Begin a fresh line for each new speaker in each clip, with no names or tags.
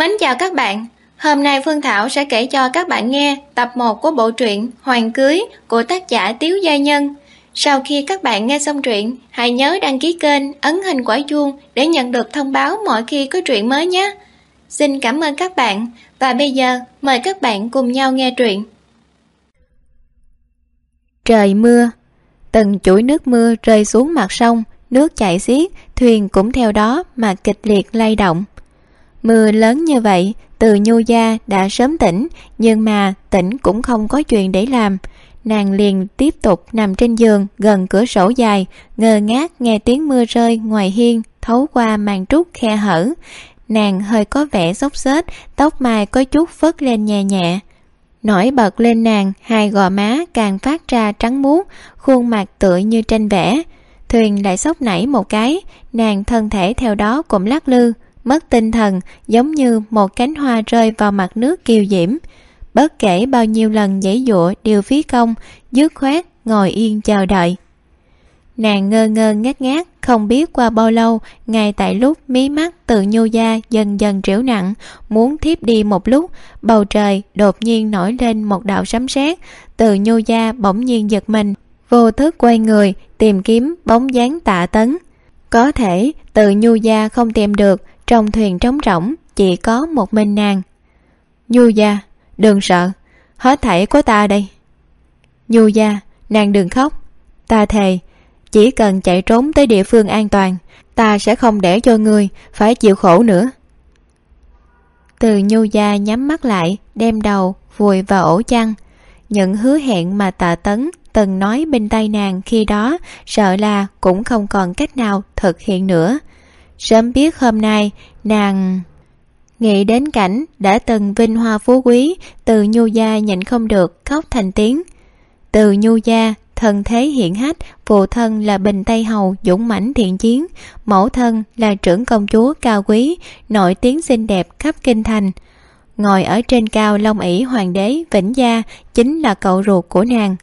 Mến chào các bạn, hôm nay Phương Thảo sẽ kể cho các bạn nghe tập 1 của bộ truyện Hoàng Cưới của tác giả Tiếu Gia Nhân. Sau khi các bạn nghe xong truyện, hãy nhớ đăng ký kênh, ấn hình quả chuông để nhận được thông báo mỗi khi có truyện mới nhé. Xin cảm ơn các bạn và bây giờ mời các bạn cùng nhau nghe truyện.
Trời mưa Từng chuỗi nước mưa rơi xuống mặt sông, nước chảy xiết, thuyền cũng theo đó mà kịch liệt lay động. Mưa lớn như vậy, từ nhu gia đã sớm tỉnh, nhưng mà tỉnh cũng không có chuyện để làm. Nàng liền tiếp tục nằm trên giường gần cửa sổ dài, ngơ ngác nghe tiếng mưa rơi ngoài hiên thấu qua màn trúc khe hở. Nàng hơi có vẻ xốc xếch, tóc mai có chút phất lên nhẹ nhẹ. Nổi bật lên nàng, hai gò má càng phát ra trắng muốt, khuôn mặt tựa như tranh vẽ. Thuyền lại sốc nảy một cái, nàng thân thể theo đó cũng lắc lư, mất tinh thần, giống như một cánh hoa rơi vào mặt nước kiều diễm. Bất kể bao nhiêu lần giãy dụa đều phí công, dứt khoát ngồi yên chờ đợi. Nàng ngơ ngơ ngác ngác không biết qua bao lâu, ngay tại lúc mí mắt từ nhô da dần dần triểu nặng, muốn thiếp đi một lúc, bầu trời đột nhiên nổi lên một đạo sấm sét, từ nhô da bỗng nhiên giật mình, vô thức quay người, tìm kiếm bóng dáng tạ tấn. Có thể, từ nhu gia không tìm được trong thuyền trống rỗng chỉ có một mình nàng. Nhu gia, đừng sợ, hết thảy của ta đây. Nhu gia, nàng đừng khóc. Ta thề, chỉ cần chạy trốn tới địa phương an toàn, ta sẽ không để cho ngươi phải chịu khổ nữa. Từ nhu gia nhắm mắt lại, đem đầu vùi vào ổ chăn. Những hứa hẹn mà tạ tấn từng nói bên tay nàng khi đó, sợ là cũng không còn cách nào thực hiện nữa sớm biết hôm nay, nàng nghĩ đến cảnh đã từng vinh hoa phú quý, từ nhu gia nhịn không được khóc thành tiếng. Từ nhu gia thân thế hiện hách, phụ thân là bình tây hầu, dũng mãnh thiện chiến, mẫu thân là trưởng công chúa cao quý, nổi tiếng xinh đẹp khắp kinh thành. Ngồi ở trên cao long ỷ hoàng đế vĩnh gia chính là cậu ruột của nàng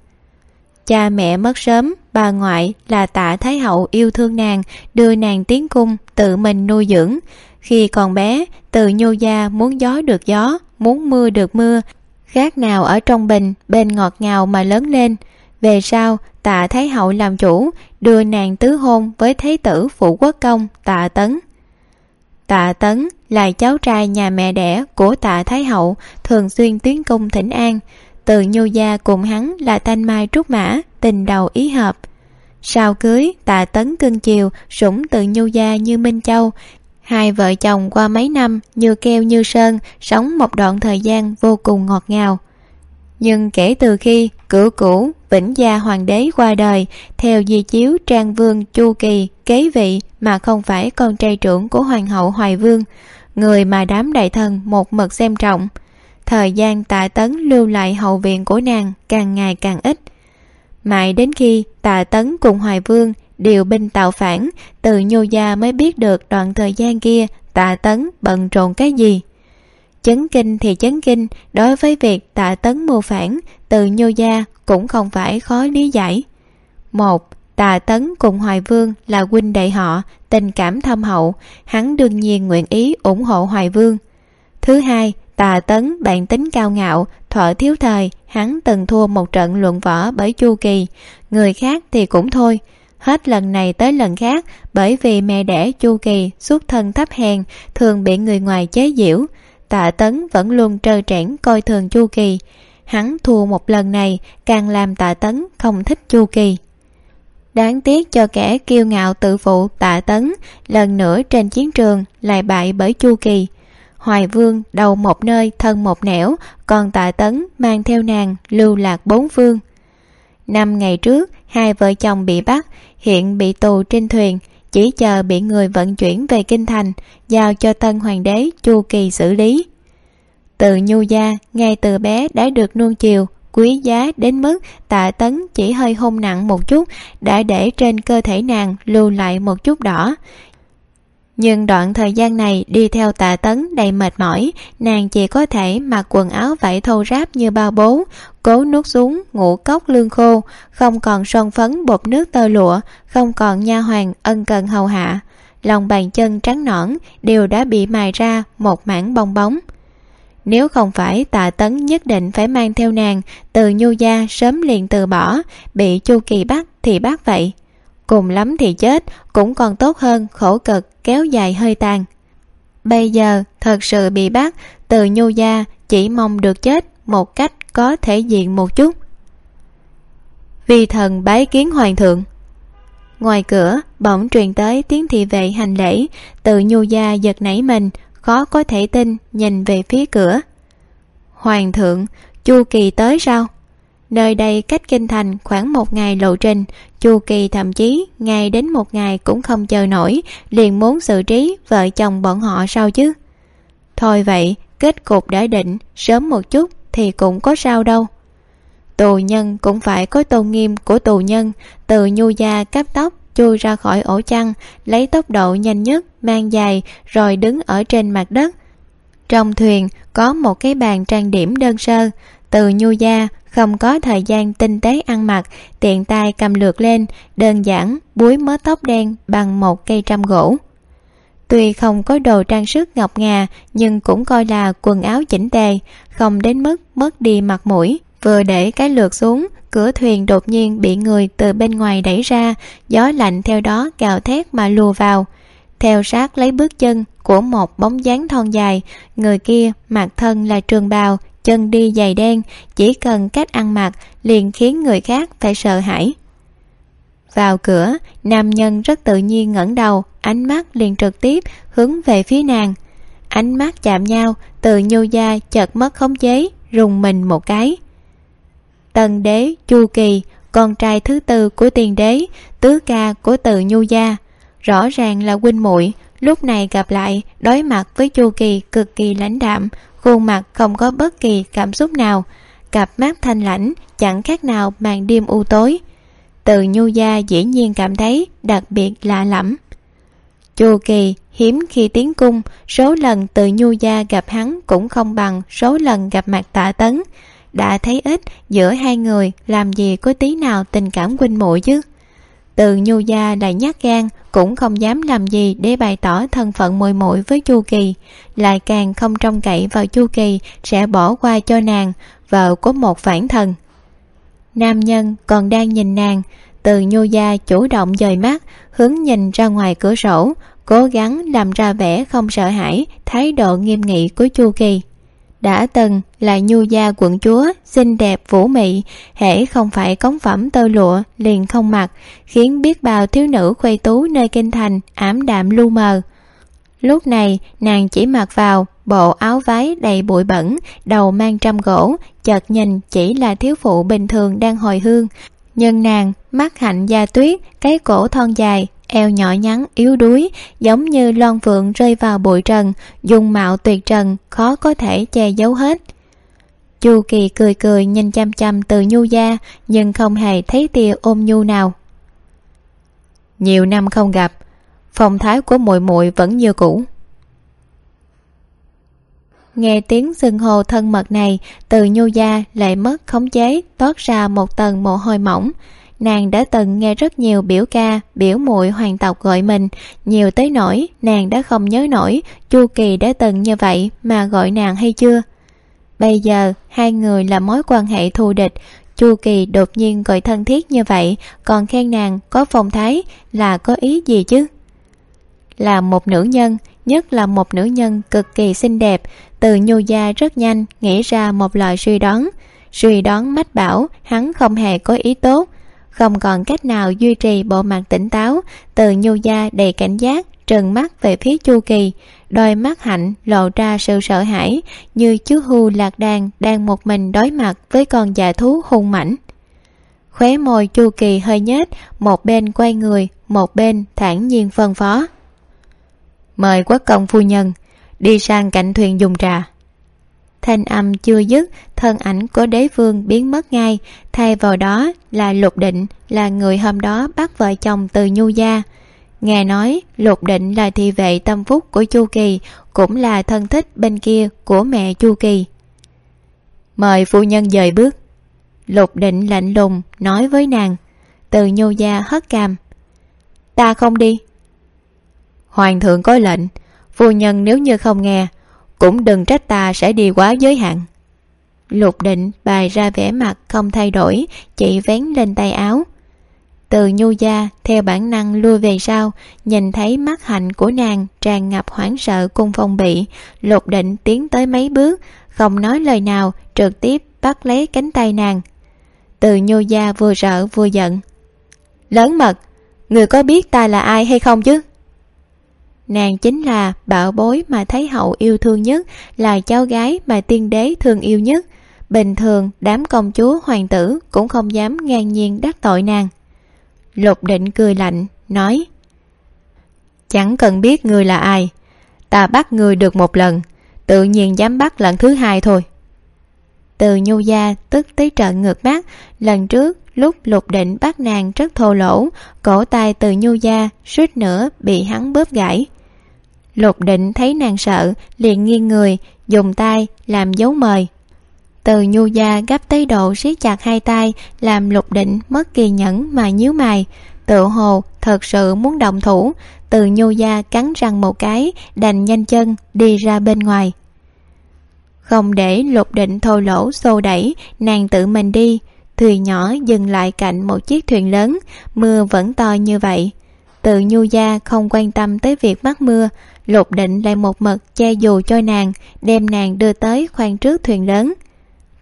cha mẹ mất sớm, bà ngoại là tạ thái hậu yêu thương nàng, đưa nàng tiến cung, tự mình nuôi dưỡng. Khi còn bé, từ nhô gia muốn gió được gió, muốn mưa được mưa, khác nào ở trong bình, bên ngọt ngào mà lớn lên. Về sau tạ thái hậu làm chủ, đưa nàng tứ hôn với Thế tử phụ quốc công tạ tấn. Tạ tấn là cháu trai nhà mẹ đẻ của tạ thái hậu, thường xuyên tiến cung thỉnh an từ nhu gia cùng hắn là thanh mai trúc mã, tình đầu ý hợp. Sau cưới tạ tấn cưng chiều sủng từ nhu gia như minh châu. Hai vợ chồng qua mấy năm như keo như sơn sống một đoạn thời gian vô cùng ngọt ngào. Nhưng kể từ khi cửu cũ vĩnh gia hoàng đế qua đời, theo di chiếu trang vương chu kỳ kế vị mà không phải con trai trưởng của hoàng hậu hoài vương, người mà đám đại thần một mực xem trọng thời gian tạ tấn lưu lại hậu viện của nàng càng ngày càng ít. Mãi đến khi tạ tấn cùng hoài vương điều binh tạo phản, từ nhô gia mới biết được đoạn thời gian kia tạ tấn bận rộn cái gì. Chấn kinh thì chấn kinh, đối với việc tạ tấn mưu phản, từ nhô gia cũng không phải khó lý giải. Một tạ tấn cùng hoài vương là huynh đệ họ, tình cảm thâm hậu, hắn đương nhiên nguyện ý ủng hộ hoài vương. Thứ hai tà tấn bản tính cao ngạo, thọ thiếu thời, hắn từng thua một trận luận võ bởi chu kỳ. Người khác thì cũng thôi. Hết lần này tới lần khác, bởi vì mẹ đẻ chu kỳ xuất thân thấp hèn, thường bị người ngoài chế giễu. Tạ tấn vẫn luôn trơ trẽn coi thường chu kỳ. Hắn thua một lần này, càng làm tạ tấn không thích chu kỳ. Đáng tiếc cho kẻ kiêu ngạo tự phụ tạ tấn, lần nữa trên chiến trường lại bại bởi chu kỳ hoài vương, đầu một nơi, thân một nẻo, còn tạ tấn mang theo nàng lưu lạc bốn phương. Năm ngày trước, hai vợ chồng bị bắt, hiện bị tù trên thuyền, chỉ chờ bị người vận chuyển về kinh thành, giao cho tân hoàng đế chu kỳ xử lý. Từ nhu gia, ngay từ bé đã được nuông chiều, quý giá đến mức tạ tấn chỉ hơi hôn nặng một chút, đã để trên cơ thể nàng lưu lại một chút đỏ nhưng đoạn thời gian này đi theo tạ tấn đầy mệt mỏi, nàng chỉ có thể mặc quần áo vải thô ráp như bao bố, cố nuốt xuống ngũ cốc lương khô, không còn son phấn bột nước tơ lụa, không còn nha hoàng ân cần hầu hạ. Lòng bàn chân trắng nõn đều đã bị mài ra một mảng bong bóng. Nếu không phải tạ tấn nhất định phải mang theo nàng từ nhu gia sớm liền từ bỏ, bị chu kỳ bắt thì bắt vậy cùng lắm thì chết, cũng còn tốt hơn, khổ cực, kéo dài hơi tàn. Bây giờ, thật sự bị bắt, từ nhu gia, chỉ mong được chết một cách có thể diện một chút. Vì thần bái kiến hoàng thượng. Ngoài cửa, bỗng truyền tới tiếng thị vệ hành lễ, từ nhu gia giật nảy mình, khó có thể tin, nhìn về phía cửa. Hoàng thượng, chu kỳ tới sao? Nơi đây cách kinh thành khoảng một ngày lộ trình, chu kỳ thậm chí ngày đến một ngày cũng không chờ nổi, liền muốn xử trí vợ chồng bọn họ sao chứ? Thôi vậy, kết cục đã định, sớm một chút thì cũng có sao đâu. Tù nhân cũng phải có tôn nghiêm của tù nhân, từ nhu gia cắp tóc chui ra khỏi ổ chăn, lấy tốc độ nhanh nhất, mang dài rồi đứng ở trên mặt đất. Trong thuyền có một cái bàn trang điểm đơn sơ, từ nhu gia không có thời gian tinh tế ăn mặc, tiện tay cầm lượt lên, đơn giản búi mớ tóc đen bằng một cây trăm gỗ. Tuy không có đồ trang sức ngọc ngà, nhưng cũng coi là quần áo chỉnh tề, không đến mức mất đi mặt mũi. Vừa để cái lượt xuống, cửa thuyền đột nhiên bị người từ bên ngoài đẩy ra, gió lạnh theo đó gào thét mà lùa vào. Theo sát lấy bước chân của một bóng dáng thon dài, người kia mặc thân là trường bào chân đi giày đen, chỉ cần cách ăn mặc liền khiến người khác phải sợ hãi. Vào cửa, nam nhân rất tự nhiên ngẩng đầu, ánh mắt liền trực tiếp hướng về phía nàng. Ánh mắt chạm nhau, từ nhu gia chợt mất khống chế, rùng mình một cái. Tần đế chu kỳ, con trai thứ tư của tiền đế, tứ ca của từ nhu gia rõ ràng là huynh muội, lúc này gặp lại đối mặt với chu kỳ cực kỳ lãnh đạm khuôn mặt không có bất kỳ cảm xúc nào, cặp mắt thanh lãnh, chẳng khác nào màn đêm u tối. Từ nhu gia dĩ nhiên cảm thấy đặc biệt lạ lẫm. Chu kỳ hiếm khi tiến cung, số lần từ nhu gia gặp hắn cũng không bằng số lần gặp mặt tạ tấn. Đã thấy ít giữa hai người làm gì có tí nào tình cảm huynh muội chứ? Từ nhu gia lại nhát gan cũng không dám làm gì để bày tỏ thân phận mùi muội với chu kỳ. Lại càng không trông cậy vào chu kỳ sẽ bỏ qua cho nàng, vợ của một phản thần. Nam nhân còn đang nhìn nàng, từ nhu gia chủ động dời mắt, hướng nhìn ra ngoài cửa sổ, cố gắng làm ra vẻ không sợ hãi thái độ nghiêm nghị của chu kỳ đã từng là nhu gia quận chúa, xinh đẹp, vũ mị, hễ không phải cống phẩm tơ lụa, liền không mặc, khiến biết bao thiếu nữ khuê tú nơi kinh thành ảm đạm lu mờ. Lúc này, nàng chỉ mặc vào bộ áo váy đầy bụi bẩn, đầu mang trăm gỗ, chợt nhìn chỉ là thiếu phụ bình thường đang hồi hương. Nhưng nàng mắt hạnh da tuyết, cái cổ thon dài eo nhỏ nhắn, yếu đuối, giống như loan phượng rơi vào bụi trần, dùng mạo tuyệt trần, khó có thể che giấu hết. Chu kỳ cười cười nhìn chăm chăm từ nhu gia, nhưng không hề thấy tia ôm nhu nào. Nhiều năm không gặp, phong thái của muội muội vẫn như cũ. Nghe tiếng xưng hô thân mật này, từ nhu gia lại mất khống chế, toát ra một tầng mồ hôi mỏng nàng đã từng nghe rất nhiều biểu ca, biểu muội hoàng tộc gọi mình. Nhiều tới nỗi, nàng đã không nhớ nổi chu kỳ đã từng như vậy mà gọi nàng hay chưa. Bây giờ, hai người là mối quan hệ thù địch. Chu kỳ đột nhiên gọi thân thiết như vậy, còn khen nàng có phong thái là có ý gì chứ? Là một nữ nhân, nhất là một nữ nhân cực kỳ xinh đẹp. Từ nhu gia rất nhanh, nghĩ ra một lời suy đoán. Suy đoán mách bảo, hắn không hề có ý tốt không còn cách nào duy trì bộ mặt tỉnh táo, từ nhu gia đầy cảnh giác, trừng mắt về phía chu kỳ. Đôi mắt hạnh lộ ra sự sợ hãi, như chú hưu lạc đàn đang một mình đối mặt với con dạ thú hung mãnh. Khóe môi chu kỳ hơi nhếch, một bên quay người, một bên thản nhiên phân phó. Mời quốc công phu nhân, đi sang cạnh thuyền dùng trà. Thanh âm chưa dứt thân ảnh của đế vương biến mất ngay. Thay vào đó là lục định, là người hôm đó bắt vợ chồng từ nhu gia. Nghe nói, lục định là thị vệ tâm phúc của chu kỳ, cũng là thân thích bên kia của mẹ chu kỳ. Mời phu nhân dời bước. Lục định lạnh lùng nói với nàng. Từ nhu gia hất cam ta không đi. Hoàng thượng có lệnh. Phu nhân nếu như không nghe, cũng đừng trách ta sẽ đi quá giới hạn lục định bày ra vẻ mặt không thay đổi, chỉ vén lên tay áo. Từ nhu gia, theo bản năng lui về sau, nhìn thấy mắt hạnh của nàng tràn ngập hoảng sợ cung phong bị, lục định tiến tới mấy bước, không nói lời nào, trực tiếp bắt lấy cánh tay nàng. Từ nhu gia vừa sợ vừa giận. Lớn mật, người có biết ta là ai hay không chứ? Nàng chính là bảo bối mà thấy hậu yêu thương nhất, là cháu gái mà tiên đế thương yêu nhất bình thường, đám công chúa, hoàng tử cũng không dám ngang nhiên đắc tội nàng. Lục định cười lạnh, nói, chẳng cần biết người là ai, ta bắt người được một lần, tự nhiên dám bắt lần thứ hai thôi. Từ nhu gia tức tới trận ngược mắt, lần trước lúc lục định bắt nàng rất thô lỗ, cổ tay từ nhu gia suýt nữa bị hắn bóp gãy. Lục định thấy nàng sợ, liền nghiêng người, dùng tay làm dấu mời từ nhu gia gấp tới độ siết chặt hai tay, làm lục định mất kỳ nhẫn mà nhíu mày. Tự hồ, thật sự muốn động thủ. Từ nhu gia cắn răng một cái, đành nhanh chân đi ra bên ngoài. Không để lục định thô lỗ xô đẩy, nàng tự mình đi. Thuyền nhỏ dừng lại cạnh một chiếc thuyền lớn, mưa vẫn to như vậy. Từ nhu gia không quan tâm tới việc mắc mưa, lục định lại một mực che dù cho nàng, đem nàng đưa tới khoang trước thuyền lớn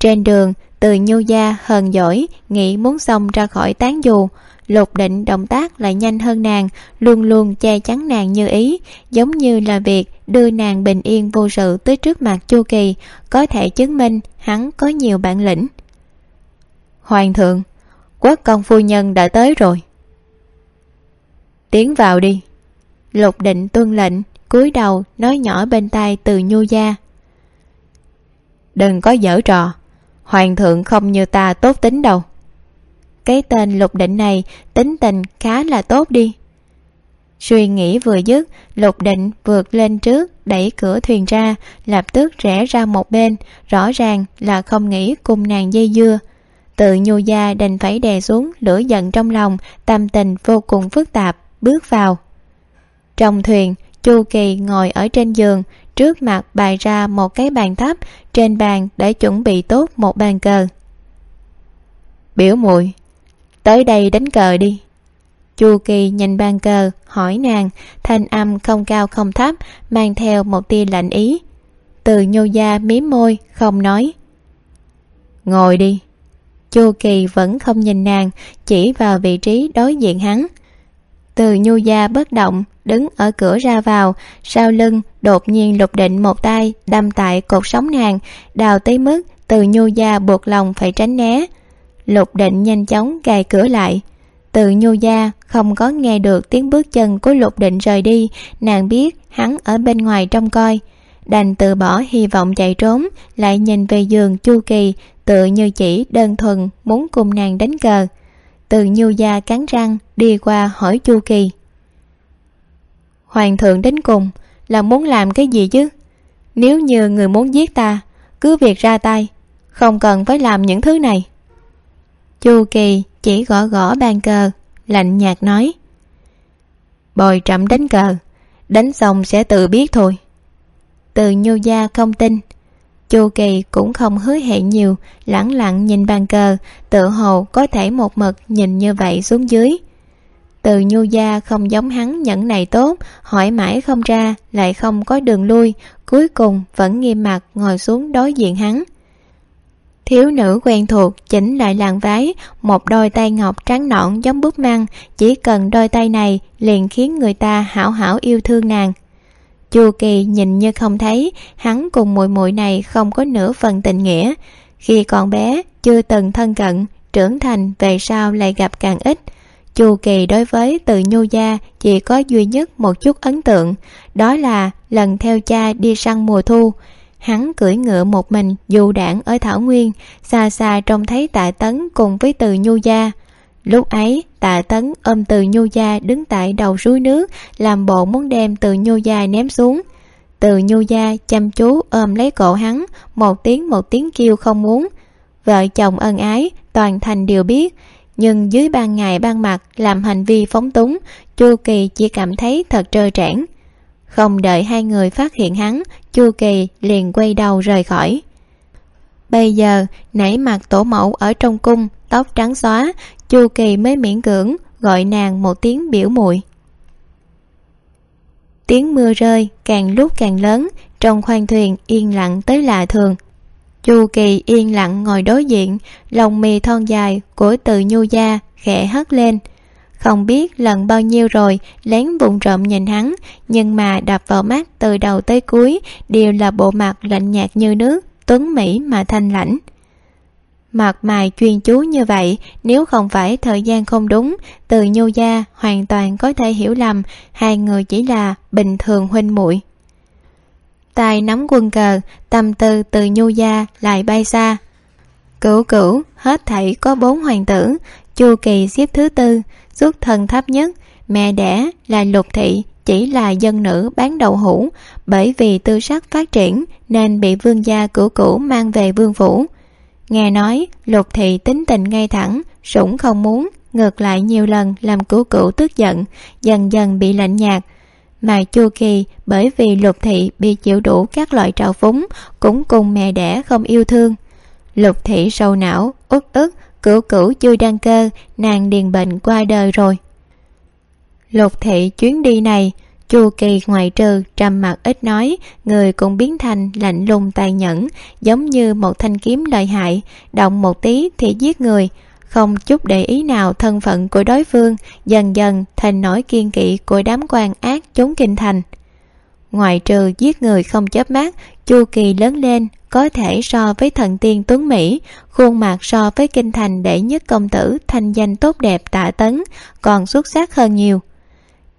trên đường, từ nhu gia, hờn dỗi, nghĩ muốn xông ra khỏi tán dù lục định động tác lại nhanh hơn nàng, luôn luôn che chắn nàng như ý, giống như là việc đưa nàng bình yên vô sự tới trước mặt chu kỳ, có thể chứng minh hắn có nhiều bản lĩnh. Hoàng thượng, quốc công phu nhân đã tới rồi. Tiến vào đi. Lục định tuân lệnh, cúi đầu, nói nhỏ bên tai từ nhu gia. Đừng có dở trò hoàng thượng không như ta tốt tính đâu. Cái tên lục định này tính tình khá là tốt đi. Suy nghĩ vừa dứt, lục định vượt lên trước, đẩy cửa thuyền ra, lập tức rẽ ra một bên, rõ ràng là không nghĩ cùng nàng dây dưa. Tự nhu gia đành phải đè xuống lửa giận trong lòng, tâm tình vô cùng phức tạp, bước vào. Trong thuyền, chu kỳ ngồi ở trên giường trước mặt bày ra một cái bàn thấp, trên bàn để chuẩn bị tốt một bàn cờ. Biểu muội, tới đây đánh cờ đi. Chu kỳ nhìn bàn cờ, hỏi nàng, thanh âm không cao không thấp, mang theo một tia lạnh ý. Từ nhô gia mím môi, không nói. Ngồi đi. Chu kỳ vẫn không nhìn nàng, chỉ vào vị trí đối diện hắn. Từ nhu gia bất động đứng ở cửa ra vào. Sau lưng, đột nhiên lục định một tay, đâm tại cột sống nàng, đào tới mức từ nhu gia buộc lòng phải tránh né. Lục định nhanh chóng gài cửa lại. Từ nhu gia không có nghe được tiếng bước chân của lục định rời đi, nàng biết hắn ở bên ngoài trông coi. Đành từ bỏ hy vọng chạy trốn, lại nhìn về giường chu kỳ tự như chỉ đơn thuần muốn cùng nàng đánh cờ. Từ nhu gia cắn răng, đi qua hỏi chu kỳ hoàng thượng đến cùng là muốn làm cái gì chứ? Nếu như người muốn giết ta, cứ việc ra tay, không cần phải làm những thứ này. Chu kỳ chỉ gõ gõ bàn cờ, lạnh nhạt nói, bồi trẫm đánh cờ, đánh xong sẽ tự biết thôi. Từ nhu gia không tin, chu kỳ cũng không hứa hẹn nhiều, lẳng lặng nhìn bàn cờ, tự hồ có thể một mực nhìn như vậy xuống dưới từ nhu gia không giống hắn nhẫn này tốt, hỏi mãi không ra, lại không có đường lui, cuối cùng vẫn nghiêm mặt ngồi xuống đối diện hắn. Thiếu nữ quen thuộc chỉnh lại làn váy, một đôi tay ngọc trắng nõn giống bút măng, chỉ cần đôi tay này liền khiến người ta hảo hảo yêu thương nàng. Chu kỳ nhìn như không thấy, hắn cùng muội muội này không có nửa phần tình nghĩa. Khi còn bé, chưa từng thân cận, trưởng thành về sau lại gặp càng ít chu kỳ đối với từ nhu gia chỉ có duy nhất một chút ấn tượng, đó là lần theo cha đi săn mùa thu. Hắn cưỡi ngựa một mình dù đảng ở thảo nguyên, xa xa trông thấy tạ tấn cùng với từ nhu gia. Lúc ấy, tạ tấn ôm từ nhu gia đứng tại đầu suối nước, làm bộ muốn đem từ nhu gia ném xuống. Từ nhu gia chăm chú ôm lấy cổ hắn, một tiếng một tiếng kêu không muốn. Vợ chồng ân ái, toàn thành đều biết nhưng dưới ban ngày ban mặt làm hành vi phóng túng, chu kỳ chỉ cảm thấy thật trơ trẽn. Không đợi hai người phát hiện hắn, chu kỳ liền quay đầu rời khỏi. Bây giờ, nảy mặt tổ mẫu ở trong cung, tóc trắng xóa, chu kỳ mới miễn cưỡng gọi nàng một tiếng biểu muội. Tiếng mưa rơi càng lúc càng lớn, trong khoang thuyền yên lặng tới lạ thường chu kỳ yên lặng ngồi đối diện, lòng mì thon dài của từ nhu gia khẽ hất lên. Không biết lần bao nhiêu rồi, lén vụng trộm nhìn hắn, nhưng mà đập vào mắt từ đầu tới cuối đều là bộ mặt lạnh nhạt như nước, tuấn mỹ mà thanh lãnh. Mặt mày chuyên chú như vậy, nếu không phải thời gian không đúng, từ nhu gia hoàn toàn có thể hiểu lầm, hai người chỉ là bình thường huynh muội tay nắm quân cờ tâm tư từ nhu gia lại bay xa. Cửu cửu, hết thảy có bốn hoàng tử, chu kỳ xếp thứ tư, xuất thân thấp nhất, mẹ đẻ là lục thị, chỉ là dân nữ bán đậu hũ. Bởi vì tư sắc phát triển nên bị vương gia cửu cửu mang về vương phủ. Nghe nói, lục thị tính tình ngay thẳng, sủng không muốn, ngược lại nhiều lần làm cửu cửu tức giận, dần dần bị lạnh nhạt mà chu kỳ bởi vì lục thị bị chịu đủ các loại trào phúng cũng cùng mẹ đẻ không yêu thương. Lục thị sầu não, uất ức, cửu cửu chưa đăng cơ, nàng điền bệnh qua đời rồi. Lục thị chuyến đi này, chu kỳ ngoại trừ trầm mặt ít nói, người cũng biến thành lạnh lùng tài nhẫn, giống như một thanh kiếm lợi hại, động một tí thì giết người không chút để ý nào thân phận của đối phương, dần dần thành nỗi kiên kỵ của đám quan ác chống kinh thành. Ngoại trừ giết người không chớp mắt, chu kỳ lớn lên có thể so với thần tiên tuấn mỹ, khuôn mặt so với kinh thành đệ nhất công tử thanh danh tốt đẹp tạ tấn còn xuất sắc hơn nhiều.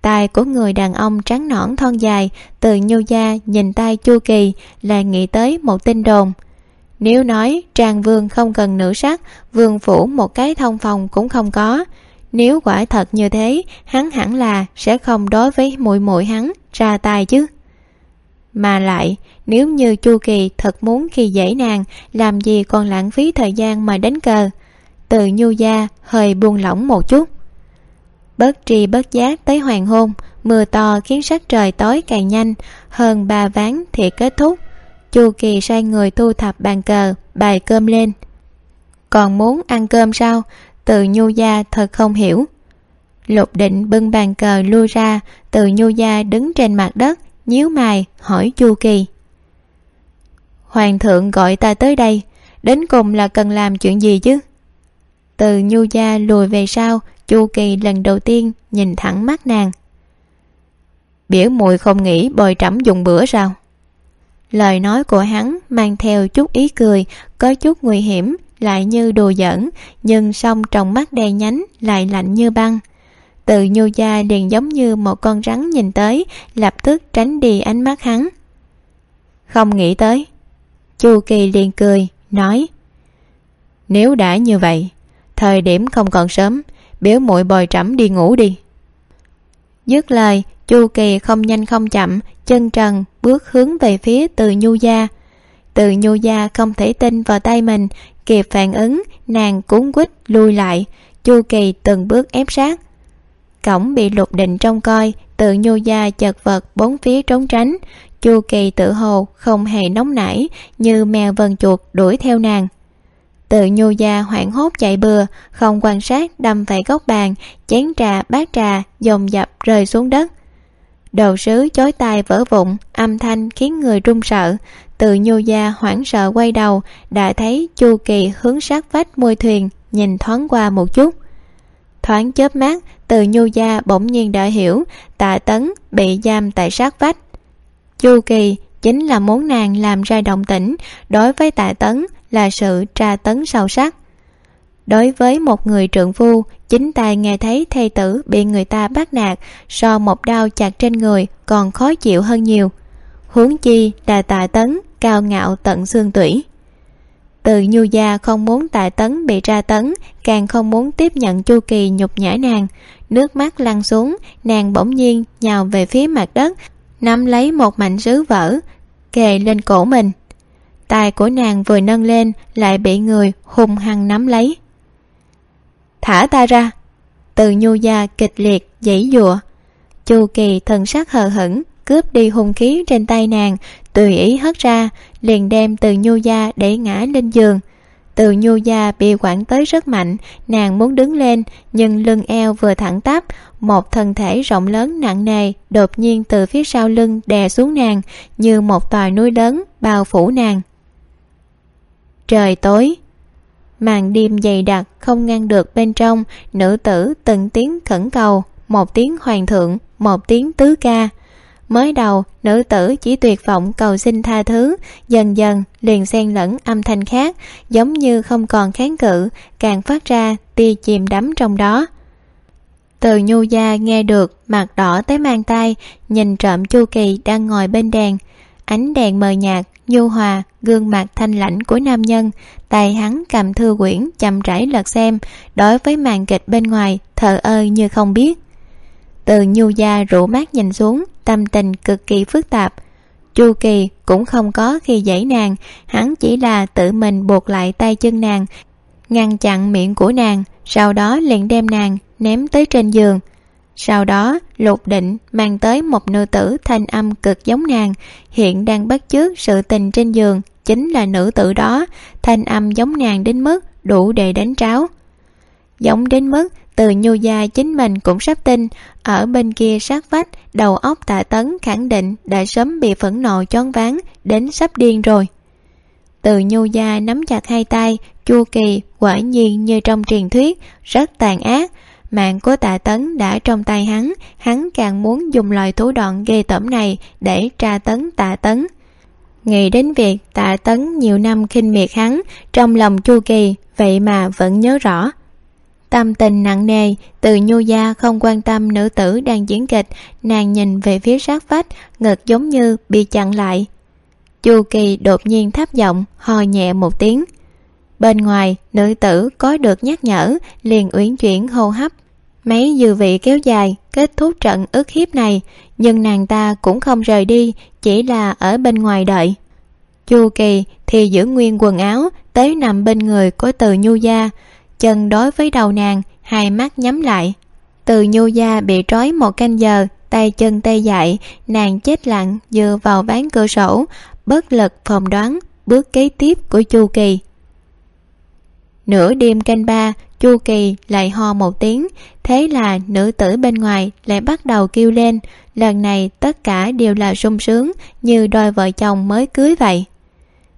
Tay của người đàn ông trắng nõn thon dài từ nhu gia nhìn tay chu kỳ là nghĩ tới một tin đồn nếu nói trang vương không cần nữ sắc, vương phủ một cái thông phòng cũng không có. Nếu quả thật như thế, hắn hẳn là sẽ không đối với muội muội hắn ra tay chứ. Mà lại, nếu như chu kỳ thật muốn khi dễ nàng, làm gì còn lãng phí thời gian mà đánh cờ? Từ nhu gia hơi buông lỏng một chút. Bất tri bất giác tới hoàng hôn, mưa to khiến sắc trời tối càng nhanh, hơn ba ván thì kết thúc chu kỳ sai người thu thập bàn cờ, bày cơm lên. Còn muốn ăn cơm sao? Từ nhu gia thật không hiểu. Lục định bưng bàn cờ lui ra, từ nhu gia đứng trên mặt đất, nhíu mày, hỏi chu kỳ. Hoàng thượng gọi ta tới đây, đến cùng là cần làm chuyện gì chứ? Từ nhu gia lùi về sau, chu kỳ lần đầu tiên nhìn thẳng mắt nàng. Biểu mùi không nghĩ bồi trẫm dùng bữa sao? Lời nói của hắn mang theo chút ý cười, có chút nguy hiểm, lại như đùa giỡn, nhưng song trong mắt đen nhánh lại lạnh như băng. Từ nhu gia liền giống như một con rắn nhìn tới, lập tức tránh đi ánh mắt hắn. Không nghĩ tới. Chu kỳ liền cười, nói, nếu đã như vậy, thời điểm không còn sớm, biểu muội bồi trẫm đi ngủ đi. Dứt lời, chu kỳ không nhanh không chậm, chân trần bước hướng về phía từ nhu gia. Từ nhu gia không thể tin vào tay mình, kịp phản ứng, nàng cuốn quýt lui lại, chu kỳ từng bước ép sát. Cổng bị lục định trông coi tự nhu gia chật vật bốn phía trốn tránh. Chu kỳ tự hồ không hề nóng nảy, như mèo vần chuột đuổi theo nàng. Tự nhu gia hoảng hốt chạy bừa, không quan sát đâm phải góc bàn, chén trà bát trà dồn dập rơi xuống đất đầu sứ chối tai vỡ vụn, âm thanh khiến người run sợ. Từ nhu gia hoảng sợ quay đầu, đã thấy chu kỳ hướng sát vách môi thuyền, nhìn thoáng qua một chút. Thoáng chớp mắt, từ nhu gia bỗng nhiên đã hiểu, tạ tấn bị giam tại sát vách. Chu kỳ chính là muốn nàng làm ra động tĩnh, đối với tạ tấn là sự tra tấn sâu sắc đối với một người trượng phu, chính tài nghe thấy thê tử bị người ta bắt nạt, so một đau chặt trên người còn khó chịu hơn nhiều. Huống chi là tạ tấn cao ngạo tận xương tủy. Từ nhu gia không muốn tạ tấn bị tra tấn, càng không muốn tiếp nhận chu kỳ nhục nhã nàng. Nước mắt lăn xuống, nàng bỗng nhiên nhào về phía mặt đất, nắm lấy một mảnh sứ vỡ, kề lên cổ mình. Tài của nàng vừa nâng lên, lại bị người hùng hăng nắm lấy thả ta ra. Từ nhu gia kịch liệt, dãy dụa. Chu kỳ thần sắc hờ hững, cướp đi hung khí trên tay nàng, tùy ý hất ra, liền đem từ nhu gia để ngã lên giường. Từ nhu gia bị quản tới rất mạnh, nàng muốn đứng lên, nhưng lưng eo vừa thẳng tắp, một thân thể rộng lớn nặng nề đột nhiên từ phía sau lưng đè xuống nàng, như một tòa núi lớn bao phủ nàng. Trời tối màn đêm dày đặc không ngăn được bên trong, nữ tử từng tiếng khẩn cầu, một tiếng hoàng thượng, một tiếng tứ ca. Mới đầu, nữ tử chỉ tuyệt vọng cầu xin tha thứ, dần dần liền xen lẫn âm thanh khác, giống như không còn kháng cự, càng phát ra tia chìm đắm trong đó. Từ nhu gia nghe được, mặt đỏ tới mang tay nhìn trộm chu kỳ đang ngồi bên đèn ánh đèn mờ nhạt, nhu hòa, gương mặt thanh lãnh của nam nhân. Tay hắn cầm thư quyển, chậm rãi lật xem, đối với màn kịch bên ngoài, thờ ơ như không biết. Từ nhu gia rủ mát nhìn xuống, tâm tình cực kỳ phức tạp. Chu kỳ cũng không có khi dãy nàng, hắn chỉ là tự mình buộc lại tay chân nàng, ngăn chặn miệng của nàng, sau đó liền đem nàng ném tới trên giường sau đó, lục định mang tới một nữ tử thanh âm cực giống nàng, hiện đang bắt chước sự tình trên giường, chính là nữ tử đó, thanh âm giống nàng đến mức đủ để đánh tráo. Giống đến mức từ nhu gia chính mình cũng sắp tin, ở bên kia sát vách, đầu óc tạ tấn khẳng định đã sớm bị phẫn nộ choáng váng đến sắp điên rồi. Từ nhu gia nắm chặt hai tay, chu kỳ, quả nhiên như trong truyền thuyết, rất tàn ác mạng của tạ tấn đã trong tay hắn hắn càng muốn dùng loại thủ đoạn ghê tởm này để tra tấn tạ tấn. Nghĩ đến việc tạ tấn nhiều năm khinh miệt hắn, trong lòng chu kỳ, vậy mà vẫn nhớ rõ. Tâm tình nặng nề, từ nhu gia không quan tâm nữ tử đang diễn kịch, nàng nhìn về phía sát vách, ngực giống như bị chặn lại. Chu kỳ đột nhiên tháp giọng ho nhẹ một tiếng bên ngoài, nữ tử có được nhắc nhở, liền uyển chuyển hô hấp. Mấy dư vị kéo dài, kết thúc trận ức hiếp này, nhưng nàng ta cũng không rời đi, chỉ là ở bên ngoài đợi. Chu kỳ thì giữ nguyên quần áo, tới nằm bên người của từ nhu gia. Chân đối với đầu nàng, hai mắt nhắm lại. Từ nhu gia bị trói một canh giờ, tay chân tê dại, nàng chết lặng dựa vào ván cửa sổ, bất lực phỏng đoán bước kế tiếp của chu kỳ nửa đêm canh ba, chu kỳ lại ho một tiếng, thế là nữ tử bên ngoài lại bắt đầu kêu lên. Lần này tất cả đều là sung sướng, như đôi vợ chồng mới cưới vậy.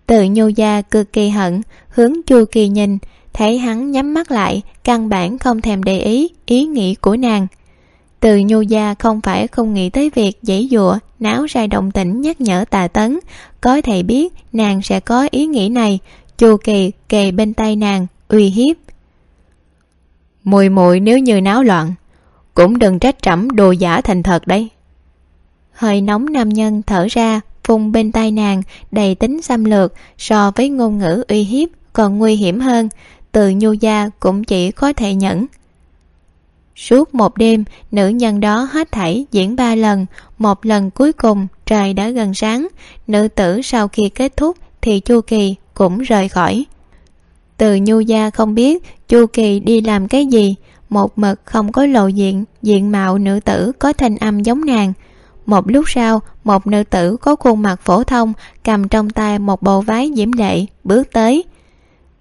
Tự nhu gia cực kỳ hận, hướng chu kỳ nhìn, thấy hắn nhắm mắt lại, căn bản không thèm để ý ý nghĩ của nàng. Từ nhu gia không phải không nghĩ tới việc dãy dụa, náo ra động tĩnh nhắc nhở tà tấn. Có thể biết, nàng sẽ có ý nghĩ này. Chu kỳ kề bên tay nàng uy hiếp. Mùi mùi nếu như náo loạn, cũng đừng trách trẫm đồ giả thành thật đấy. Hơi nóng nam nhân thở ra phun bên tai nàng, đầy tính xâm lược, so với ngôn ngữ uy hiếp còn nguy hiểm hơn, từ nhu gia cũng chỉ có thể nhẫn. Suốt một đêm, nữ nhân đó hết thảy diễn ba lần, một lần cuối cùng trời đã gần sáng, nữ tử sau khi kết thúc thì chu kỳ cũng rời khỏi từ nhu gia không biết chu kỳ đi làm cái gì, một mực không có lộ diện diện mạo nữ tử có thanh âm giống nàng. Một lúc sau, một nữ tử có khuôn mặt phổ thông cầm trong tay một bộ váy diễm lệ bước tới.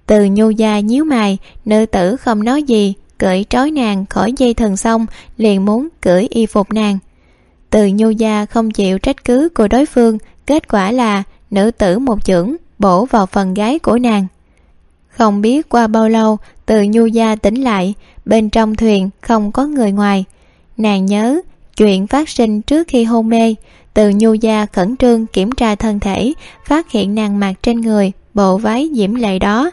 Từ nhu gia nhíu mày, nữ tử không nói gì cởi trói nàng khỏi dây thần xong, liền muốn cởi y phục nàng. Từ nhu gia không chịu trách cứ của đối phương, kết quả là nữ tử một chưởng bổ vào phần gái của nàng không biết qua bao lâu, từ nhu gia tỉnh lại, bên trong thuyền không có người ngoài. Nàng nhớ, chuyện phát sinh trước khi hôn mê, từ nhu gia khẩn trương kiểm tra thân thể, phát hiện nàng mặc trên người bộ váy diễm lệ đó.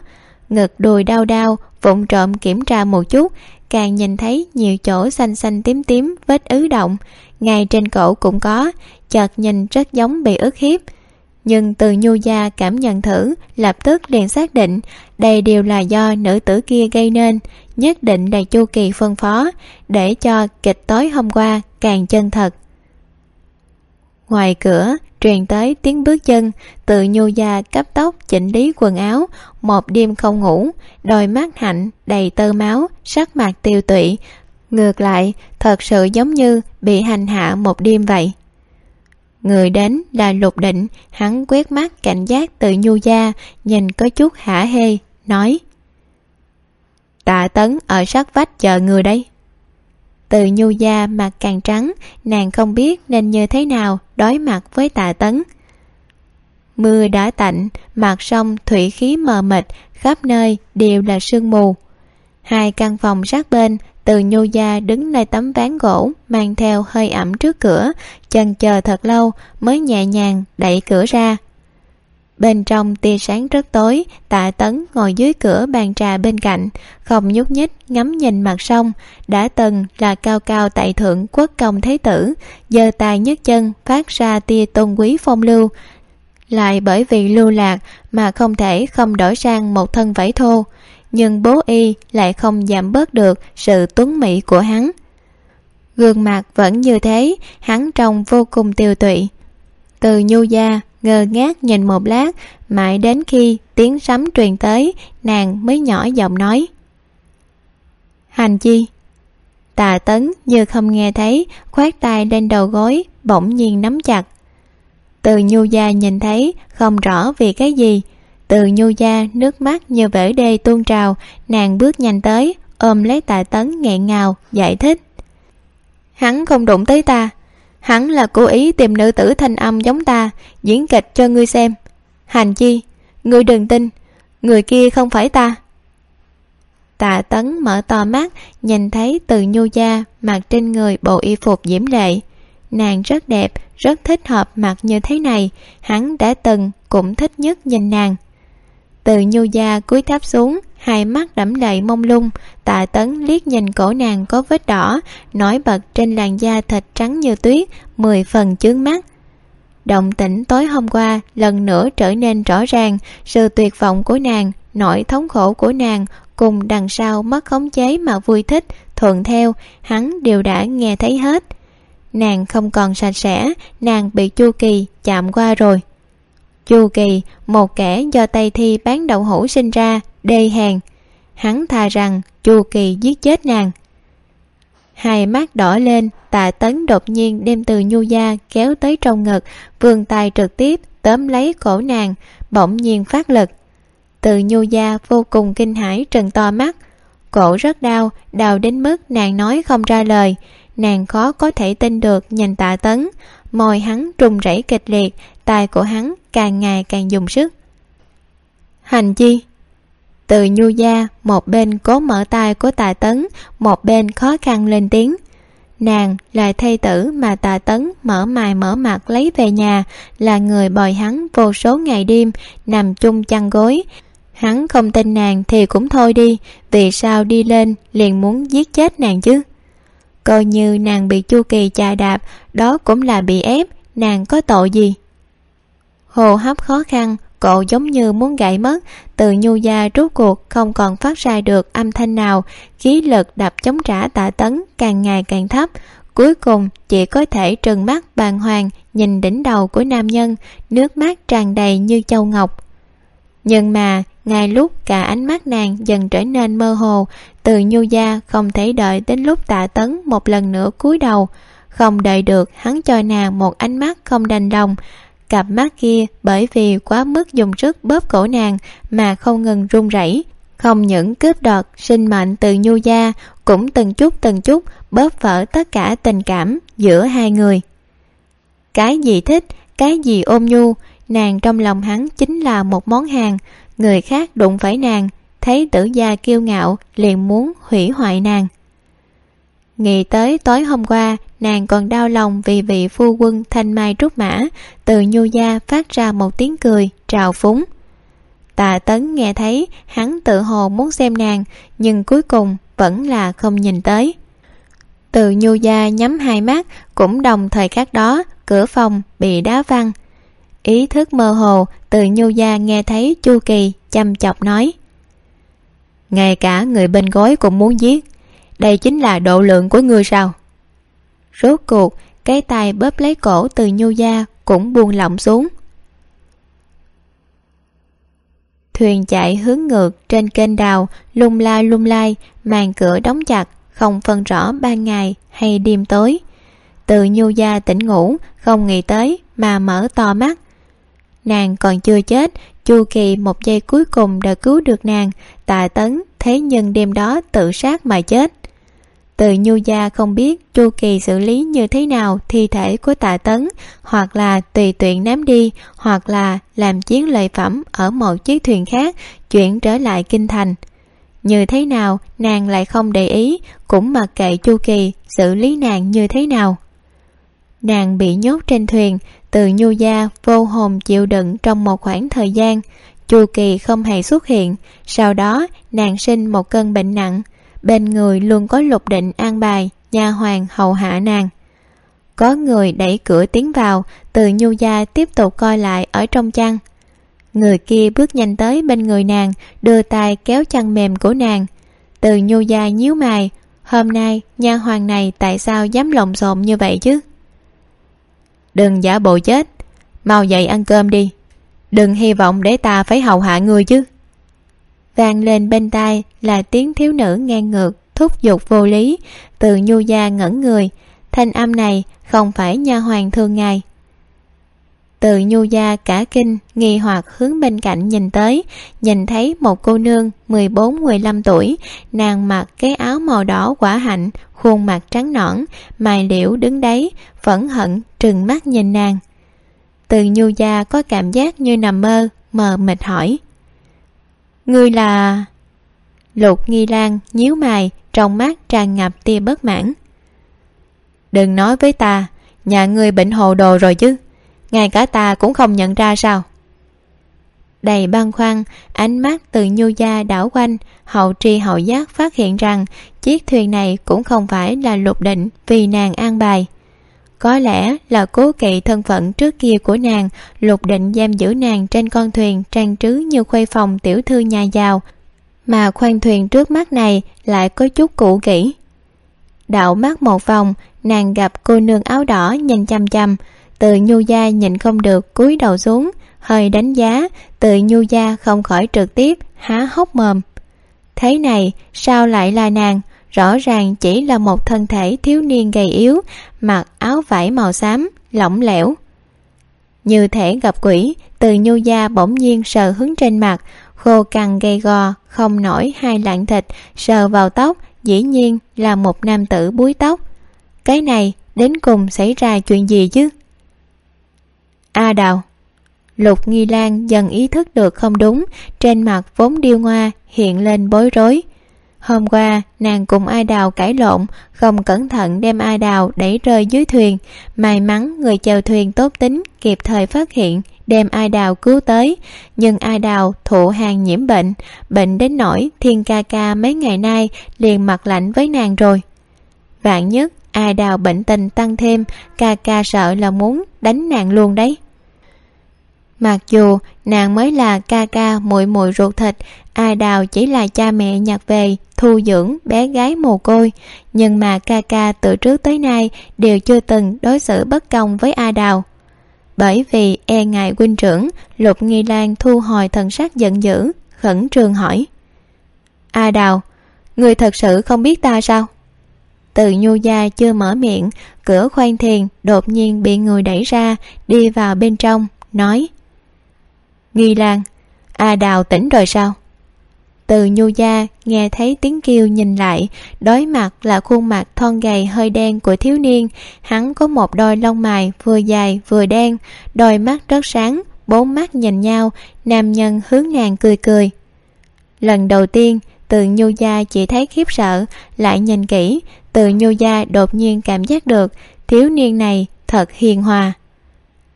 Ngực đùi đau đau, vụng trộm kiểm tra một chút, càng nhìn thấy nhiều chỗ xanh xanh tím tím vết ứ động. Ngay trên cổ cũng có, chợt nhìn rất giống bị ức hiếp nhưng từ nhu gia cảm nhận thử, lập tức liền xác định đây đều là do nữ tử kia gây nên, nhất định là chu kỳ phân phó để cho kịch tối hôm qua càng chân thật. Ngoài cửa, truyền tới tiếng bước chân từ nhu gia cấp tốc chỉnh lý quần áo, một đêm không ngủ, đôi mắt hạnh đầy tơ máu, sắc mặt tiêu tụy. Ngược lại, thật sự giống như bị hành hạ một đêm vậy người đến là lục định. Hắn quét mắt cảnh giác từ nhu gia, nhìn có chút hả hê, nói, tạ tấn ở sát vách chờ người đây. Từ nhu gia mặt càng trắng, nàng không biết nên như thế nào đối mặt với tạ tấn. Mưa đã tạnh, mặt sông thủy khí mờ mịt, khắp nơi đều là sương mù hai căn phòng sát bên, từ nhô gia đứng nơi tấm ván gỗ, mang theo hơi ẩm trước cửa, chần chờ thật lâu mới nhẹ nhàng đẩy cửa ra. Bên trong tia sáng rất tối, tạ tấn ngồi dưới cửa bàn trà bên cạnh, không nhúc nhích ngắm nhìn mặt sông, đã từng là cao cao tại thượng quốc công thế tử, giơ tay nhấc chân phát ra tia tôn quý phong lưu. Lại bởi vì lưu lạc mà không thể không đổi sang một thân vải thô nhưng bố y lại không giảm bớt được sự tuấn mỹ của hắn. Gương mặt vẫn như thế, hắn trông vô cùng tiêu tụy. Từ nhu gia, ngơ ngác nhìn một lát, mãi đến khi tiếng sấm truyền tới, nàng mới nhỏ giọng nói. Hành chi? Tà tấn như không nghe thấy, khoát tay lên đầu gối, bỗng nhiên nắm chặt. Từ nhu gia nhìn thấy, không rõ vì cái gì từ nhu gia, nước mắt như vỡ đê tuôn trào, nàng bước nhanh tới, ôm lấy tạ tấn nghẹn ngào, giải thích. Hắn không đụng tới ta. Hắn là cố ý tìm nữ tử thanh âm giống ta, diễn kịch cho ngươi xem. Hành chi, ngươi đừng tin, người kia không phải ta. Tạ tấn mở to mắt, nhìn thấy từ nhu gia mặc trên người bộ y phục diễm lệ. Nàng rất đẹp, rất thích hợp mặc như thế này, hắn đã từng cũng thích nhất nhìn nàng từ nhu gia cúi thấp xuống, hai mắt đẫm lệ mông lung. Tạ tấn liếc nhìn cổ nàng có vết đỏ, nổi bật trên làn da thịt trắng như tuyết, mười phần chướng mắt. Động tĩnh tối hôm qua lần nữa trở nên rõ ràng, sự tuyệt vọng của nàng, nỗi thống khổ của nàng cùng đằng sau mất khống chế mà vui thích, thuận theo, hắn đều đã nghe thấy hết. Nàng không còn sạch sẽ, nàng bị chu kỳ chạm qua rồi chu kỳ, một kẻ do tây thi bán đậu hũ sinh ra đê hèn hắn thà rằng chu kỳ giết chết nàng. Hai mắt đỏ lên tạ tấn đột nhiên đem từ nhu gia kéo tới trong ngực, vươn tay trực tiếp tóm lấy cổ nàng, bỗng nhiên phát lực. Từ nhu gia vô cùng kinh hãi trừng to mắt. Cổ rất đau đau đến mức nàng nói không ra lời. Nàng khó có thể tin được nhìn tạ tấn. Môi hắn trùng rẩy kịch liệt tay của hắn càng ngày càng dùng sức. Hành chi? Từ nhu gia, một bên cố mở tay của tà tấn, một bên khó khăn lên tiếng. Nàng là thê tử mà tà tấn mở mài mở mặt lấy về nhà, là người bồi hắn vô số ngày đêm, nằm chung chăn gối. Hắn không tin nàng thì cũng thôi đi, vì sao đi lên liền muốn giết chết nàng chứ? Coi như nàng bị chu kỳ chà đạp, đó cũng là bị ép, nàng có tội gì? Hồ hấp khó khăn, cậu giống như muốn gãy mất. Từ nhu gia rốt cuộc không còn phát ra được âm thanh nào. Khí lực đập chống trả tạ tấn càng ngày càng thấp. Cuối cùng, chỉ có thể trừng mắt bàng hoàng nhìn đỉnh đầu của nam nhân, nước mắt tràn đầy như châu ngọc. Nhưng mà, ngay lúc cả ánh mắt nàng dần trở nên mơ hồ, từ nhu gia không thể đợi đến lúc tạ tấn một lần nữa cúi đầu. Không đợi được, hắn cho nàng một ánh mắt không đành lòng cặp mắt kia bởi vì quá mức dùng sức bóp cổ nàng mà không ngừng run rẩy. Không những cướp đoạt sinh mệnh từ nhu gia, cũng từng chút từng chút bóp vỡ tất cả tình cảm giữa hai người. Cái gì thích, cái gì ôm nhu, nàng trong lòng hắn chính là một món hàng. Người khác đụng phải nàng, thấy tử gia kiêu ngạo liền muốn hủy hoại nàng. Nghĩ tới tối hôm qua nàng còn đau lòng vì vị phu quân thanh mai trúc mã từ nhu gia phát ra một tiếng cười, trào phúng. Tạ tấn nghe thấy, hắn tự hồ muốn xem nàng, nhưng cuối cùng vẫn là không nhìn tới. Từ nhu gia nhắm hai mắt, cũng đồng thời khắc đó, cửa phòng bị đá văng. Ý thức mơ hồ, từ nhu gia nghe thấy chu kỳ chăm chọc nói. Ngay cả người bên gối cũng muốn giết, đây chính là độ lượng của ngươi sao? Rốt cuộc, cái tay bóp lấy cổ từ nhu gia cũng buông lỏng xuống. Thuyền chạy hướng ngược trên kênh đào, lung la lung lai, màn cửa đóng chặt, không phân rõ ban ngày hay đêm tối. Từ nhu gia tỉnh ngủ, không nghĩ tới mà mở to mắt. Nàng còn chưa chết, chu kỳ một giây cuối cùng đã cứu được nàng, tạ tấn thế nhưng đêm đó tự sát mà chết từ nhu gia không biết chu kỳ xử lý như thế nào thi thể của tạ tấn, hoặc là tùy tiện ném đi, hoặc là làm chiến lợi phẩm ở một chiếc thuyền khác, chuyển trở lại kinh thành. Như thế nào, nàng lại không để ý, cũng mặc kệ chu kỳ xử lý nàng như thế nào. Nàng bị nhốt trên thuyền, từ nhu gia vô hồn chịu đựng trong một khoảng thời gian. Chu kỳ không hề xuất hiện, sau đó nàng sinh một cơn bệnh nặng bên người luôn có lục định an bài, nha hoàng hầu hạ nàng. Có người đẩy cửa tiến vào, từ nhu gia tiếp tục coi lại ở trong chăn. Người kia bước nhanh tới bên người nàng, đưa tay kéo chăn mềm của nàng. Từ nhu gia nhíu mày, hôm nay nha hoàng này tại sao dám lồng xộn như vậy chứ? Đừng giả bộ chết, mau dậy ăn cơm đi. Đừng hy vọng để ta phải hầu hạ người chứ. Vang lên bên tai là tiếng thiếu nữ ngang ngược, thúc giục vô lý. Từ nhu gia ngẩn người, thanh âm này không phải nha hoàng thường ngày. Từ nhu gia cả kinh, nghi hoặc hướng bên cạnh nhìn tới, nhìn thấy một cô nương mười bốn, mười lăm tuổi, nàng mặc cái áo màu đỏ quả hạnh, khuôn mặt trắng nõn, mài liễu đứng đấy, phẫn hận trừng mắt nhìn nàng. Từ nhu gia có cảm giác như nằm mơ, mờ mịt hỏi, ngươi là lục nghi lan nhíu mày, trong mắt tràn ngập tia bất mãn. Đừng nói với ta, nhà ngươi bệnh hồ đồ rồi chứ, ngay cả ta cũng không nhận ra sao. Đầy băn khoăn, ánh mắt từ nhu gia đảo quanh, hậu tri hậu giác phát hiện rằng chiếc thuyền này cũng không phải là lục định vì nàng an bài. Có lẽ là cố kỵ thân phận trước kia của nàng, lục định giam giữ nàng trên con thuyền trang trứ như khuê phòng tiểu thư nhà giàu mà khoang thuyền trước mắt này lại có chút cũ kỹ. Đạo mắt một vòng, nàng gặp cô nương áo đỏ nhìn chăm chăm. Từ nhu gia nhìn không được, cúi đầu xuống, hơi đánh giá. Từ nhu gia không khỏi trực tiếp, há hốc mồm. Thế này, sao lại là nàng? Rõ ràng chỉ là một thân thể thiếu niên gầy yếu, mặc áo vải màu xám, lỏng lẻo. Như thể gặp quỷ, từ nhu gia bỗng nhiên sờ hứng trên mặt khô cằn gầy gò, không nổi hai lạng thịt, sờ vào tóc, dĩ nhiên là một nam tử búi tóc. Cái này, đến cùng xảy ra chuyện gì chứ? A đào. Lục nghi lan dần ý thức được không đúng, trên mặt vốn điêu ngoa hiện lên bối rối. Hôm qua, nàng cùng a đào cãi lộn, không cẩn thận đem a đào đẩy rơi dưới thuyền. May mắn người chèo thuyền tốt tính kịp thời phát hiện đem ai đào cứu tới. Nhưng ai đào thụ hàng nhiễm bệnh bệnh đến nỗi thiên ca ca mấy ngày nay liền mặt lạnh với nàng rồi. Vạn nhất ai đào bệnh tình tăng thêm, ca ca sợ là muốn đánh nàng luôn đấy. Mặc dù nàng mới là ca ca muội muội ruột thịt, ai đào chỉ là cha mẹ nhặt về thu dưỡng bé gái mồ côi, nhưng mà ca ca từ trước tới nay đều chưa từng đối xử bất công với ai đào bởi vì e ngại huynh trưởng, lục nghi lan thu hồi thần sắc giận dữ, khẩn trương hỏi. A đào, người thật sự không biết ta sao? Từ nhu gia chưa mở miệng, cửa khoan thiền đột nhiên bị người đẩy ra, đi vào bên trong, nói. Nghi lan, a đào tỉnh rồi sao? Từ nhu gia nghe thấy tiếng kêu nhìn lại, đối mặt là khuôn mặt thon gầy hơi đen của thiếu niên. Hắn có một đôi lông mày vừa dài vừa đen, đôi mắt rất sáng, bốn mắt nhìn nhau, nam nhân hướng nàng cười cười. Lần đầu tiên, từ nhu gia chỉ thấy khiếp sợ, lại nhìn kỹ, từ nhu gia đột nhiên cảm giác được, thiếu niên này thật hiền hòa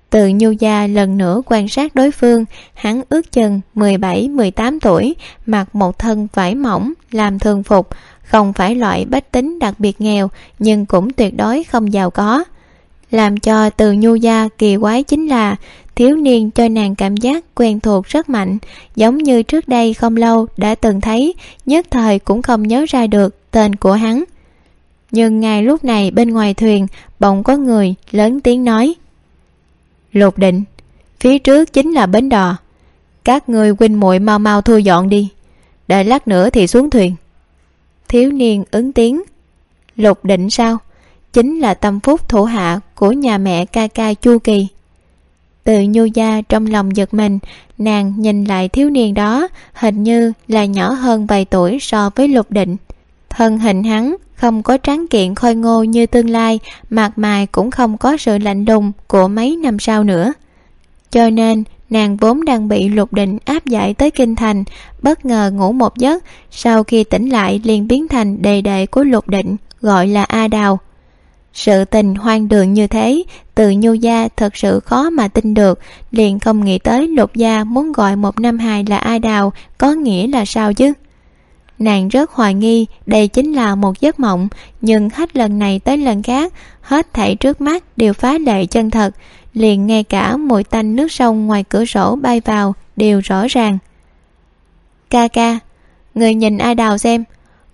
từ nhu gia lần nữa quan sát đối phương, hắn ước chừng mười bảy, mười tám tuổi, mặc một thân vải mỏng, làm thường phục, không phải loại bách tính đặc biệt nghèo, nhưng cũng tuyệt đối không giàu có. Làm cho từ nhu gia kỳ quái chính là, thiếu niên cho nàng cảm giác quen thuộc rất mạnh, giống như trước đây không lâu đã từng thấy, nhất thời cũng không nhớ ra được tên của hắn. Nhưng ngay lúc này bên ngoài thuyền, bỗng có người lớn tiếng nói lục định phía trước chính là bến đò. Các người huynh muội mau mau thu dọn đi. Đợi lát nữa thì xuống thuyền. Thiếu niên ứng tiếng. Lục định sao? Chính là tâm phúc thủ hạ của nhà mẹ ca ca chu kỳ. Từ nhu gia trong lòng giật mình, nàng nhìn lại thiếu niên đó, hình như là nhỏ hơn vài tuổi so với lục định thân hình hắn không có tráng kiện khôi ngô như tương lai, mặt mày cũng không có sự lạnh lùng của mấy năm sau nữa. Cho nên, nàng vốn đang bị lục định áp giải tới kinh thành, bất ngờ ngủ một giấc, sau khi tỉnh lại liền biến thành đề đệ của lục định, gọi là a đào. Sự tình hoang đường như thế, từ nhu gia thật sự khó mà tin được, liền không nghĩ tới lục gia muốn gọi một năm hài là a đào có nghĩa là sao chứ? Nàng rất hoài nghi, đây chính là một giấc mộng, nhưng hết lần này tới lần khác, hết thảy trước mắt đều phá lệ chân thật. Liền ngay cả mùi tanh nước sông ngoài cửa sổ bay vào đều rõ ràng. Ca ca, người nhìn ai đào xem?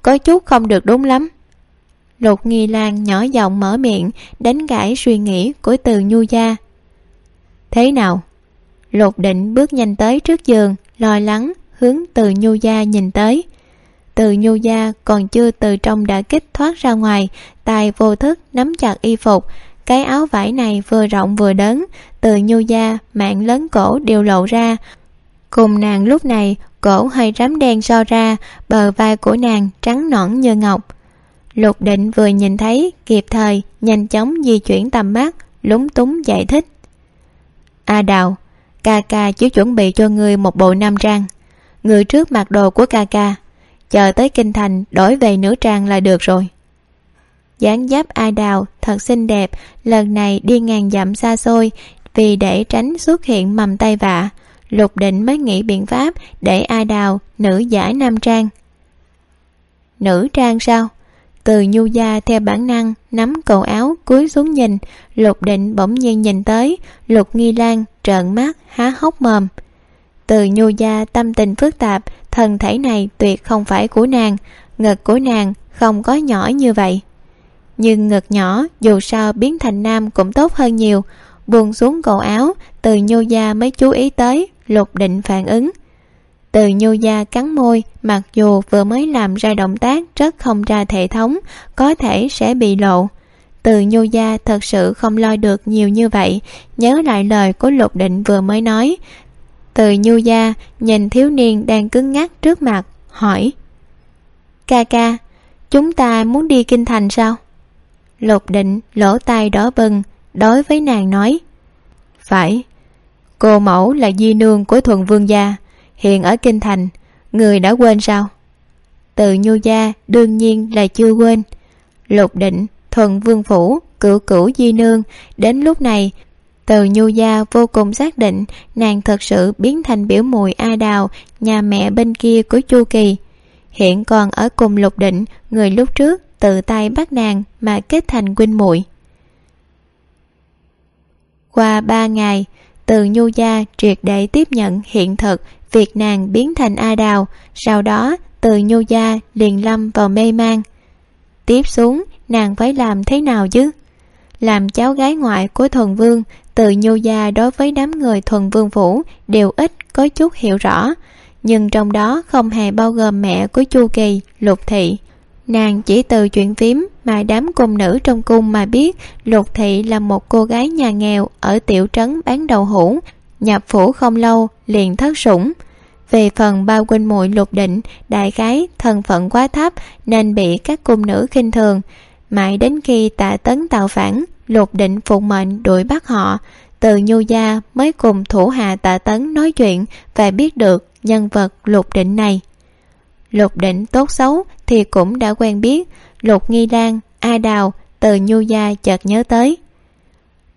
Có chút không được đúng lắm. Lục nghi lan nhỏ giọng mở miệng, đánh gãy suy nghĩ của từ nhu gia. Thế nào? Lục định bước nhanh tới trước giường, lo lắng hướng từ nhu gia nhìn tới từ nhu gia, còn chưa từ trong đã kích thoát ra ngoài, tài vô thức nắm chặt y phục. Cái áo vải này vừa rộng vừa đớn, từ nhu gia, mạng lớn cổ đều lộ ra. Cùng nàng lúc này, cổ hơi rám đen so ra, bờ vai của nàng trắng nõn như ngọc. Lục định vừa nhìn thấy, kịp thời, nhanh chóng di chuyển tầm mắt, lúng túng giải thích. A đào, ca ca chỉ chuẩn bị cho ngươi một bộ nam trang. Người trước mặc đồ của ca ca chờ tới kinh thành, đổi về nữ trang là được rồi. Dáng dấp ai đào thật xinh đẹp, lần này đi ngàn dặm xa xôi, vì để tránh xuất hiện mầm tay vạ, lục định mới nghĩ biện pháp để ai đào nữ giải nam trang. Nữ trang sao? Từ nhu gia theo bản năng, nắm cầu áo, cúi xuống nhìn, lục định bỗng nhiên nhìn tới, lục nghi lan trợn mắt, há hốc mồm. Từ nhu gia tâm tình phức tạp thân thể này tuyệt không phải của nàng, ngực của nàng không có nhỏ như vậy. Nhưng ngực nhỏ dù sao biến thành nam cũng tốt hơn nhiều, buông xuống cổ áo, từ nhô gia mới chú ý tới, lục định phản ứng. Từ nhô gia cắn môi, mặc dù vừa mới làm ra động tác rất không ra hệ thống, có thể sẽ bị lộ. Từ nhô gia thật sự không lo được nhiều như vậy, nhớ lại lời của lục định vừa mới nói từ nhu gia nhìn thiếu niên đang cứng ngắc trước mặt, hỏi. Ca ca, chúng ta muốn đi kinh thành sao? Lục định lỗ tai đỏ bừng, đối với nàng nói. Phải, cô mẫu là di nương của thuần vương gia, hiện ở kinh thành, người đã quên sao? Từ nhu gia đương nhiên là chưa quên. Lục định, thuần vương phủ cựu cửu di nương, đến lúc này từ nhu gia vô cùng xác định nàng thật sự biến thành biểu mùi a đào, nhà mẹ bên kia của chu kỳ. Hiện còn ở cùng lục định người lúc trước tự tay bắt nàng mà kết thành huynh muội. Qua ba ngày, từ nhu gia triệt để tiếp nhận hiện thực việc nàng biến thành a đào. Sau đó, từ nhu gia liền lâm vào mê man. Tiếp xuống, nàng phải làm thế nào chứ? Làm cháu gái ngoại của thuần vương từ nhu gia đối với đám người thuần vương phủ đều ít có chút hiểu rõ. Nhưng trong đó không hề bao gồm mẹ của chu kỳ, lục thị. Nàng chỉ từ chuyện phím mà đám cung nữ trong cung mà biết lục thị là một cô gái nhà nghèo ở tiểu trấn bán đầu hũ, nhập phủ không lâu liền thất sủng. Về phần bao quanh muội lục định, đại khái thân phận quá thấp nên bị các cung nữ khinh thường. Mãi đến khi tạ tấn tạo phản lục định phụ mệnh đuổi bắt họ. Từ nhu gia mới cùng thủ hạ tạ tấn nói chuyện và biết được nhân vật lục định này. Lục định tốt xấu thì cũng đã quen biết lục nghi lan, a đào, từ nhu gia chợt nhớ tới.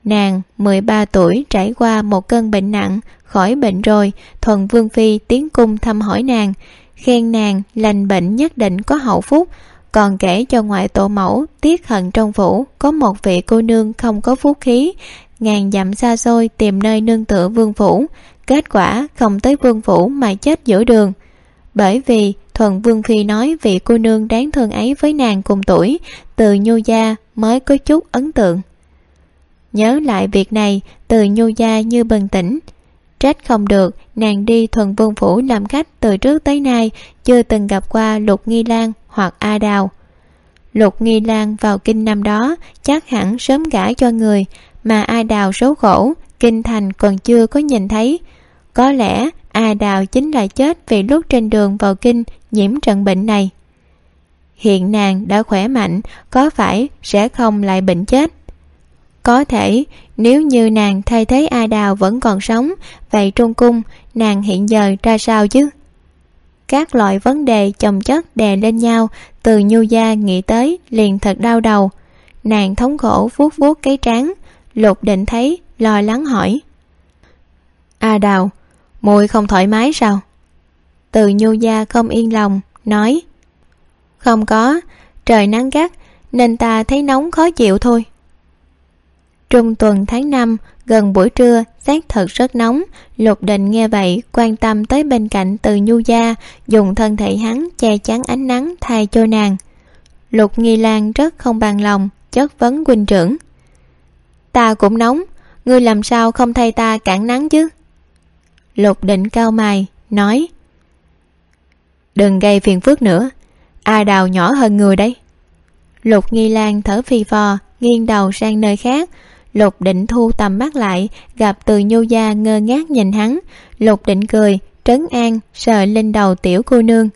Nàng mười ba tuổi trải qua một cơn bệnh nặng, khỏi bệnh rồi, thuần vương phi tiến cung thăm hỏi nàng, khen nàng lành bệnh nhất định có hậu phúc còn kể cho ngoại tổ mẫu tiếc hận trong phủ, có một vị cô nương không có phú khí. Ngàn dặm xa xôi tìm nơi nương tựa vương phủ. Kết quả không tới vương phủ mà chết giữa đường. Bởi vì thuần vương phi nói vị cô nương đáng thương ấy với nàng cùng tuổi, từ nhu gia mới có chút ấn tượng. Nhớ lại việc này, từ nhu gia như bừng tỉnh. Trách không được, nàng đi thuần vương phủ làm khách từ trước tới nay, chưa từng gặp qua lục nghi lan hoặc a đào lục nghi lan vào kinh năm đó, chắc hẳn sớm gả cho người, mà a đào số khổ, kinh thành còn chưa có nhìn thấy. Có lẽ a đào chính là chết vì lúc trên đường vào kinh nhiễm trận bệnh này. Hiện nàng đã khỏe mạnh, có phải sẽ không lại bệnh chết? Có thể, nếu như nàng thay thế a đào vẫn còn sống, vậy trong cung nàng hiện giờ ra sao chứ? Các loại vấn đề chồng chất đè lên nhau, từ nhu gia nghĩ tới liền thật đau đầu. Nàng thống khổ vuốt vuốt cái trán, lục định thấy, lo lắng hỏi. A đào mùi không thoải mái sao? Từ nhu gia không yên lòng, nói. Không có, trời nắng gắt, nên ta thấy nóng khó chịu thôi. Trung tuần tháng năm gần buổi trưa, xác thật rất nóng. Lục định nghe vậy, quan tâm tới bên cạnh từ nhu gia, dùng thân thể hắn che chắn ánh nắng thay cho nàng. Lục nghi lan rất không bằng lòng, chất vấn huynh trưởng. Ta cũng nóng, ngươi làm sao không thay ta cản nắng chứ? Lục định cao mày, nói. Đừng gây phiền phức nữa, a đào nhỏ hơn người đấy. Lục nghi lan thở phì phò, nghiêng đầu sang nơi khác lục định thu tầm mắt lại, gặp từ nhu gia ngơ ngác nhìn hắn. Lục định cười, trấn an, sờ lên đầu tiểu cô nương.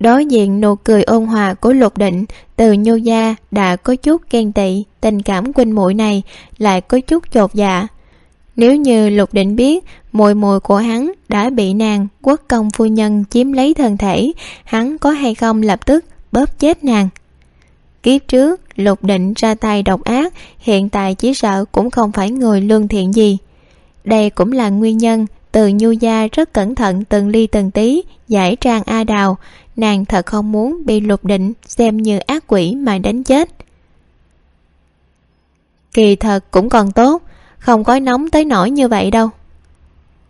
Đối diện nụ cười ôn hòa của lục định, từ nhu gia đã có chút ghen tị, tình cảm huynh muội này lại có chút chột dạ. Nếu như lục định biết mùi mùi của hắn đã bị nàng quốc công phu nhân chiếm lấy thân thể, hắn có hay không lập tức bóp chết nàng? Kiếp trước, lục định ra tay độc ác, hiện tại chỉ sợ cũng không phải người lương thiện gì. Đây cũng là nguyên nhân, từ nhu gia rất cẩn thận từng ly từng tí, giải trang a đào. Nàng thật không muốn bị lục định xem như ác quỷ mà đánh chết. Kỳ thật cũng còn tốt, không có nóng tới nỗi như vậy đâu.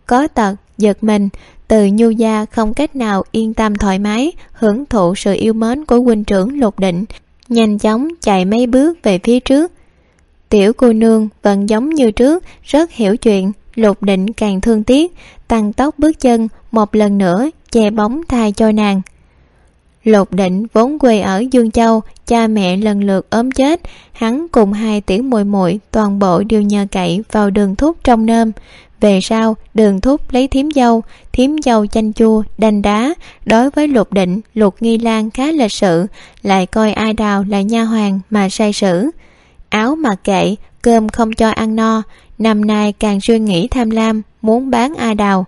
Có tật, giật mình, từ nhu gia không cách nào yên tâm thoải mái, hưởng thụ sự yêu mến của huynh trưởng lục định nhanh chóng chạy mấy bước về phía trước. Tiểu cô nương vẫn giống như trước, rất hiểu chuyện, lục định càng thương tiếc, tăng tốc bước chân, một lần nữa che bóng thai cho nàng lục định vốn quê ở dương châu, cha mẹ lần lượt ốm chết, hắn cùng hai tiểu muội muội toàn bộ đều nhờ cậy vào đường thúc trong nơm. Về sau, đường thúc lấy thím dâu thím dâu chanh chua đanh đá. Đối với lục định, lục nghi lan khá lịch sự, lại coi ai đào là nha hoàng mà sai sử. Áo mà kệ, cơm không cho ăn no, năm nay càng suy nghĩ tham lam, muốn bán a đào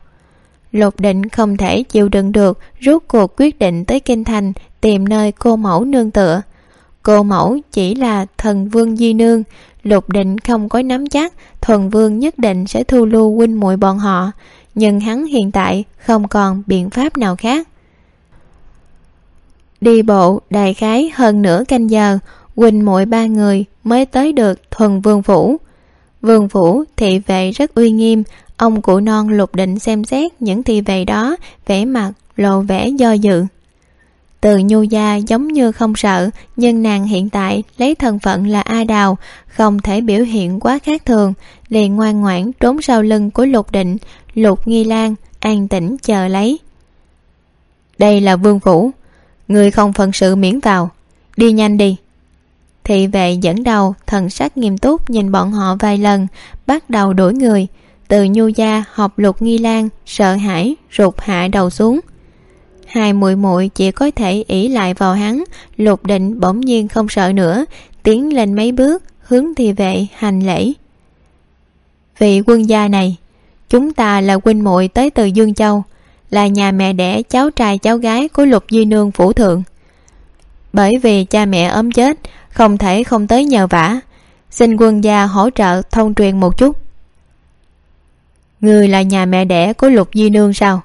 lục định không thể chịu đựng được rút cuộc quyết định tới kinh thành, tìm nơi cô mẫu nương tựa. Cô mẫu chỉ là thần vương di nương. Lục định không có nắm chắc, thuần vương nhất định sẽ thu lưu huynh muội bọn họ. Nhưng hắn hiện tại không còn biện pháp nào khác. Đi bộ đại khái hơn nửa canh giờ, huynh muội ba người mới tới được thuần vương phủ. Vương phủ thị vệ rất uy nghiêm ông cụ non lục định xem xét những thị vệ đó, vẻ mặt lộ vẻ do dự. Từ nhu gia giống như không sợ, nhưng nàng hiện tại lấy thân phận là a đào, không thể biểu hiện quá khác thường, liền ngoan ngoãn trốn sau lưng của lục định, lục nghi lan, an tĩnh chờ lấy. Đây là vương phủ, người không phận sự miễn vào, đi nhanh đi. Thị vệ dẫn đầu, thần sắc nghiêm túc nhìn bọn họ vài lần, bắt đầu đuổi người từ nhu gia, học lục nghi lan, sợ hãi, rụt hạ đầu xuống. Hai muội muội chỉ có thể ỷ lại vào hắn, lục định bỗng nhiên không sợ nữa, tiến lên mấy bước, hướng thì vệ hành lễ. Vị quân gia này, chúng ta là huynh muội tới từ dương châu, là nhà mẹ đẻ cháu trai cháu gái của lục di nương phủ thượng. Bởi vì cha mẹ ốm chết, không thể không tới nhờ vả. Xin quân gia hỗ trợ thông truyền một chút người là nhà mẹ đẻ của lục di nương sao?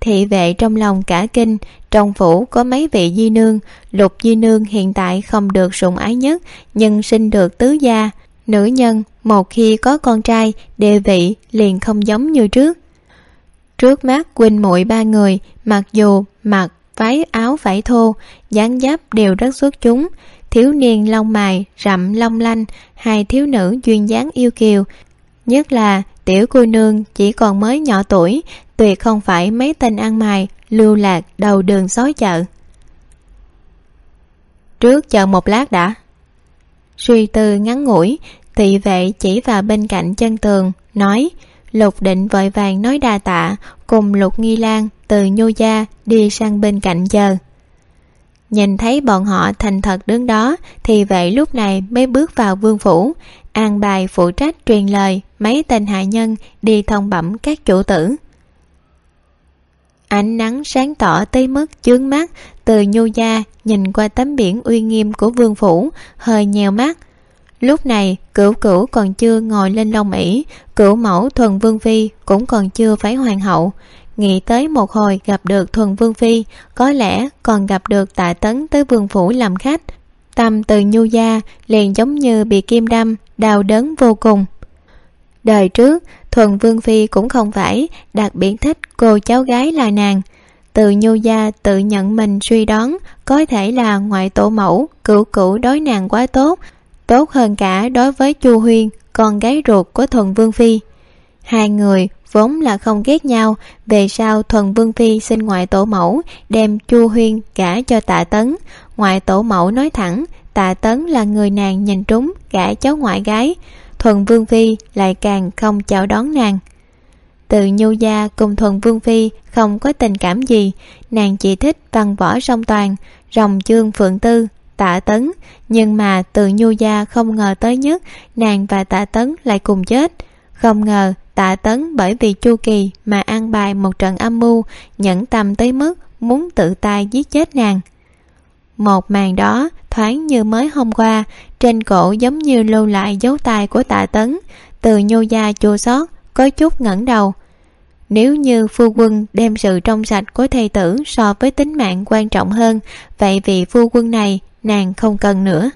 Thị vệ trong lòng cả kinh, trong phủ có mấy vị di nương. Lục di nương hiện tại không được sủng ái nhất, nhưng sinh được tứ gia. Nữ nhân, một khi có con trai, địa vị liền không giống như trước. Trước mắt huynh muội ba người, mặc dù mặc váy áo vải thô, dáng giáp đều rất xuất chúng. Thiếu niên lông mài rậm long lanh, hai thiếu nữ duyên dáng yêu kiều, nhất là tiểu cô nương chỉ còn mới nhỏ tuổi, tuyệt không phải mấy tên ăn mày, lưu lạc, đầu đường xói chợ. Trước chờ một lát đã. Suy tư ngắn ngủi, thị vệ chỉ vào bên cạnh chân tường, nói, lục định vội vàng nói đà tạ, cùng lục nghi lan từ nhu gia đi sang bên cạnh chờ nhìn thấy bọn họ thành thật đứng đó, thì vệ lúc này mới bước vào vương phủ, an bài phụ trách truyền lời mấy tên hạ nhân đi thông bẩm các chủ tử. Ánh nắng sáng tỏ tới mức chướng mắt, từ nhu gia nhìn qua tấm biển uy nghiêm của vương phủ, hơi nheo mắt. Lúc này, cửu cửu còn chưa ngồi lên lông ỷ cửu mẫu thuần vương phi cũng còn chưa phải hoàng hậu nghĩ tới một hồi gặp được thuần vương phi, có lẽ còn gặp được tạ tấn tới vương phủ làm khách. Tâm từ nhu gia liền giống như bị kim đâm, đau đớn vô cùng. Đời trước, thuần vương phi cũng không phải đặc biệt thích cô cháu gái là nàng. Từ nhu gia tự nhận mình suy đoán có thể là ngoại tổ mẫu, cửu cựu đối nàng quá tốt tốt hơn cả đối với chu huyên, con gái ruột của thuần vương phi. Hai người vốn là không ghét nhau, về sau thuần vương phi xin ngoại tổ mẫu đem chu huyên gả cho tạ tấn. Ngoại tổ mẫu nói thẳng, tạ tấn là người nàng nhìn trúng, gả cháu ngoại gái. Thuần vương phi lại càng không chào đón nàng. Từ nhu gia cùng thuần vương phi không có tình cảm gì, nàng chỉ thích văn võ song toàn, rồng chương phượng tư, tạ tấn. Nhưng mà từ nhu gia không ngờ tới nhất, nàng và tạ tấn lại cùng chết. Không ngờ tạ tấn bởi vì chu kỳ mà an bài một trận âm mưu, nhẫn tâm tới mức muốn tự tay giết chết nàng. Một màn đó thoáng như mới hôm qua, trên cổ giống như lưu lại dấu tay của tạ tấn, từ nhô gia chua xót, có chút ngẩng đầu. Nếu như phu quân đem sự trong sạch của thầy tử so với tính mạng quan trọng hơn, vậy vì phu quân này nàng không cần nữa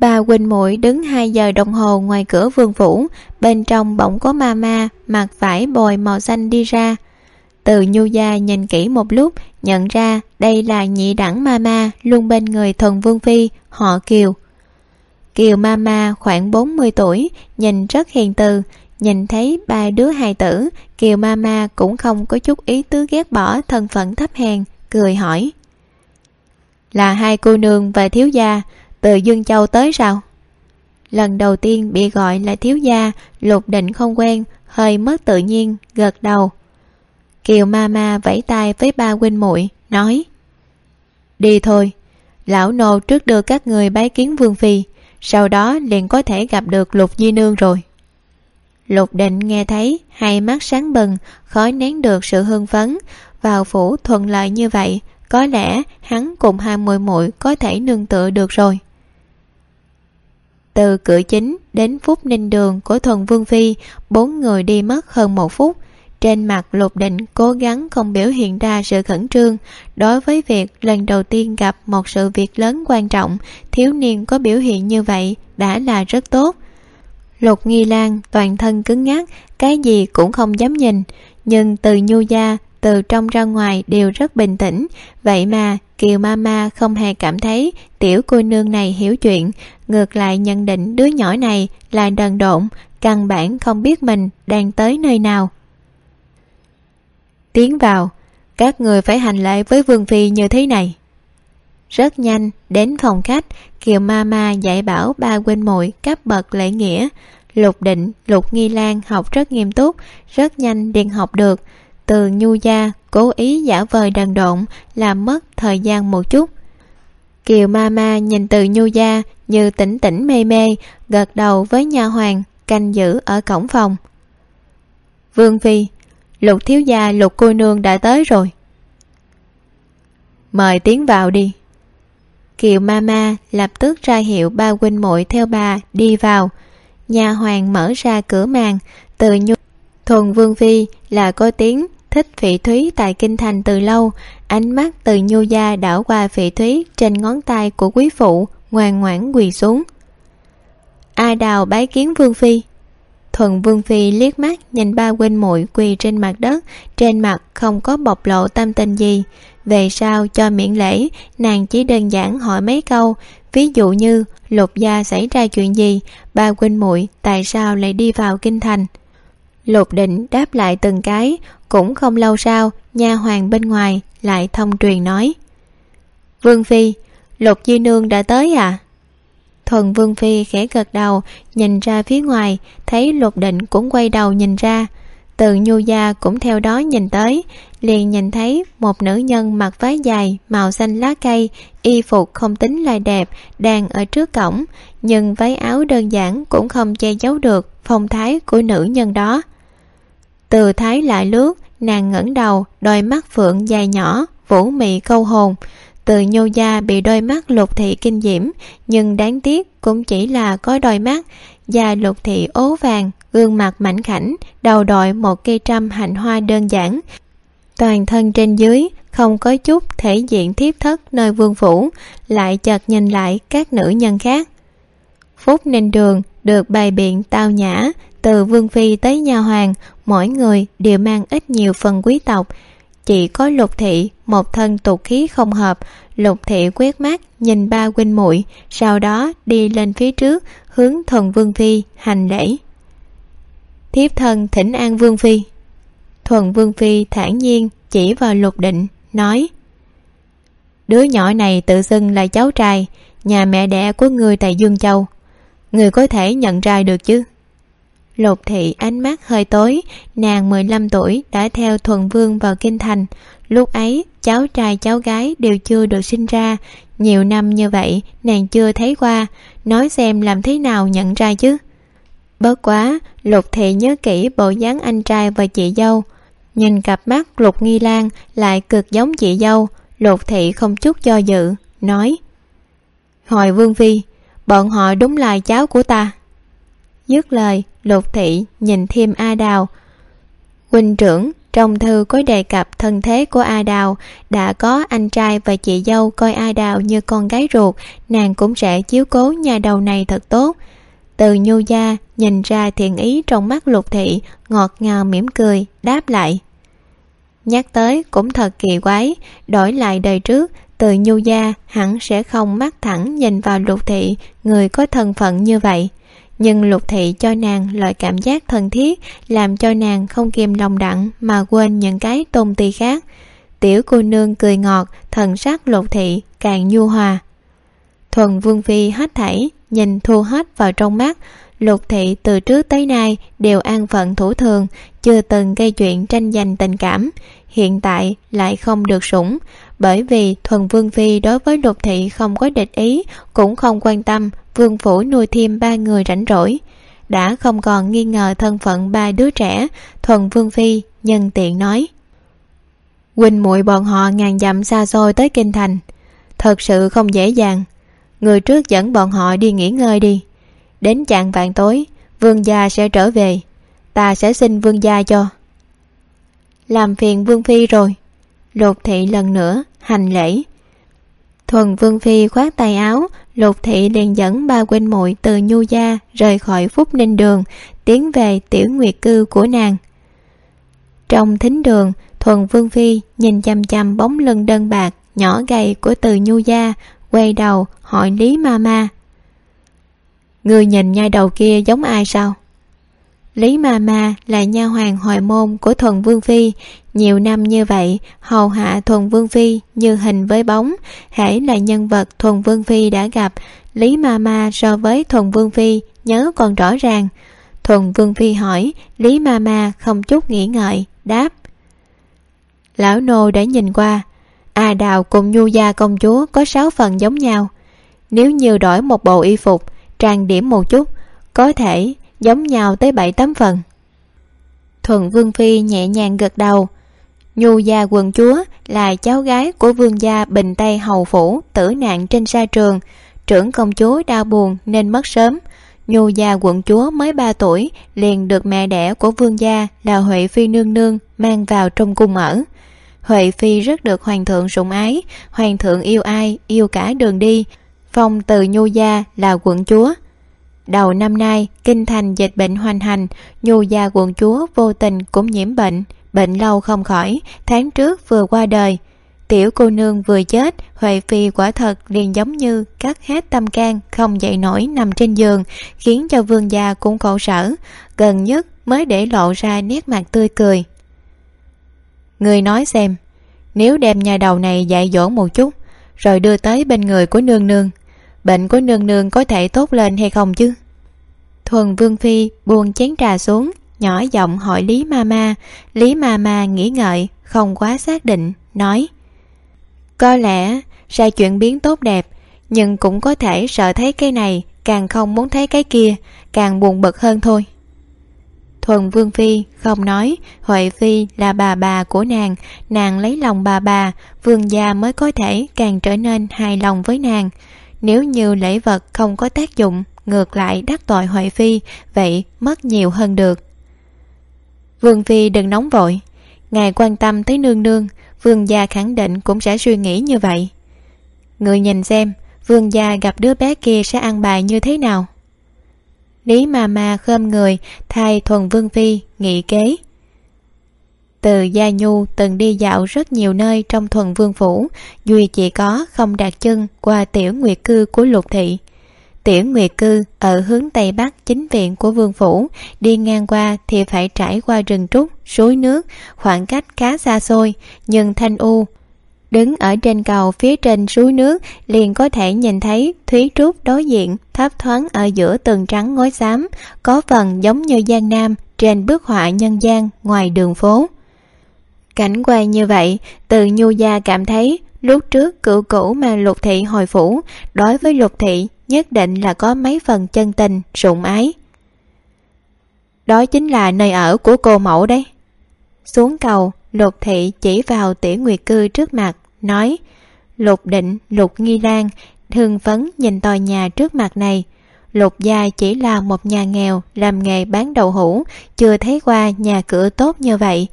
bà quỳnh muội đứng hai giờ đồng hồ ngoài cửa vườn phủ. Bên trong bỗng có ma ma, mặc vải bồi màu xanh đi ra. Từ nhu gia nhìn kỹ một lúc, nhận ra đây là nhị đẳng ma ma luôn bên người thần vương phi, họ kiều. Kiều ma ma khoảng bốn mươi tuổi, nhìn rất hiền từ. Nhìn thấy ba đứa hài tử, kiều ma ma cũng không có chút ý tứ ghét bỏ, thân phận thấp hèn, cười hỏi. Là hai cô nương và thiếu gia từ dương châu tới sao? Lần đầu tiên bị gọi là thiếu gia, lục định không quen, hơi mất tự nhiên, gật đầu. Kiều ma ma vẫy tay với ba huynh muội, nói, đi thôi, lão nô trước đưa các người bái kiến vương phi, sau đó liền có thể gặp được lục di nương rồi. Lục định nghe thấy, hai mắt sáng bừng khó nén được sự hưng phấn, vào phủ thuận lợi như vậy, có lẽ hắn cùng hai mùi muội có thể nương tựa được rồi từ cửa chính đến phúc ninh đường của thuần vương phi, bốn người đi mất hơn một phút. Trên mặt lục định cố gắng không biểu hiện ra sự khẩn trương. Đối với việc lần đầu tiên gặp một sự việc lớn quan trọng, thiếu niên có biểu hiện như vậy đã là rất tốt. Lục nghi lan toàn thân cứng ngắc, cái gì cũng không dám nhìn. Nhưng từ nhu gia từ trong ra ngoài đều rất bình tĩnh. Vậy mà, kiều ma ma không hề cảm thấy tiểu cô nương này hiểu chuyện. Ngược lại nhận định đứa nhỏ này là đần độn, căn bản không biết mình đang tới nơi nào. Tiến vào, các người phải hành lễ với vương phi như thế này. Rất nhanh, đến phòng khách, kiều ma ma dạy bảo ba huynh muội cấp bậc lễ nghĩa. Lục định, lục nghi lan học rất nghiêm túc, rất nhanh điền học được từ nhu gia cố ý giả vờ đần độn, làm mất thời gian một chút. Kiều ma ma nhìn từ nhu gia như tỉnh tỉnh mê mê, gật đầu với nha hoàng, canh giữ ở cổng phòng. Vương phi, lục thiếu gia, lục cô nương đã tới rồi. Mời tiến vào đi. Kiều ma ma lập tức ra hiệu ba huynh muội theo bà đi vào. Nhà hoàng mở ra cửa màn, từ nhu thuần vương phi là có tiếng thích phỉ thúy tại kinh thành từ lâu. Ánh mắt từ nhu gia đảo qua phỉ thúy trên ngón tay của quý phụ, ngoan ngoãn quỳ xuống. A đào bái kiến vương phi. Thuần vương phi liếc mắt nhìn ba huynh muội quỳ trên mặt đất, trên mặt không có bộc lộ tâm tình gì. Về sau cho miễn lễ, nàng chỉ đơn giản hỏi mấy câu, ví dụ như, lục gia xảy ra chuyện gì, ba huynh muội tại sao lại đi vào kinh thành? Lục định đáp lại từng cái, cũng không lâu sau, nha hoàng bên ngoài lại thông truyền nói. Vương phi, lục di nương đã tới à thuần vương phi khẽ gật đầu, nhìn ra phía ngoài, thấy lục định cũng quay đầu nhìn ra. Từ nhu gia cũng theo đó nhìn tới, liền nhìn thấy một nữ nhân mặc váy dài, màu xanh lá cây, y phục không tính là đẹp, đang ở trước cổng, nhưng váy áo đơn giản cũng không che giấu được phong thái của nữ nhân đó từ thái lại lướt, nàng ngẩng đầu, đôi mắt phượng dài nhỏ, vũ mị câu hồn. Từ nhô gia bị đôi mắt lục thị kinh diễm, nhưng đáng tiếc cũng chỉ là có đôi mắt. Da lục thị ố vàng, gương mặt mảnh khảnh, đầu đội một cây trăm hạnh hoa đơn giản. Toàn thân trên dưới, không có chút thể diện thiếp thất nơi vương phủ, lại chợt nhìn lại các nữ nhân khác. Phúc ninh đường được bày biện tao nhã, từ vương phi tới nha hoàng mỗi người đều mang ít nhiều phần quý tộc. Chỉ có lục thị, một thân tục khí không hợp. Lục thị quét mắt, nhìn ba huynh muội, sau đó đi lên phía trước, hướng thuần vương phi hành lễ. Thiếp thân thỉnh an vương phi. Thuần vương phi thản nhiên chỉ vào lục định, nói, đứa nhỏ này tự xưng là cháu trai, nhà mẹ đẻ của người tại dương châu. Người có thể nhận ra được chứ? Lục thị ánh mắt hơi tối, nàng mười lăm tuổi đã theo thuần vương vào kinh thành. Lúc ấy, cháu trai cháu gái đều chưa được sinh ra. Nhiều năm như vậy, nàng chưa thấy qua. Nói xem làm thế nào nhận ra chứ? Bớt quá, lục thị nhớ kỹ bộ dáng anh trai và chị dâu. Nhìn cặp mắt lục nghi lan lại cực giống chị dâu. Lục thị không chút do dự, nói, hồi vương phi, bọn họ đúng là cháu của ta dứt lời lục thị nhìn thêm a đào huynh trưởng, trong thư có đề cập thân thế của a đào đã có anh trai và chị dâu coi a đào như con gái ruột, nàng cũng sẽ chiếu cố nhà đầu này thật tốt. Từ nhu gia, nhìn ra thiện ý trong mắt lục thị, ngọt ngào mỉm cười, đáp lại. Nhắc tới cũng thật kỳ quái, đổi lại đời trước, từ nhu gia hẳn sẽ không mắt thẳng nhìn vào lục thị, người có thân phận như vậy nhưng lục thị cho nàng loại cảm giác thân thiết, làm cho nàng không kìm lòng đặng mà quên những cái tôn ti khác. Tiểu cô nương cười ngọt, thần sắc lục thị càng nhu hòa. Thuần vương phi hết thảy, nhìn thu hết vào trong mắt, lục thị từ trước tới nay đều an phận thủ thường, chưa từng gây chuyện tranh giành tình cảm, hiện tại lại không được sủng bởi vì thuần vương phi đối với lục thị không có địch ý, cũng không quan tâm, vương phủ nuôi thêm ba người rảnh rỗi. Đã không còn nghi ngờ thân phận ba đứa trẻ, thuần vương phi nhân tiện nói. Huynh muội bọn họ ngàn dặm xa xôi tới kinh thành. Thật sự không dễ dàng. Người trước dẫn bọn họ đi nghỉ ngơi đi. Đến chạng vạn tối, vương gia sẽ trở về. Ta sẽ xin vương gia cho. Làm phiền vương phi rồi. Lục thị lần nữa hành lễ. Thuần vương phi khoát tay áo, lục thị liền dẫn ba huynh muội từ nhu gia rời khỏi phúc ninh đường, tiến về tiểu nguyệt cư của nàng. Trong thính đường, thuần vương phi nhìn chăm chăm bóng lưng đơn bạc, nhỏ gầy của từ nhu gia, quay đầu hỏi lý ma ma. Người nhìn nhai đầu kia giống ai sao? Lý ma ma là nha hoàng hồi môn của thuần vương phi nhiều năm như vậy, hầu hạ thuần vương phi như hình với bóng, hễ là nhân vật thuần vương phi đã gặp, lý ma ma so với thuần vương phi nhớ còn rõ ràng. Thuần vương phi hỏi, lý ma ma không chút nghĩ ngợi, đáp. Lão nô đã nhìn qua, a đào cùng nhu gia công chúa có sáu phần giống nhau. Nếu như đổi một bộ y phục, trang điểm một chút, có thể giống nhau tới bảy tám phần. Thuần vương phi nhẹ nhàng gật đầu nhu gia quần chúa là cháu gái của vương gia bình tây hầu phủ, tử nạn trên sa trường. Trưởng công chúa đau buồn nên mất sớm. Nhu gia quận chúa mới ba tuổi, liền được mẹ đẻ của vương gia là huệ phi nương nương mang vào trong cung ở. Huệ phi rất được hoàng thượng sủng ái, hoàng thượng yêu ai, yêu cả đường đi, phong từ nhu gia là quận chúa. Đầu năm nay, kinh thành dịch bệnh hoành hành, nhu gia quận chúa vô tình cũng nhiễm bệnh bệnh lâu không khỏi, tháng trước vừa qua đời. Tiểu cô nương vừa chết, huệ phi quả thật liền giống như cắt hết tâm can, không dậy nổi nằm trên giường, khiến cho vương gia cũng khổ sở, gần nhất mới để lộ ra nét mặt tươi cười. Người nói xem, nếu đem nhà đầu này dạy dỗ một chút, rồi đưa tới bên người của nương nương, bệnh của nương nương có thể tốt lên hay không chứ? Thuần vương phi buông chén trà xuống nhỏ giọng hỏi lý ma ma. Lý ma ma nghĩ ngợi, không quá xác định, nói, có lẽ ra chuyện biến tốt đẹp, nhưng cũng có thể sợ thấy cái này, càng không muốn thấy cái kia, càng buồn bực hơn thôi. Thuần vương phi không nói, huệ phi là bà bà của nàng nàng lấy lòng bà bà, vương gia mới có thể càng trở nên hài lòng với nàng. Nếu như lễ vật không có tác dụng, ngược lại đắc tội huệ phi, vậy mất nhiều hơn được vương phi đừng nóng vội. Ngài quan tâm tới nương nương, vương gia khẳng định cũng sẽ suy nghĩ như vậy. Người nhìn xem, vương gia gặp đứa bé kia sẽ ăn bài như thế nào? Lý mà mà khom người, thay thuần vương phi nghị kế. Từ gia nhu từng đi dạo rất nhiều nơi trong thuần vương phủ, duy chỉ có không đặt chân qua tiểu nguyệt cư của lục thị tiểu nguyệt cư ở hướng tây bắc chính viện của vương phủ, đi ngang qua thì phải trải qua rừng trúc, suối nước, khoảng cách khá xa xôi, nhưng thanh u đứng ở trên cầu phía trên suối nước liền có thể nhìn thấy thúy trúc đối diện thấp thoáng ở giữa tường trắng ngói xám, có phần giống như giang nam trên bức họa nhân gian ngoài đường phố. Cảnh quan như vậy, từ nhu gia cảm thấy lúc trước cựu cũ mà lục thị hồi phủ, đối với lục thị nhất định là có mấy phần chân tình, sủng ái. Đó chính là nơi ở của cô mẫu đấy. Xuống cầu, lục thị chỉ vào tỉ nguyệt cư trước mặt, nói, lục định, lục nghi lan, thương phấn nhìn tòa nhà trước mặt này. Lục gia chỉ là một nhà nghèo, làm nghề bán đậu hũ, chưa thấy qua nhà cửa tốt như vậy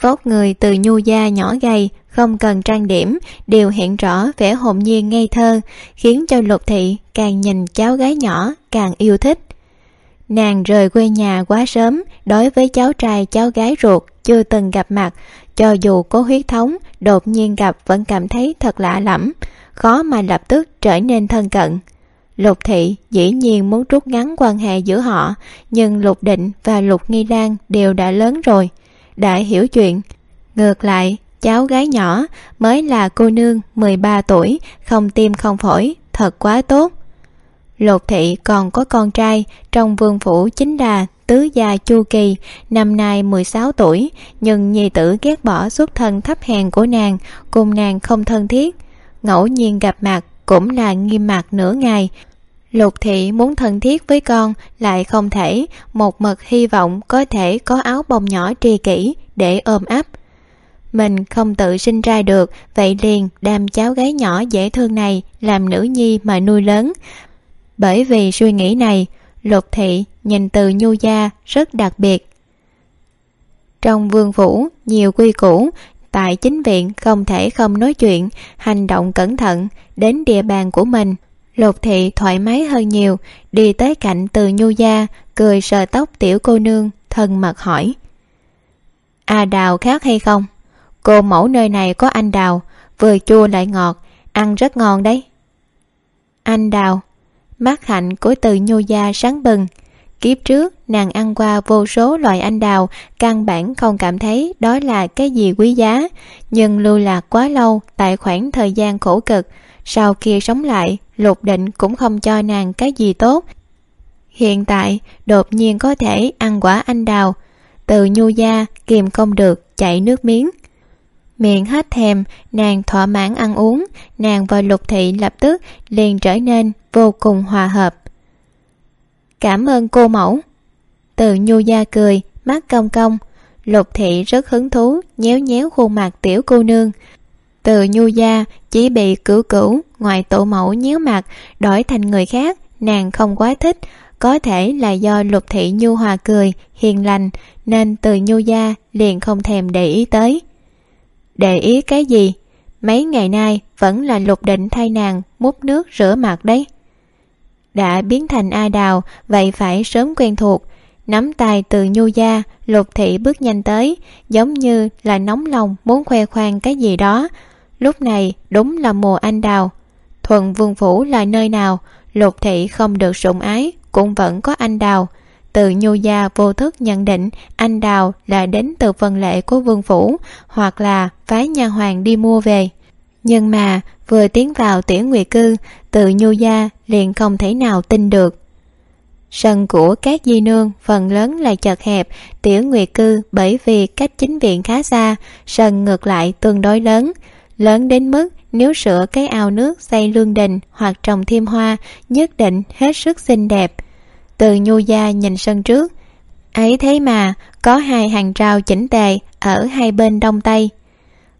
vóc người từ nhu da nhỏ gầy, không cần trang điểm, đều hiện rõ vẻ hồn nhiên ngây thơ, khiến cho lục thị càng nhìn cháu gái nhỏ càng yêu thích. Nàng rời quê nhà quá sớm, đối với cháu trai cháu gái ruột chưa từng gặp mặt, cho dù có huyết thống, đột nhiên gặp vẫn cảm thấy thật lạ lẫm, khó mà lập tức trở nên thân cận. Lục thị dĩ nhiên muốn rút ngắn quan hệ giữa họ, nhưng lục định và lục nghi lan đều đã lớn rồi đã hiểu chuyện. Ngược lại, cháu gái nhỏ mới là cô nương 13 tuổi, không tim không phổi, thật quá tốt. Lục thị còn có con trai trong vương phủ chính là tứ gia chu kỳ, năm nay 16 tuổi, nhưng nhi tử ghét bỏ xuất thân thấp hèn của nàng, cùng nàng không thân thiết. Ngẫu nhiên gặp mặt cũng là nghiêm mặt nửa ngày lục thị muốn thân thiết với con lại không thể, một mực hy vọng có thể có áo bông nhỏ tri kỷ để ôm ấp. Mình không tự sinh ra được, vậy liền đem cháu gái nhỏ dễ thương này làm nữ nhi mà nuôi lớn. Bởi vì suy nghĩ này, lục thị nhìn từ nhu gia rất đặc biệt. Trong vương phủ, nhiều quy củ, tại chính viện không thể không nói chuyện, hành động cẩn thận đến địa bàn của mình lục thị thoải mái hơn nhiều, đi tới cạnh từ nhu gia, cười sờ tóc tiểu cô nương, thân mật hỏi. A đào khác hay không? Cô mẫu nơi này có anh đào, vừa chua lại ngọt, ăn rất ngon đấy. Anh đào, mắt hạnh của từ nhu gia sáng bừng. Kiếp trước, nàng ăn qua vô số loại anh đào, căn bản không cảm thấy đó là cái gì quý giá. Nhưng lưu lạc quá lâu, tại khoảng thời gian khổ cực, sau khi sống lại lục định cũng không cho nàng cái gì tốt. Hiện tại, đột nhiên có thể ăn quả anh đào. Từ nhu gia kìm không được, chảy nước miếng. Miệng hết thèm, nàng thỏa mãn ăn uống. Nàng và lục thị lập tức liền trở nên vô cùng hòa hợp. Cảm ơn cô mẫu. Từ nhu gia cười, mắt cong cong. Lục thị rất hứng thú, nhéo nhéo khuôn mặt tiểu cô nương từ nhu gia chỉ bị cửu cửu, ngoài tổ mẫu nhíu mặt, đổi thành người khác, nàng không quá thích. Có thể là do lục thị nhu hòa cười, hiền lành, nên từ nhu gia liền không thèm để ý tới. Để ý cái gì? Mấy ngày nay vẫn là lục định thay nàng múc nước rửa mặt đấy. Đã biến thành a đào, vậy phải sớm quen thuộc. Nắm tay từ nhu gia, lục thị bước nhanh tới, giống như là nóng lòng muốn khoe khoang cái gì đó lúc này, đúng là mùa anh đào. Thuần vương phủ là nơi nào, lục thị không được sủng ái, cũng vẫn có anh đào. Từ nhu gia vô thức nhận định anh đào là đến từ phần lệ của vương phủ, hoặc là phái nha hoàng đi mua về. Nhưng mà, vừa tiến vào tiểu nguyệt cư, từ nhu gia liền không thể nào tin được. Sân của các di nương phần lớn là chật hẹp, tiểu nguyệt cư bởi vì cách chính viện khá xa, sân ngược lại tương đối lớn lớn đến mức nếu sửa cái ao nước xây lương đình hoặc trồng thêm hoa, nhất định hết sức xinh đẹp. Từ nhu gia nhìn sân trước, ấy thế mà, có hai hàng rào chỉnh tề ở hai bên đông tây.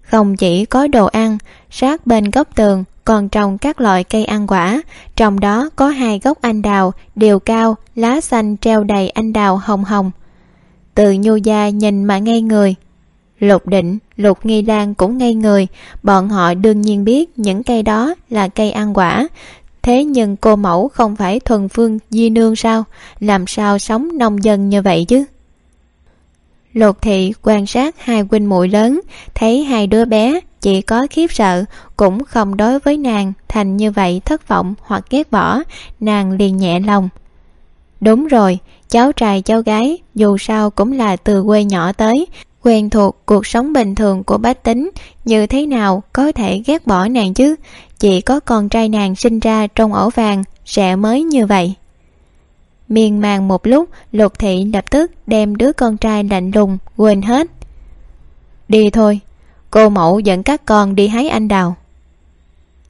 Không chỉ có đồ ăn, sát bên góc tường còn trồng các loại cây ăn quả, trong đó có hai gốc anh đào đều cao, lá xanh treo đầy anh đào hồng hồng. Từ nhu gia nhìn mà ngay người, lục định lục nghi lan cũng ngây người. Bọn họ đương nhiên biết những cây đó là cây ăn quả. Thế nhưng cô mẫu không phải thuần phương di nương sao? Làm sao sống nông dân như vậy chứ? Lục thị quan sát hai huynh muội lớn, thấy hai đứa bé chỉ có khiếp sợ, cũng không đối với nàng, thành như vậy thất vọng hoặc ghét bỏ, nàng liền nhẹ lòng. Đúng rồi, cháu trai cháu gái dù sao cũng là từ quê nhỏ tới quen thuộc cuộc sống bình thường của bách tính, như thế nào có thể ghét bỏ nàng chứ? Chỉ có con trai nàng sinh ra trong ổ vàng sẽ mới như vậy. Miên man một lúc, lục thị lập tức đem đứa con trai lạnh lùng quên hết. Đi thôi, cô mẫu dẫn các con đi hái anh đào.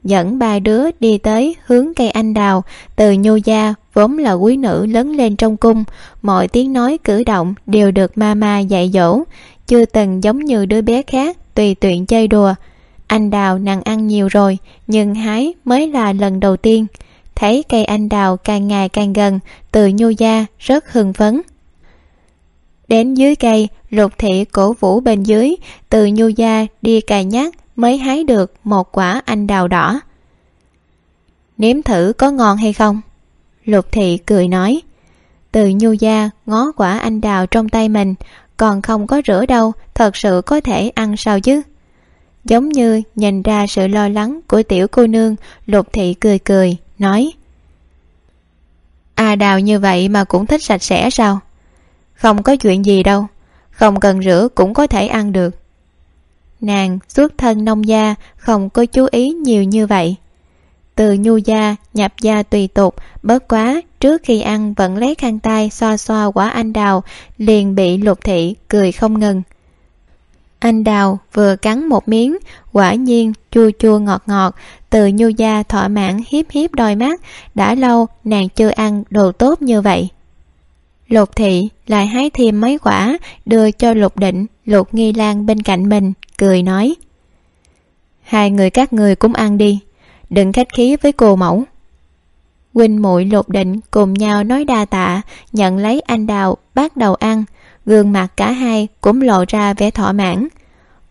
Dẫn ba đứa đi tới hướng cây anh đào, từ nhu gia vốn là quý nữ lớn lên trong cung, mọi tiếng nói cử động đều được ma ma dạy dỗ chưa từng giống như đứa bé khác, tùy tiện chơi đùa. Anh đào nàng ăn nhiều rồi, nhưng hái mới là lần đầu tiên. Thấy cây anh đào càng ngày càng gần, từ nhu gia rất hưng phấn. Đến dưới cây, lục thị cổ vũ bên dưới, từ nhu gia đi cài nhát mới hái được một quả anh đào đỏ. Nếm thử có ngon hay không? Lục thị cười nói. Từ nhu gia ngó quả anh đào trong tay mình còn không có rửa đâu, thật sự có thể ăn sao chứ? Giống như nhìn ra sự lo lắng của tiểu cô nương, lục thị cười cười, nói à đào như vậy mà cũng thích sạch sẽ sao? Không có chuyện gì đâu, không cần rửa cũng có thể ăn được. Nàng xuất thân nông gia, không có chú ý nhiều như vậy từ nhu gia, nhập gia tùy tục, bớt quá, trước khi ăn vẫn lấy khăn tay xoa xoa quả anh đào, liền bị lục thị cười không ngừng. Anh đào vừa cắn một miếng, quả nhiên chua chua ngọt ngọt, từ nhu gia thỏa mãn hiếp hiếp đôi mắt, đã lâu nàng chưa ăn đồ tốt như vậy. Lục thị lại hái thêm mấy quả, đưa cho lục định, lục nghi lan bên cạnh mình, cười nói. Hai người các người cũng ăn đi đừng khách khí với cô mẫu. Huynh muội lột định cùng nhau nói đa tạ, nhận lấy anh đào bắt đầu ăn. Gương mặt cả hai cũng lộ ra vẻ thỏa mãn.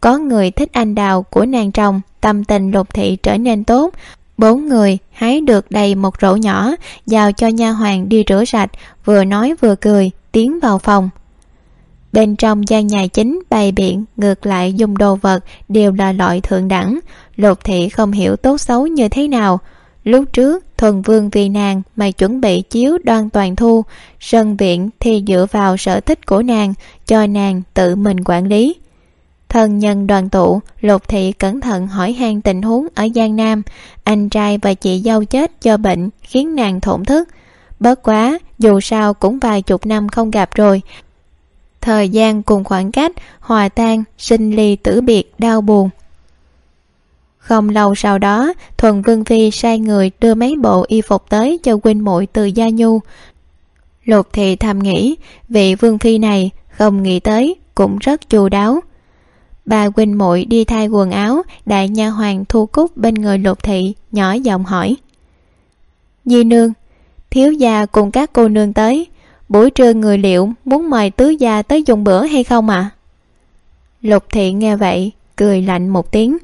Có người thích anh đào của nàng trồng tâm tình lục thị trở nên tốt. Bốn người hái được đầy một rổ nhỏ, giao cho nha hoàng đi rửa sạch, vừa nói vừa cười, tiến vào phòng. Bên trong gian nhà chính bày biện, ngược lại dùng đồ vật đều là loại thượng đẳng lục thị không hiểu tốt xấu như thế nào. Lúc trước, thuần vương vì nàng mà chuẩn bị chiếu đoan toàn thu, sân viện thì dựa vào sở thích của nàng cho nàng tự mình quản lý. Thân nhân đoàn tụ, lục thị cẩn thận hỏi han tình huống ở giang nam. Anh trai và chị dâu chết do bệnh khiến nàng thổn thức. Bớt quá, dù sao cũng vài chục năm không gặp rồi. Thời gian cùng khoảng cách, hòa tan, sinh ly tử biệt, đau buồn không lâu sau đó, thuần vương phi sai người đưa mấy bộ y phục tới cho huynh muội từ gia nhu. Lục thị thầm nghĩ, vị vương phi này không nghĩ tới, cũng rất chu đáo. Bà huynh muội đi thay quần áo, đại nha hoàng thu cúc bên người lục thị, nhỏ giọng hỏi. Di nương, thiếu gia cùng các cô nương tới. Buổi trưa người liệu muốn mời tứ gia tới dùng bữa hay không ạ? À? lục thị nghe vậy, cười lạnh một tiếng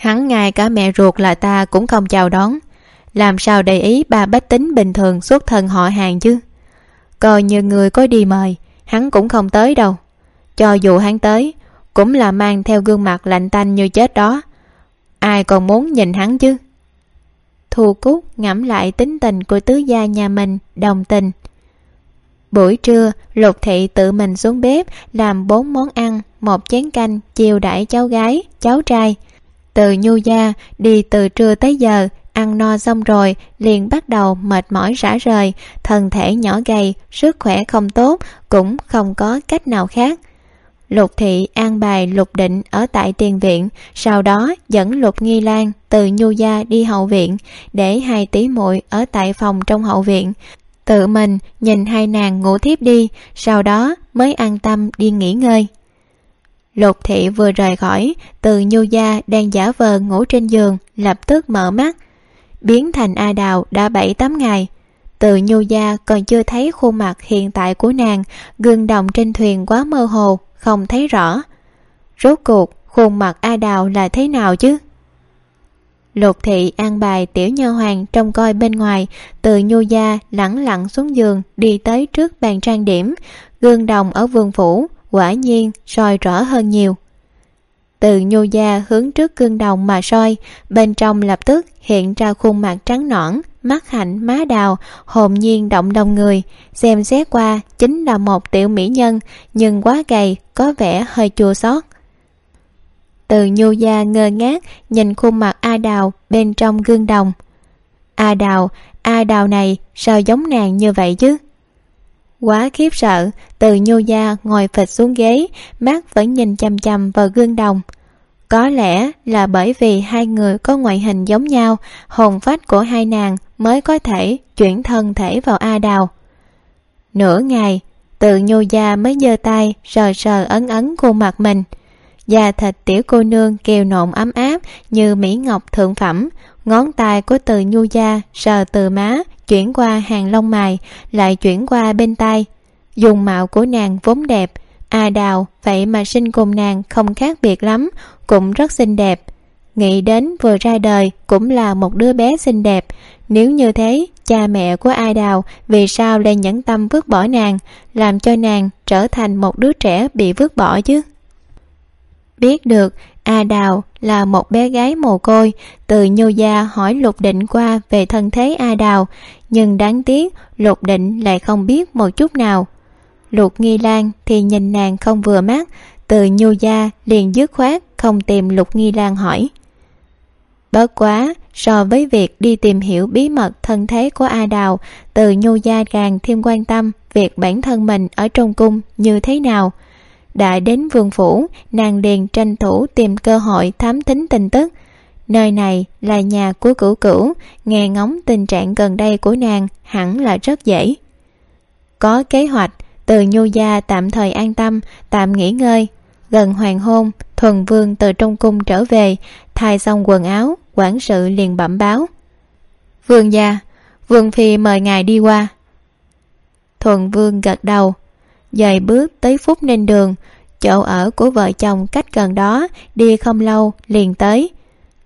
hắn ngay cả mẹ ruột là ta cũng không chào đón. Làm sao để ý ba bách tính bình thường xuất thân họ hàng chứ? Coi như người có đi mời, hắn cũng không tới đâu. Cho dù hắn tới, cũng là mang theo gương mặt lạnh tanh như chết đó. Ai còn muốn nhìn hắn chứ? Thu cúc ngẫm lại tính tình của tứ gia nhà mình, đồng tình. Buổi trưa, lục thị tự mình xuống bếp, làm bốn món ăn, một chén canh, chiều đãi cháu gái, cháu trai từ nhu gia đi từ trưa tới giờ, ăn no xong rồi, liền bắt đầu mệt mỏi rã rời. Thân thể nhỏ gầy, sức khỏe không tốt, cũng không có cách nào khác. Lục thị an bài lục định ở tại tiền viện, sau đó dẫn lục nghi lan từ nhu gia đi hậu viện, để hai tỷ muội ở tại phòng trong hậu viện. Tự mình nhìn hai nàng ngủ thiếp đi, sau đó mới an tâm đi nghỉ ngơi lục thị vừa rời khỏi, từ nhu gia đang giả vờ ngủ trên giường, lập tức mở mắt. Biến thành a đào đã bảy tám ngày. Từ nhu gia còn chưa thấy khuôn mặt hiện tại của nàng, gương đồng trên thuyền quá mơ hồ, không thấy rõ. Rốt cuộc, khuôn mặt a đào là thế nào chứ? Lục thị an bài tiểu Nha hoàng trông coi bên ngoài, từ nhu gia lẳng lặng xuống giường, đi tới trước bàn trang điểm, gương đồng ở vườn phủ quả nhiên soi rõ hơn nhiều. Từ nhô gia hướng trước gương đồng mà soi, bên trong lập tức hiện ra khuôn mặt trắng nõn, mắt hạnh má đào, hồn nhiên động đông người, xem xét qua chính là một tiểu mỹ nhân, nhưng quá gầy, có vẻ hơi chua xót. Từ nhu gia ngơ ngác nhìn khuôn mặt a đào bên trong gương đồng. A đào a đào này sao giống nàng như vậy chứ? Quá khiếp sợ, từ nhô gia ngồi phịch xuống ghế, mắt vẫn nhìn chằm chằm vào gương đồng. Có lẽ là bởi vì hai người có ngoại hình giống nhau, hồn phách của hai nàng mới có thể chuyển thân thể vào a đào. Nửa ngày, từ nhô gia mới giơ tay sờ sờ ấn ấn khuôn mặt mình. Da thịt tiểu cô nương kiều nộn ấm áp như mỹ ngọc thượng phẩm, ngón tay của từ nhu gia sờ từ má chuyển qua hàng lông mày lại chuyển qua bên tay dùng mạo của nàng vốn đẹp, a đào vậy mà sinh cùng nàng không khác biệt lắm, cũng rất xinh đẹp. Nghĩ đến vừa ra đời cũng là một đứa bé xinh đẹp. Nếu như thế, cha mẹ của a đào vì sao lại nhẫn tâm vứt bỏ nàng, làm cho nàng trở thành một đứa trẻ bị vứt bỏ chứ? Biết được, a đào là một bé gái mồ côi, từ nhu gia hỏi lục định qua về thân thế a đào. Nhưng đáng tiếc, lục định lại không biết một chút nào. Lục nghi lan thì nhìn nàng không vừa mắt, từ nhu gia liền dứt khoát không tìm lục nghi lan hỏi. Bớt quá, so với việc đi tìm hiểu bí mật thân thế của a đào, từ nhu gia càng thêm quan tâm việc bản thân mình ở trong cung như thế nào đã đến vương phủ, nàng liền tranh thủ tìm cơ hội thám thính tin tức. Nơi này là nhà của cửu cửu, nghe ngóng tình trạng gần đây của nàng hẳn là rất dễ. Có kế hoạch, từ nhu gia tạm thời an tâm, tạm nghỉ ngơi. Gần hoàng hôn, thuần vương từ trong cung trở về, thay xong quần áo, quản sự liền bẩm báo. Vương gia, vương phi mời ngài đi qua. Thuần vương gật đầu dời bước tới phút nên đường, chỗ ở của vợ chồng cách gần đó, đi không lâu liền tới.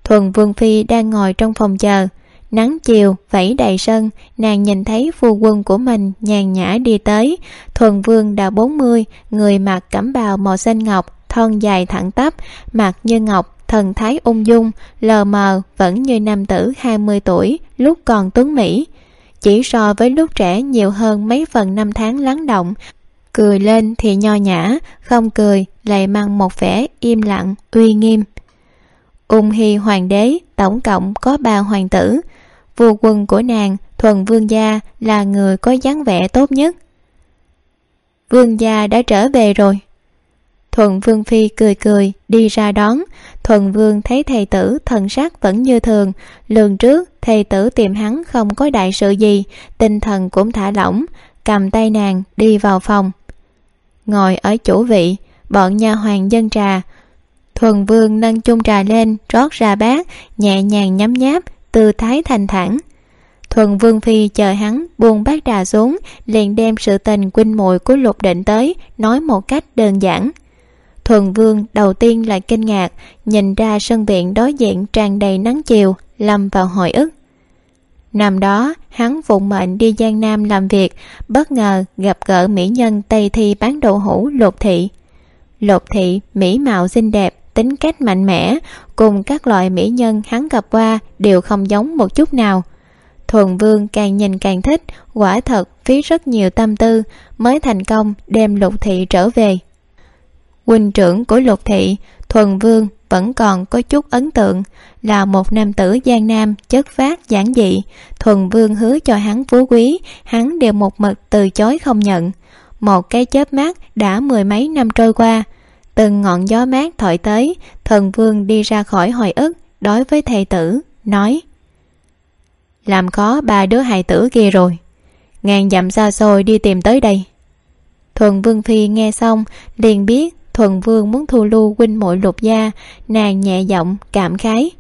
Thuần vương phi đang ngồi trong phòng chờ. Nắng chiều, vẫy đầy sân, nàng nhìn thấy phu quân của mình nhàn nhã đi tới. Thuần vương đã bốn mươi, người mặc cẩm bào màu xanh ngọc, thon dài thẳng tắp, mặt như ngọc, thần thái ung dung, lờ mờ vẫn như nam tử hai mươi tuổi, lúc còn tuấn mỹ. Chỉ so với lúc trẻ nhiều hơn mấy phần năm tháng lắng động cười lên thì nho nhã, không cười, lại mang một vẻ im lặng, uy nghiêm. Ung hy hoàng đế, tổng cộng có ba hoàng tử. Vua quân của nàng, thuần vương gia, là người có dáng vẻ tốt nhất. Vương gia đã trở về rồi. Thuần vương phi cười cười, đi ra đón. Thuần vương thấy thầy tử thần sắc vẫn như thường. Lường trước, thầy tử tìm hắn không có đại sự gì, tinh thần cũng thả lỏng. Cầm tay nàng, đi vào phòng ngồi ở chủ vị, bọn nha hoàng dân trà. Thuần vương nâng chung trà lên, rót ra bát, nhẹ nhàng nhấm nháp, tư thái thành thản. Thuần vương phi chờ hắn, buông bát trà xuống, liền đem sự tình quynh muội của lục định tới, nói một cách đơn giản. Thuần vương đầu tiên là kinh ngạc, nhìn ra sân viện đối diện tràn đầy nắng chiều, lâm vào hồi ức năm đó, hắn phụng mệnh đi giang nam làm việc, bất ngờ gặp gỡ mỹ nhân tây thi bán đậu hũ lục thị. Lục thị mỹ mạo xinh đẹp, tính cách mạnh mẽ, cùng các loại mỹ nhân hắn gặp qua đều không giống một chút nào. Thuần vương càng nhìn càng thích, quả thật phí rất nhiều tâm tư, mới thành công đem lục thị trở về. Huynh trưởng của lục thị thuần vương vẫn còn có chút ấn tượng, là một nam tử gian nam chất phát giản dị. Thuần vương hứa cho hắn phú quý, hắn đều một mực từ chối không nhận. Một cái chớp mắt đã mười mấy năm trôi qua. Từng ngọn gió mát thổi tới thần vương đi ra khỏi hồi ức đối với thầy tử, nói, làm khó ba đứa hài tử kia rồi. Ngàn dặm xa xôi đi tìm tới đây. Thuần vương phi nghe xong liền biết thuần vương muốn thu lưu huynh muội lục gia, nàng nhẹ giọng cảm khái.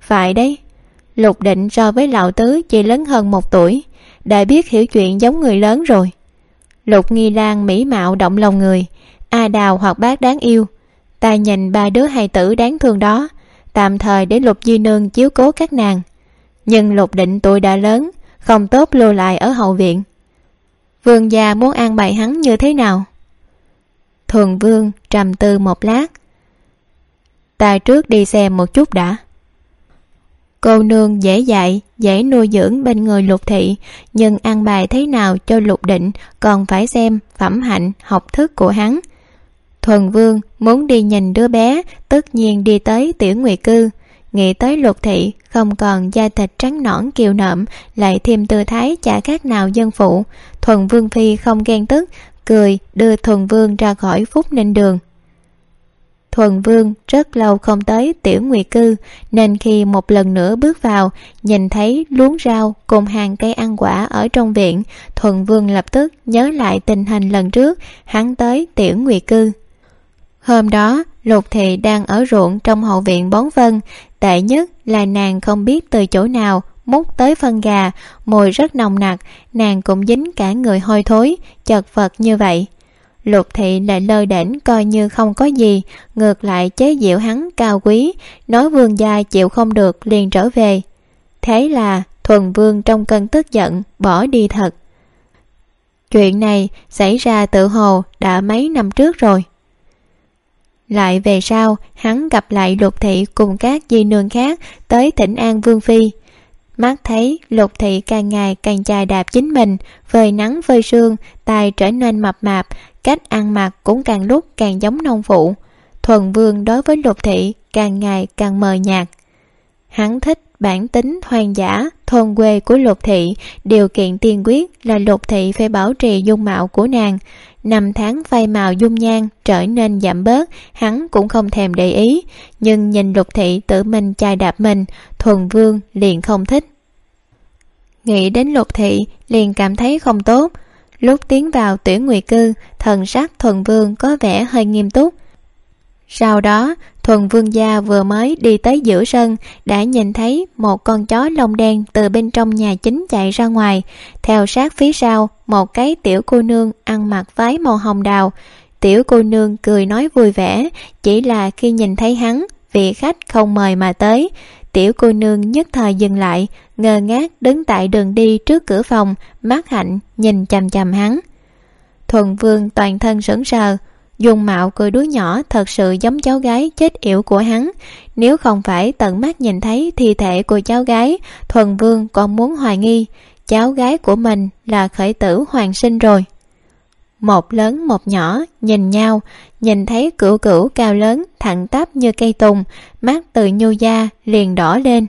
Phải đấy, lục định so với lão tứ chỉ lớn hơn một tuổi, đã biết hiểu chuyện giống người lớn rồi. Lục nghi lan mỹ mạo động lòng người, a đào hoặc bác đáng yêu. Ta nhìn ba đứa hài tử đáng thương đó, tạm thời để lục di nương chiếu cố các nàng. Nhưng lục định tuổi đã lớn, không tốt lưu lại ở hậu viện. Vương gia muốn an bài hắn như thế nào? Thuần vương trầm tư một lát. Ta trước đi xem một chút đã. Cô nương dễ dạy, dễ nuôi dưỡng bên người lục thị, nhưng ăn bài thế nào cho lục định còn phải xem phẩm hạnh, học thức của hắn. Thuần vương muốn đi nhìn đứa bé, tất nhiên đi tới tiểu nguyệt cư. Nghĩ tới lục thị, không còn da thịt trắng nõn kiều nộm, lại thêm tư thái chả khác nào dân phụ. Thuần vương phi không ghen tức cười, đưa thuần vương ra khỏi phúc ninh đường. Thuần vương rất lâu không tới tiểu nguyệt cư, nên khi một lần nữa bước vào, nhìn thấy luống rau cùng hàng cây ăn quả ở trong viện, thuần vương lập tức nhớ lại tình hình lần trước, hắn tới tiểu nguyệt cư. Hôm đó, lục thị đang ở ruộng trong hậu viện bón vân tệ nhất là nàng không biết từ chỗ nào múc tới phân gà, mùi rất nồng nặc, nàng cũng dính cả người hôi thối, chật vật như vậy. Lục thị lại lơ đễnh coi như không có gì, ngược lại chế diệu hắn cao quý, nói vương gia chịu không được liền trở về. Thế là thuần vương trong cơn tức giận bỏ đi thật. Chuyện này xảy ra tự hồ đã mấy năm trước rồi. Lại về sau, hắn gặp lại lục thị cùng các di nương khác tới thỉnh an vương phi mắt thấy lục thị càng ngày càng chài đạp chính mình, vơi nắng vơi sương tài trở nên mập mạp, cách ăn mặc cũng càng lúc càng giống nông phụ. Thuần vương đối với lục thị càng ngày càng mờ nhạt. Hắn thích bản tính hoang dã, thôn quê của lục thị, điều kiện tiên quyết là lục thị phải bảo trì dung mạo của nàng năm tháng phai màu dung nhan trở nên giảm bớt, hắn cũng không thèm để ý. Nhưng nhìn lục thị tự mình chai đạp mình, thuần vương liền không thích. Nghĩ đến lục thị liền cảm thấy không tốt. Lúc tiến vào tuyển nguyệt cư, thần sắc thuần vương có vẻ hơi nghiêm túc sau đó, thuần vương gia vừa mới đi tới giữa sân, đã nhìn thấy một con chó lông đen từ bên trong nhà chính chạy ra ngoài. Theo sát phía sau, một cái tiểu cô nương ăn mặc váy màu hồng đào. Tiểu cô nương cười nói vui vẻ, chỉ là khi nhìn thấy hắn, vị khách không mời mà tới. Tiểu cô nương nhất thời dừng lại, ngơ ngác đứng tại đường đi trước cửa phòng, mắt hạnh nhìn chằm chằm hắn. Thuần vương toàn thân sững sờ dùng mạo cười đứa nhỏ thật sự giống cháu gái chết yểu của hắn. Nếu không phải tận mắt nhìn thấy thi thể của cháu gái, thuần vương còn muốn hoài nghi. Cháu gái của mình là khởi tử hoàng sinh rồi. Một lớn một nhỏ, nhìn nhau, nhìn thấy cửu cửu cao lớn, thẳng tắp như cây tùng, mắt từ nhu da liền đỏ lên.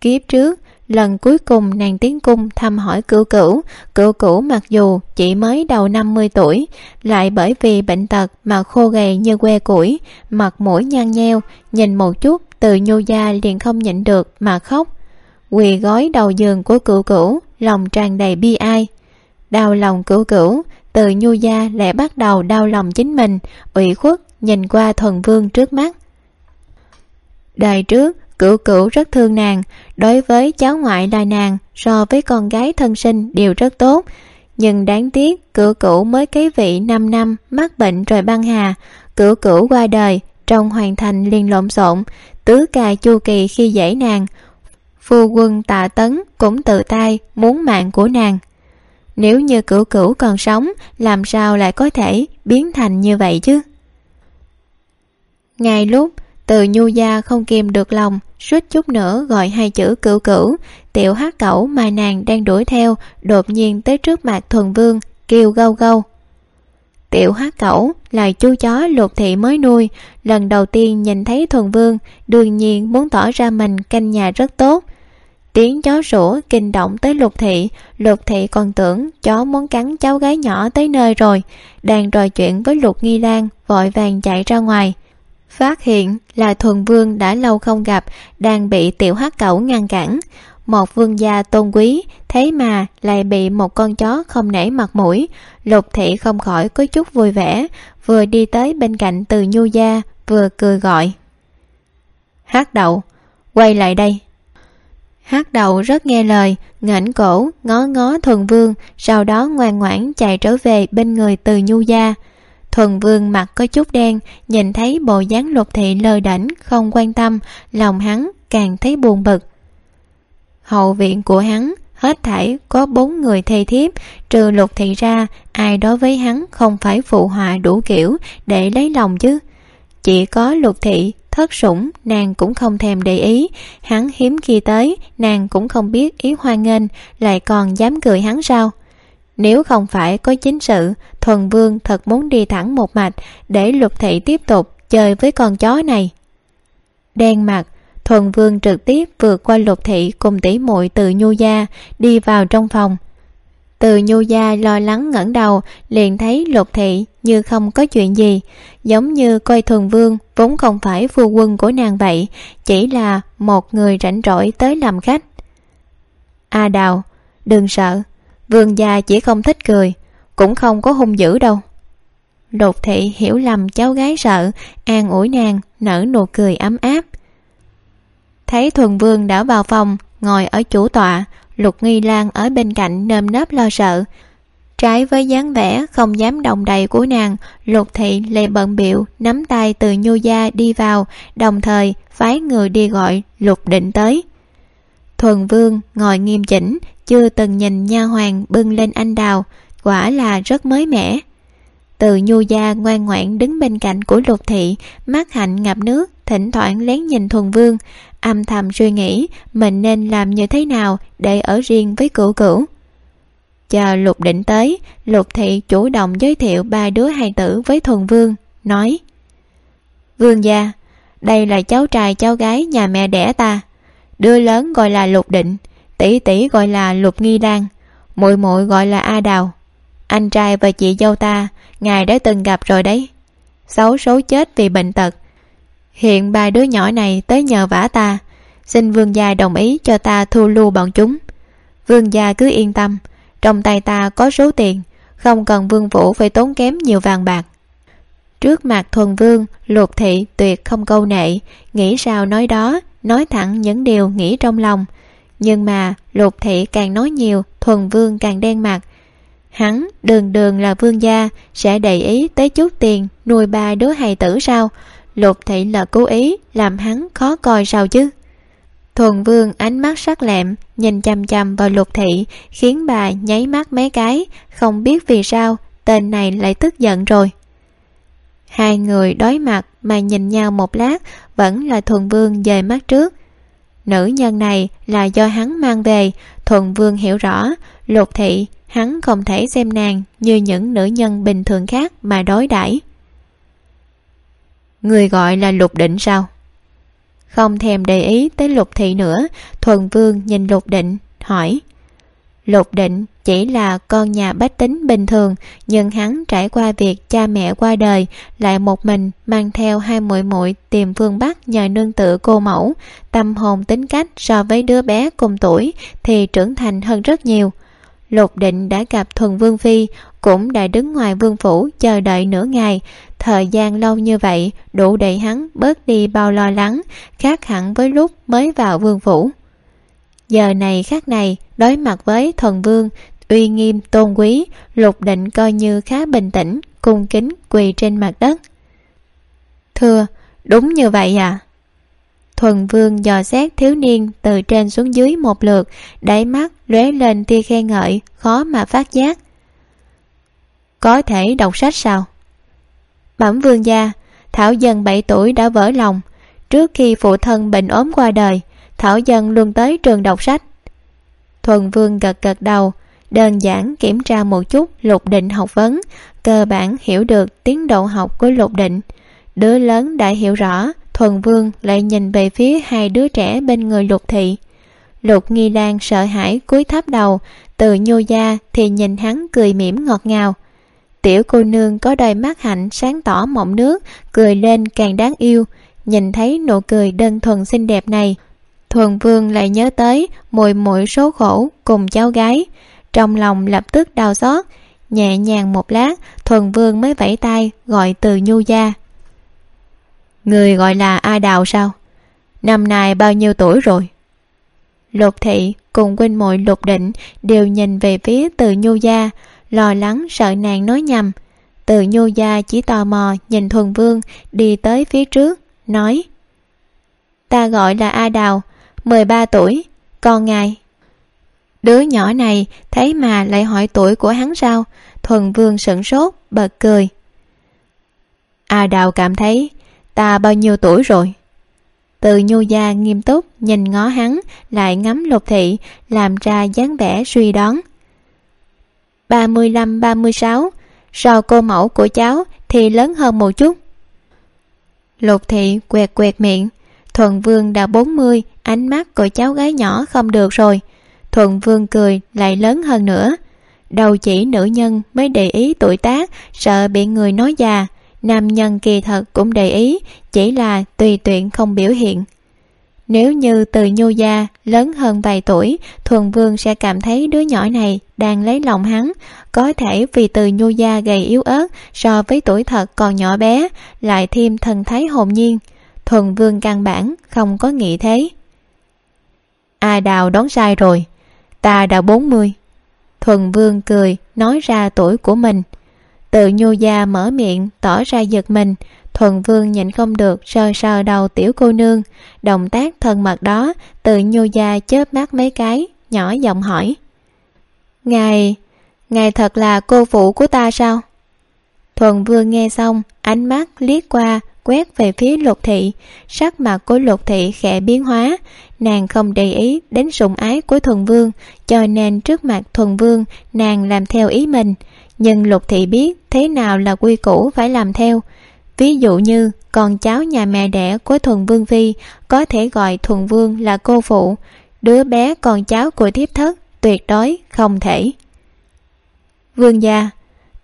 Kiếp trước lần cuối cùng nàng tiến cung thăm hỏi cửu cửu. Cửu cửu mặc dù chỉ mới đầu năm mươi tuổi, lại bởi vì bệnh tật mà khô gầy như que củi, mặt mũi nhăn nheo, nhìn một chút từ nhu gia liền không nhịn được mà khóc. Quỳ gói đầu giường của cửu cửu, lòng tràn đầy bi ai. Đau lòng cửu cửu, từ nhu gia lại bắt đầu đau lòng chính mình, ủy khuất nhìn qua thuần vương trước mắt. Đời trước cửu cửu rất thương nàng. Đối với cháu ngoại đài nàng, so với con gái thân sinh đều rất tốt. Nhưng đáng tiếc, cửu cửu mới kế vị 5 năm, mắc bệnh rồi băng hà. Cửu cửu qua đời, trong hoàn thành liền lộn xộn, tứ ca chu kỳ khi dễ nàng. Phu quân tạ tấn cũng tự tay muốn mạng của nàng. Nếu như cửu cửu còn sống, làm sao lại có thể biến thành như vậy chứ? Ngay lúc từ nhu gia không kìm được lòng, suýt chút nữa gọi hai chữ cửu cửu. Tiểu hát cẩu mà nàng đang đuổi theo, đột nhiên tới trước mặt thuần vương, kêu gâu gâu. Tiểu hát cẩu là chú chó lục thị mới nuôi. Lần đầu tiên nhìn thấy thuần vương, đương nhiên muốn tỏ ra mình canh nhà rất tốt. Tiếng chó sủa kinh động tới lục thị. Lục thị còn tưởng chó muốn cắn cháu gái nhỏ tới nơi rồi. Đang trò chuyện với lục nghi lan, vội vàng chạy ra ngoài phát hiện là thuần vương đã lâu không gặp, đang bị tiểu hắc cẩu ngăn cản. Một vương gia tôn quý, thế mà lại bị một con chó không nể mặt mũi. Lục thị không khỏi có chút vui vẻ, vừa đi tới bên cạnh từ nhu gia, vừa cười gọi. Hát đậu, quay lại đây. Hát đậu rất nghe lời, ngẩng cổ, ngó ngó thuần vương, sau đó ngoan ngoãn chạy trở về bên người từ nhu gia thuần vương mặt có chút đen, nhìn thấy bộ dáng lục thị lơ đễnh không quan tâm, lòng hắn càng thấy buồn bực. Hậu viện của hắn, hết thảy có bốn người thê thiếp, trừ lục thị ra, ai đối với hắn không phải phụ họa đủ kiểu để lấy lòng chứ. Chỉ có lục thị thất sủng, nàng cũng không thèm để ý. Hắn hiếm khi tới, nàng cũng không biết ý hoan nghênh, lại còn dám cười hắn sao? Nếu không phải có chính sự, thuần vương thật muốn đi thẳng một mạch để lục thị tiếp tục chơi với con chó này. Đen mặt, thuần vương trực tiếp vượt qua lục thị cùng tỷ muội từ nhu gia đi vào trong phòng. Từ nhu gia lo lắng ngẩng đầu liền thấy lục thị như không có chuyện gì, giống như coi thuần vương vốn không phải phu quân của nàng vậy, chỉ là một người rảnh rỗi tới làm khách. A đào, đừng sợ vương gia chỉ không thích cười, cũng không có hung dữ đâu. Đột thị hiểu lầm cháu gái sợ, an ủi nàng, nở nụ cười ấm áp. Thấy thuần vương đã vào phòng, ngồi ở chủ tọa, lục nghi lan ở bên cạnh nơm nớp lo sợ. Trái với dáng vẻ không dám động đậy của nàng, lục thị lệ bận biệu nắm tay từ nhu gia đi vào, đồng thời phái người đi gọi lục định tới. Thuần vương ngồi nghiêm chỉnh chưa từng nhìn nha hoàng bưng lên anh đào, quả là rất mới mẻ. Từ nhu gia ngoan ngoãn đứng bên cạnh của lục thị mắt hạnh ngập nước, thỉnh thoảng lén nhìn thuần vương, âm thầm suy nghĩ mình nên làm như thế nào để ở riêng với cửu cửu. Chờ lục định tới, lục thị chủ động giới thiệu ba đứa hài tử với thuần vương, nói, vương gia, đây là cháu trai cháu gái nhà mẹ đẻ ta, đứa lớn gọi là lục định tỷ tỷ gọi là lục nghi đan, muội muội gọi là a đào. Anh trai và chị dâu ta, ngài đã từng gặp rồi đấy. Xấu số chết vì bệnh tật. Hiện ba đứa nhỏ này tới nhờ vả ta. Xin vương gia đồng ý cho ta thu lưu bọn chúng. Vương gia cứ yên tâm, trong tay ta có số tiền, không cần vương vũ phải tốn kém nhiều vàng bạc. Trước mặt thuần vương, lục thị tuyệt không câu nệ, nghĩ sao nói đó, nói thẳng những điều nghĩ trong lòng nhưng mà lục thị càng nói nhiều, thuần vương càng đen mặt. Hắn, đường đường là vương gia, sẽ để ý tới chút tiền, nuôi ba đứa hài tử sao? Lục thị là cố ý, làm hắn khó coi sao chứ? Thuần vương ánh mắt sắc lẹm, nhìn chằm chằm vào lục thị khiến bà nháy mắt mấy cái, không biết vì sao, tên này lại tức giận rồi. Hai người đối mặt mà nhìn nhau một lát, vẫn là thuần vương dời mắt trước nữ nhân này là do hắn mang về. Thuần vương hiểu rõ. Lục thị, hắn không thể xem nàng như những nữ nhân bình thường khác mà đối đãi. Người gọi là lục định sao? Không thèm để ý tới lục thị nữa. Thuần vương nhìn lục định, hỏi. Lục định chỉ là con nhà bách tính bình thường, nhưng hắn trải qua việc cha mẹ qua đời, lại một mình mang theo hai muội muội tìm phương bắc nhờ nương tựa cô mẫu. Tâm hồn tính cách so với đứa bé cùng tuổi thì trưởng thành hơn rất nhiều. Lục định đã gặp thuần vương phi, cũng đã đứng ngoài vương phủ chờ đợi nửa ngày. Thời gian lâu như vậy đủ để hắn bớt đi bao lo lắng, khác hẳn với lúc mới vào vương phủ. Giờ này khác này, đối mặt với thuần vương uy nghiêm, tôn quý, lục định coi như khá bình tĩnh, cung kính quỳ trên mặt đất. Thưa, đúng như vậy à? Thuần vương dò xét thiếu niên từ trên xuống dưới một lượt, đáy mắt lóe lên tia khen ngợi, khó mà phát giác. Có thể đọc sách sao? Bẩm vương gia, thảo dân bảy tuổi đã vỡ lòng. Trước khi phụ thân bệnh ốm qua đời, thảo dân luôn tới trường đọc sách. Thuần vương gật gật đầu đơn giản kiểm tra một chút lục định học vấn, cơ bản hiểu được tiến độ học của lục định. Đứa lớn đã hiểu rõ, thuần vương lại nhìn về phía hai đứa trẻ bên người lục thị. Lục nghi lan sợ hãi cúi thấp đầu, từ nhô gia thì nhìn hắn cười mỉm ngọt ngào. Tiểu cô nương có đôi mắt hạnh sáng tỏ mộng nước, cười lên càng đáng yêu, nhìn thấy nụ cười đơn thuần xinh đẹp này. Thuần vương lại nhớ tới mùi muội số khổ cùng cháu gái trong lòng lập tức đau xót. Nhẹ nhàng một lát, thuần vương mới vẫy tay, gọi từ nhu gia. Người gọi là a đào sao? Năm nay bao nhiêu tuổi rồi? Lục thị cùng huynh muội lục định đều nhìn về phía từ nhu gia, lo lắng, sợ nàng nói nhầm. Từ nhu gia chỉ tò mò nhìn thuần vương đi tới phía trước, nói, ta gọi là a đào, mười ba tuổi, con ngài đứa nhỏ này thấy mà lại hỏi tuổi của hắn sao? Thuần vương sửng sốt, bật cười. A đào cảm thấy, ta bao nhiêu tuổi rồi? Từ nhu gia nghiêm túc nhìn ngó hắn, lại ngắm lục thị, làm ra dáng vẻ suy đoán. Ba mươi lăm, ba mươi sáu, so cô mẫu của cháu thì lớn hơn một chút. Lục thị quẹt quẹt miệng, thuần vương đã bốn mươi, ánh mắt của cháu gái nhỏ không được rồi thuần vương cười lại lớn hơn nữa. Đầu chỉ nữ nhân mới để ý tuổi tác, sợ bị người nói già. Nam nhân kỳ thật cũng để ý, chỉ là tùy tiện không biểu hiện. Nếu như từ nhu gia lớn hơn vài tuổi, thuần vương sẽ cảm thấy đứa nhỏ này đang lấy lòng hắn. Có thể vì từ nhu gia gầy yếu ớt so với tuổi thật còn nhỏ bé, lại thêm thần thái hồn nhiên. Thuần vương căn bản không có nghĩ thế. A đào đón sai rồi ta đã bốn mươi. Thuần vương cười, nói ra tuổi của mình. Tự nhu gia mở miệng, tỏ ra giật mình. Thuần vương nhịn không được, sờ sờ đầu tiểu cô nương. Động tác thân mật đó tự nhu gia chớp mắt mấy cái, nhỏ giọng hỏi. Ngài ngài thật là cô phụ của ta sao? Thuần vương nghe xong, ánh mắt liếc qua quét về phía lục thị. Sắc mặt của lục thị khẽ biến hóa. Nàng không để ý đến sủng ái của thuần vương, cho nên trước mặt thuần vương, nàng làm theo ý mình. Nhưng lục thị biết thế nào là quy củ phải làm theo. Ví dụ như, con cháu nhà mẹ đẻ của thuần vương phi có thể gọi thuần vương là cô phụ. Đứa bé con cháu của thiếp thất tuyệt đối không thể. Vương gia,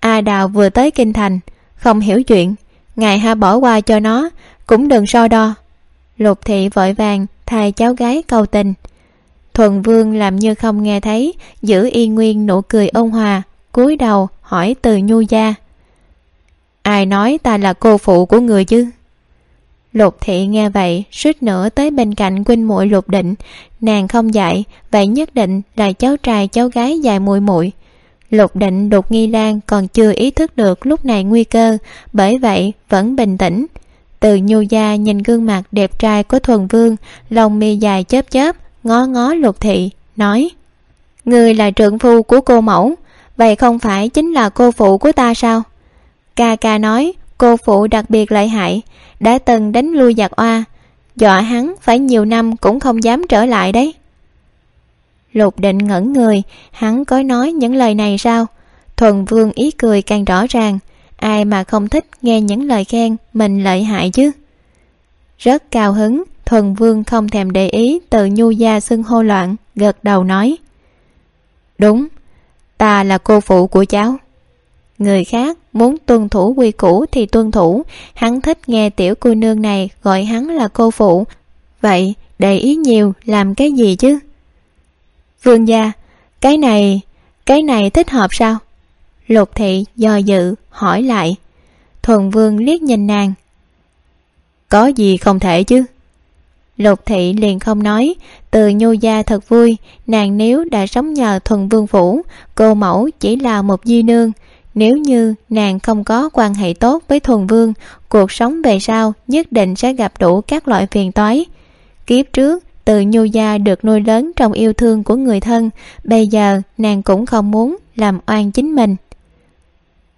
a đào vừa tới kinh thành, không hiểu chuyện ngài ha bỏ qua cho nó, cũng đừng so đo. Lục thị vội vàng thay cháu gái cầu tình. Thuần vương làm như không nghe thấy, giữ y nguyên nụ cười ôn hòa, cúi đầu hỏi từ nhu gia. Ai nói ta là cô phụ của người chứ? Lục thị nghe vậy, suýt nữa tới bên cạnh huynh muội lục định. Nàng không dạy, vậy nhất định là cháu trai cháu gái dài muội muội lục định đột nghi lan còn chưa ý thức được lúc này nguy cơ, bởi vậy vẫn bình tĩnh. Từ nhu gia nhìn gương mặt đẹp trai của thuần vương lòng mi dài chớp chớp, ngó ngó lục thị, nói người là trượng phu của cô mẫu, vậy không phải chính là cô phụ của ta sao? Ca ca nói, cô phụ đặc biệt lợi hại, đã từng đánh lui giặc oa, dọa hắn phải nhiều năm cũng không dám trở lại đấy lục định ngẩn người, hắn có nói những lời này sao? Thuần vương ý cười càng rõ ràng, ai mà không thích nghe những lời khen mình lợi hại chứ? Rất cao hứng, thuần vương không thèm để ý từ nhu gia xưng hô loạn, gật đầu nói. Đúng, ta là cô phụ của cháu. Người khác muốn tuân thủ quy củ thì tuân thủ, hắn thích nghe tiểu cô nương này gọi hắn là cô phụ. Vậy, để ý nhiều, làm cái gì chứ? Vương gia, cái này cái này thích hợp sao? Lục thị do dự, hỏi lại. Thuần vương liếc nhìn nàng. Có gì không thể chứ? Lục thị liền không nói. Từ nhu gia thật vui, nàng nếu đã sống nhờ thuần vương phủ, cô mẫu chỉ là một di nương. Nếu như nàng không có quan hệ tốt với thuần vương, cuộc sống về sau nhất định sẽ gặp đủ các loại phiền toái. Kiếp trước từ nhu gia được nuôi lớn trong yêu thương của người thân, bây giờ nàng cũng không muốn làm oan chính mình.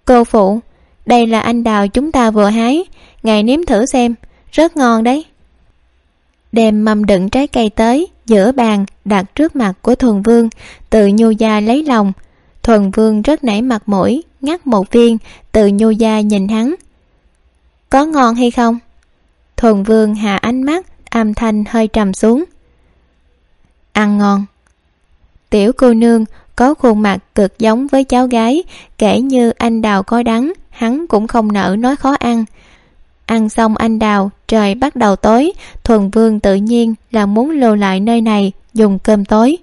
Cô phụ, đây là anh đào chúng ta vừa hái, ngài nếm thử xem, rất ngon đấy. Đem mâm đựng trái cây tới, giữa bàn đặt trước mặt của thuần vương, từ nhu gia lấy lòng. Thuần vương rất nảy mặt mũi, ngắt một viên, từ nhu gia nhìn hắn. Có ngon hay không? Thuần vương hạ ánh mắt, âm thanh hơi trầm xuống ăn ngon. Tiểu cô nương có khuôn mặt cực giống với cháu gái, kể như anh đào có đắng, hắn cũng không nỡ nói khó ăn. Ăn xong anh đào, trời bắt đầu tối, thuần vương tự nhiên là muốn lưu lại nơi này dùng cơm tối.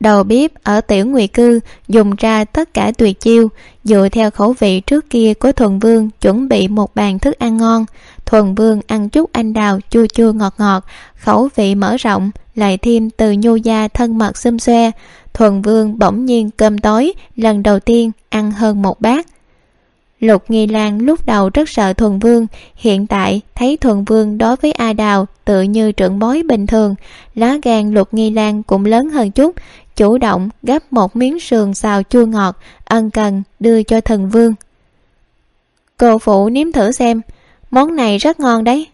Đầu bếp ở tiểu nguy cư dùng ra tất cả tuyệt chiêu, dựa theo khẩu vị trước kia của thuần vương chuẩn bị một bàn thức ăn ngon. Thuần vương ăn chút anh đào chua chua ngọt ngọt, khẩu vị mở rộng lại thêm từ nhu gia thân mật xum xoe thuần vương bỗng nhiên cơm tối, lần đầu tiên ăn hơn một bát. Lục nghi lan lúc đầu rất sợ thuần vương, hiện tại thấy thuần vương đối với a đào tự như trưởng bối bình thường, lá gan lục nghi lan cũng lớn hơn chút, chủ động gấp một miếng sườn xào chua ngọt, ân cần đưa cho thần vương. Cô phụ nếm thử xem, món này rất ngon đấy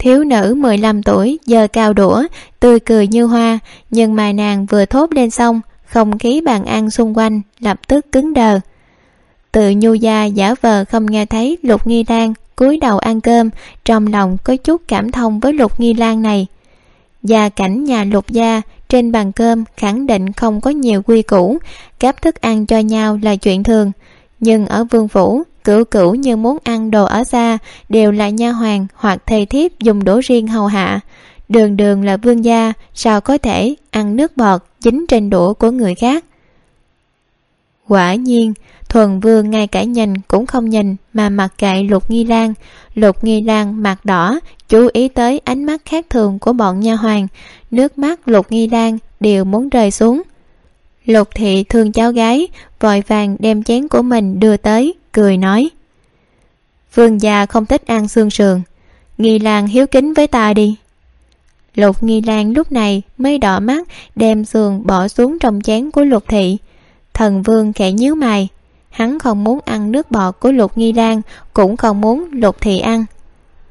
thiếu nữ mười lăm tuổi, giờ cao đũa, tươi cười như hoa. Nhưng mà nàng vừa thốt lên xong, không khí bàn ăn xung quanh lập tức cứng đờ. Tự nhu gia giả vờ không nghe thấy lục nghi lan cúi đầu ăn cơm, trong lòng có chút cảm thông với lục nghi lan này. Gia cảnh nhà lục gia trên bàn cơm khẳng định không có nhiều quy củ cáp thức ăn cho nhau là chuyện thường. Nhưng ở vương phủ cửu cửu như muốn ăn đồ ở xa, đều là nha hoàng hoặc thầy thiếp dùng đũa riêng hầu hạ. Đường đường là vương gia, sao có thể ăn nước bọt dính trên đũa của người khác? Quả nhiên, thuần vương ngay cả nhìn cũng không nhìn, mà mặc kệ lục nghi lan. Lục nghi lan mặt đỏ, chú ý tới ánh mắt khác thường của bọn nha hoàng. Nước mắt lục nghi lan đều muốn rơi xuống. Lục thị thương cháu gái, vội vàng đem chén của mình đưa tới cười nói, vương gia không thích ăn xương sườn, nghi lan hiếu kính với ta đi. Lục nghi lan lúc này mới đỏ mắt, đem sườn bỏ xuống trong chén của lục thị. Thần vương khẽ nhíu mày, hắn không muốn ăn nước bọt của lục nghi lan, cũng không muốn lục thị ăn.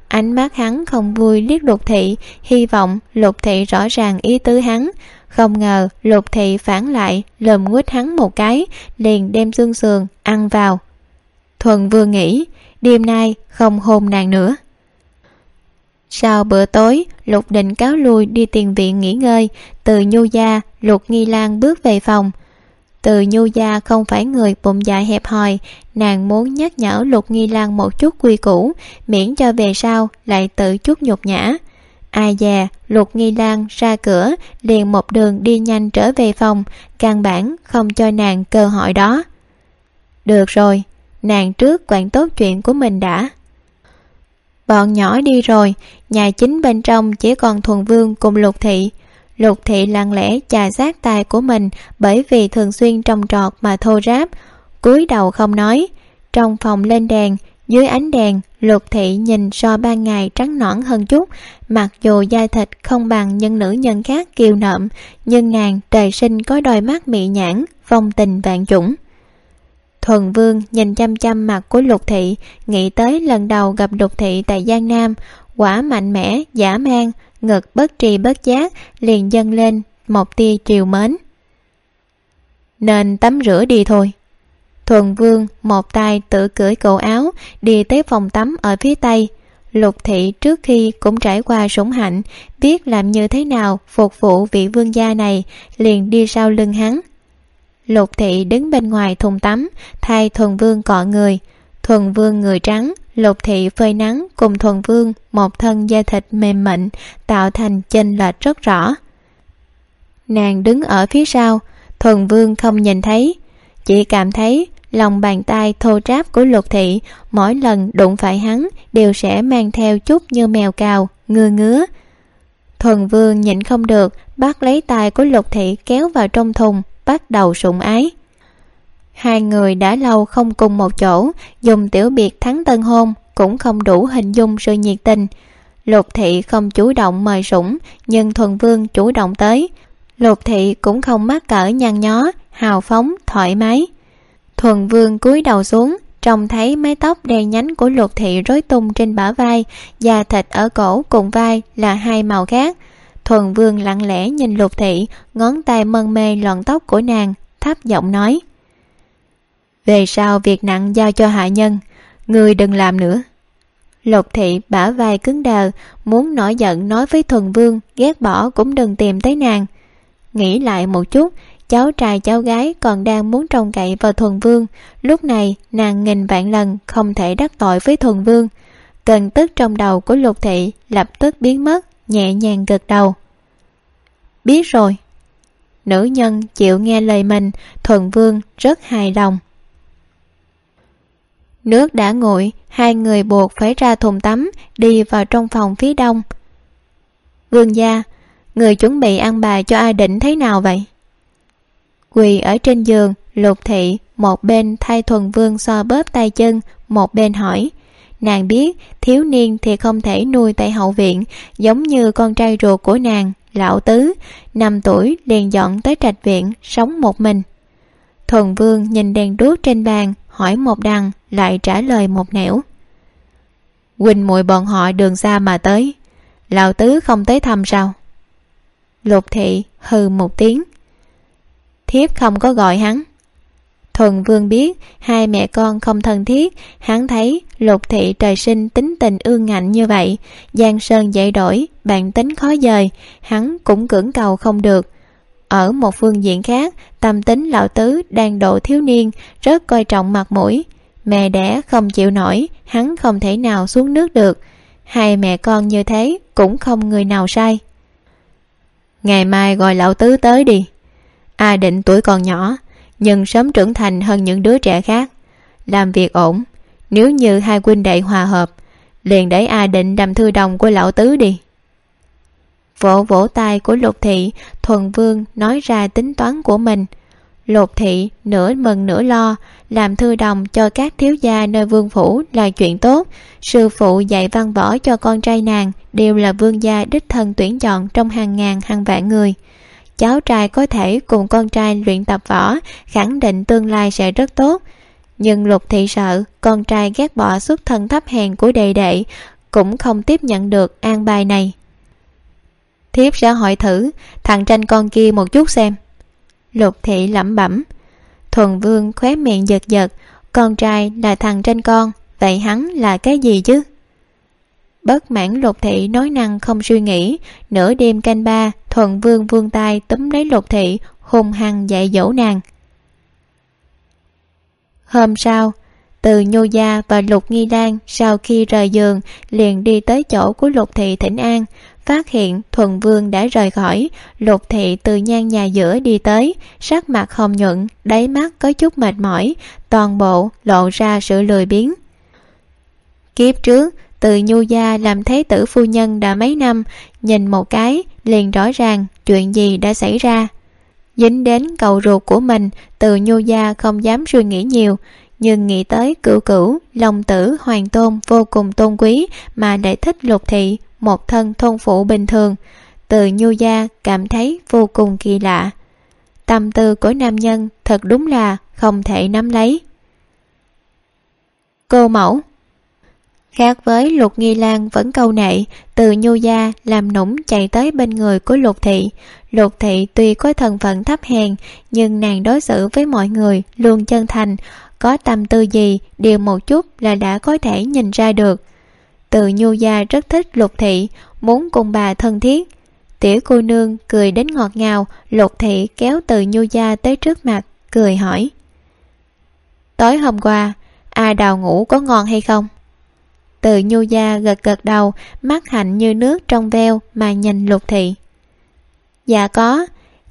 Ánh mắt hắn không vui liếc lục thị, hy vọng lục thị rõ ràng ý tứ hắn. Không ngờ lục thị phản lại, lườm nguýt hắn một cái, liền đem xương sườn ăn vào thuần vừa nghĩ, đêm nay không hôn nàng nữa. Sau bữa tối, lục định cáo lui đi tiền viện nghỉ ngơi, từ nhu gia, lục nghi lan bước về phòng. Từ nhu gia không phải người bụng dạ hẹp hòi, nàng muốn nhắc nhở lục nghi lan một chút quy củ, miễn cho về sau lại tự chút nhục nhã. Ai già, lục nghi lan ra cửa, liền một đường đi nhanh trở về phòng, căn bản không cho nàng cơ hội đó. Được rồi nàng trước quản tốt chuyện của mình đã. Bọn nhỏ đi rồi, nhà chính bên trong chỉ còn thuần vương cùng lục thị. Lục thị lặng lẽ chà sát tài của mình bởi vì thường xuyên trồng trọt mà thô ráp, cúi đầu không nói. Trong phòng lên đèn, dưới ánh đèn, lục thị nhìn so ban ngày trắng nõn hơn chút, mặc dù da thịt không bằng nhân nữ nhân khác kiều nợm nhưng nàng trời sinh có đôi mắt mị nhãn, phong tình vạn chủng thuần vương nhìn chăm chăm mặt của lục thị, nghĩ tới lần đầu gặp lục thị tại giang nam, quả mạnh mẽ, giả man ngực bất trì bất giác, liền dâng lên một tia triều mến. Nên tắm rửa đi thôi. Thuần vương một tay tự cưỡi cổ áo, đi tới phòng tắm ở phía tây. Lục thị trước khi cũng trải qua sủng hạnh, biết làm như thế nào phục vụ vị vương gia này, liền đi sau lưng hắn lục thị đứng bên ngoài thùng tắm, thay thuần vương cọ người. Thuần vương người trắng, lục thị phơi nắng cùng thuần vương một thân da thịt mềm mịn, tạo thành chênh lệch rất rõ. Nàng đứng ở phía sau, thuần vương không nhìn thấy, chỉ cảm thấy lòng bàn tay thô ráp của lục thị mỗi lần đụng phải hắn đều sẽ mang theo chút như mèo cào, ngưa ngứa. Thuần vương nhịn không được, bắt lấy tay của lục thị kéo vào trong thùng bắt đầu sủng ái. Hai người đã lâu không cùng một chỗ, dùng tiểu biệt thắng tân hôn cũng không đủ hình dung sự nhiệt tình. Lục thị không chủ động mời sủng, nhưng thuần vương chủ động tới. Lục thị cũng không mắc cỡ nhăn nhó, hào phóng, thoải mái. Thuần vương cúi đầu xuống, trông thấy mái tóc đen nhánh của lục thị rối tung trên bả vai, da thịt ở cổ cùng vai là hai màu khác thuần vương lặng lẽ nhìn lục thị, ngón tay mân mê lọn tóc của nàng, thấp giọng nói. Về sau việc nặng giao cho hạ nhân, người đừng làm nữa. Lục thị bả vai cứng đờ, muốn nổi giận nói với thuần vương, ghét bỏ cũng đừng tìm tới nàng. Nghĩ lại một chút, cháu trai cháu gái còn đang muốn trông cậy vào thuần vương, lúc này nàng nghìn vạn lần không thể đắc tội với thuần vương. Cơn tức trong đầu của lục thị lập tức biến mất nhẹ nhàng gật đầu. Biết rồi. Nữ nhân chịu nghe lời mình, Thuận vương rất hài lòng. Nước đã nguội, hai người buộc phải ra thùng tắm, đi vào trong phòng phía đông. Vương gia, người chuẩn bị ăn bài cho ai định thế nào vậy? Quỳ ở trên giường, lục thị, một bên thay thuần vương so bóp tay chân, một bên hỏi nàng biết thiếu niên thì không thể nuôi tại hậu viện, giống như con trai ruột của nàng, lão tứ, năm tuổi liền dọn tới trạch viện sống một mình. Thuần vương nhìn đèn đuốc trên bàn, hỏi một đằng, lại trả lời một nẻo. Quỳnh muội bọn họ đường xa mà tới, lão tứ không tới thăm sao? Lục thị hừ một tiếng. Thiếp không có gọi hắn thuần vương biết, hai mẹ con không thân thiết, hắn thấy lục thị trời sinh tính tình ương ngạnh như vậy. Giang sơn dạy đổi bản tính khó dời, hắn cũng cưỡng cầu không được. Ở một phương diện khác, tâm tính lão tứ đang độ thiếu niên, rất coi trọng mặt mũi. Mẹ đẻ không chịu nổi, hắn không thể nào xuống nước được. Hai mẹ con như thế cũng không người nào sai. Ngày mai gọi lão tứ tới đi. A định tuổi còn nhỏ nhưng sớm trưởng thành hơn những đứa trẻ khác. Làm việc ổn, nếu như hai huynh đệ hòa hợp, liền để a định làm thư đồng của lão tứ đi. Vỗ vỗ tay của lục thị, thuần vương nói ra tính toán của mình. Lục thị nửa mừng nửa lo, làm thư đồng cho các thiếu gia nơi vương phủ là chuyện tốt. Sư phụ dạy văn võ cho con trai nàng đều là vương gia đích thân tuyển chọn trong hàng ngàn hàng vạn người cháu trai có thể cùng con trai luyện tập võ, khẳng định tương lai sẽ rất tốt. Nhưng lục thị sợ con trai ghét bỏ xuất thân thấp hèn của đệ đệ, cũng không tiếp nhận được an bài này. Thiếp sẽ hỏi thử, thằng tranh con kia một chút xem. Lục thị lẩm bẩm. Thuần vương khóe miệng giật giật. Con trai là thằng tranh con, vậy hắn là cái gì chứ? Bất mãn lục thị nói năng không suy nghĩ, nửa đêm canh ba Thuận vương vương tay túm lấy lục thị hùng hăng dạy dỗ nàng. Hôm sau, từ nhô gia và lục nghi lan sau khi rời giường, liền đi tới chỗ của lục thị thỉnh an, phát hiện thuần vương đã rời khỏi. Lục thị từ nhan nhà giữa đi tới, sắc mặt hồng nhuận, đáy mắt có chút mệt mỏi, toàn bộ lộ ra sự lười biếng. Kiếp trước từ nhu gia làm thế tử phu nhân đã mấy năm, nhìn một cái, liền rõ ràng chuyện gì đã xảy ra. Dính đến cầu ruột của mình, từ nhu gia không dám suy nghĩ nhiều, nhưng nghĩ tới cửu cửu lòng tử, hoàng tôn vô cùng tôn quý mà lại thích lục thị, một thân thôn phụ bình thường. Từ nhu gia cảm thấy vô cùng kỳ lạ. Tâm tư của nam nhân thật đúng là không thể nắm lấy. Cô mẫu khác với lục nghi lan vẫn câu nệ, từ nhu gia làm nũng chạy tới bên người của lục thị. Lục thị tuy có thân phận thấp hèn, nhưng nàng đối xử với mọi người luôn chân thành, có tâm tư gì, đều một chút là đã có thể nhìn ra được. Từ nhu gia rất thích lục thị, muốn cùng bà thân thiết. Tiểu cô nương cười đến ngọt ngào, lục thị kéo từ nhu gia tới trước mặt, cười hỏi. Tối hôm qua, a đào ngủ có ngon hay không? Từ nhu gia gật gật đầu, mắt hạnh như nước trong veo mà nhìn lục thị. Dạ có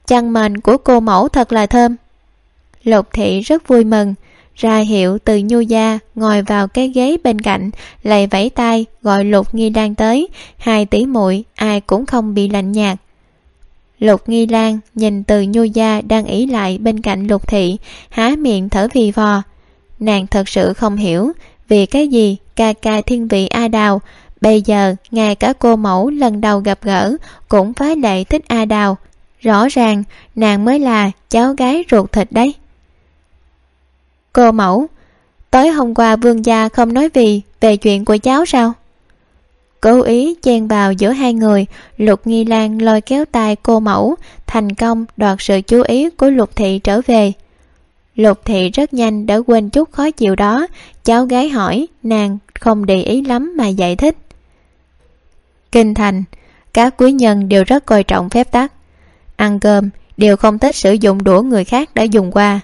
chăn mền của cô mẫu thật là thơm. Lục thị rất vui mừng, ra hiệu từ nhu gia ngồi vào cái ghế bên cạnh, lại vẫy tay gọi lục nghi đang tới, hai tỷ muội ai cũng không bị lạnh nhạt. Lục nghi lan nhìn từ nhu gia đang ỉ lại bên cạnh lục thị, há miệng thở vì vò nàng thật sự không hiểu vì cái gì ca ca thiên vị a đào. Bây giờ ngay cả cô mẫu lần đầu gặp gỡ cũng phái lệ thích a đào. Rõ ràng, nàng mới là cháu gái ruột thịt đấy. Cô mẫu, tối hôm qua vương gia không nói gì về chuyện của cháu sao? Cố ý chen vào giữa hai người, lục nghi lan lôi kéo tay cô mẫu, thành công đoạt sự chú ý của lục thị trở về. Lục thị rất nhanh đã quên chút khó chịu đó. Cháu gái hỏi, nàng không để ý lắm mà giải thích. Kinh thành, các quý nhân đều rất coi trọng phép tắc. Ăn cơm đều không thích sử dụng đũa người khác đã dùng qua.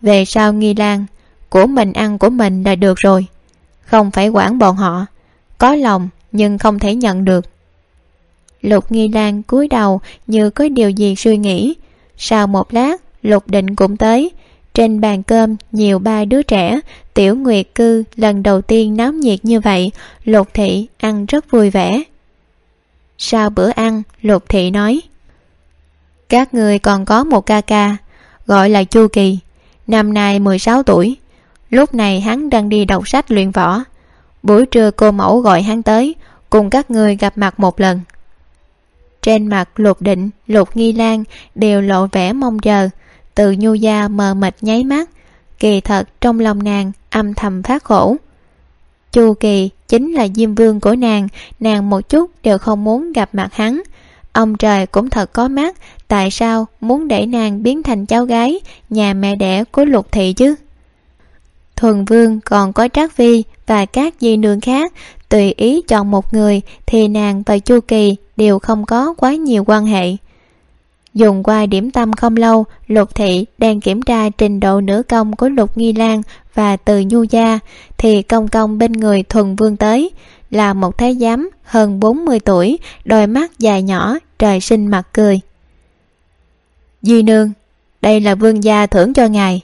Về sau nghi lan, của mình ăn của mình là được rồi. Không phải quản bọn họ, có lòng nhưng không thể nhận được. Lục nghi lan cúi đầu như có điều gì suy nghĩ. Sau một lát, lục định cũng tới. Trên bàn cơm nhiều ba đứa trẻ tiểu nguyệt cư lần đầu tiên náo nhiệt như vậy, lục thị ăn rất vui vẻ. Sau bữa ăn, lục thị nói, các người còn có một ca ca, gọi là chu kỳ, năm nay mười sáu tuổi. Lúc này hắn đang đi đọc sách luyện võ. Buổi trưa cô mẫu gọi hắn tới, cùng các người gặp mặt một lần. Trên mặt lục định, lục nghi lan đều lộ vẻ mong chờ, từ nhu gia mờ mịt nháy mắt kỳ thật trong lòng nàng âm thầm phát khổ. Chu kỳ chính là diêm vương của nàng nàng một chút đều không muốn gặp mặt hắn. Ông trời cũng thật có mắt, tại sao muốn để nàng biến thành cháu gái, nhà mẹ đẻ của lục thị chứ? Thuần vương còn có trác vi và các di nương khác, tùy ý chọn một người thì nàng và chu kỳ đều không có quá nhiều quan hệ dùng qua điểm tâm không lâu, lục thị đang kiểm tra trình độ nửa công của lục nghi lan và từ nhu gia. Thì công công bên người thuần vương tới, là một thái giám hơn bốn mươi tuổi, đôi mắt dài nhỏ, trời sinh mặt cười. Di nương, đây là vương gia thưởng cho ngài.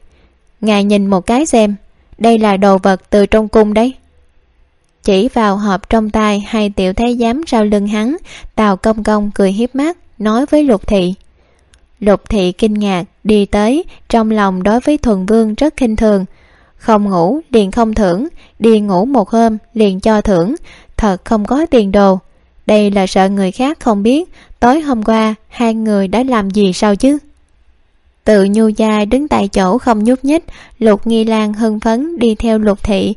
Ngài nhìn một cái xem, đây là đồ vật từ trong cung đấy. Chỉ vào hộp trong tay hai tiểu thái giám sau lưng hắn, tào công công cười hiếp mắt, nói với lục thị lục thị kinh ngạc, đi tới, trong lòng đối với thuần vương rất khinh thường. Không ngủ, liền không thưởng, đi ngủ một hôm, liền cho thưởng, thật không có tiền đồ. Đây là sợ người khác không biết, tối hôm qua, hai người đã làm gì sao chứ? Tự nhu gia đứng tại chỗ không nhúc nhích, lục nghi lan hưng phấn đi theo lục thị,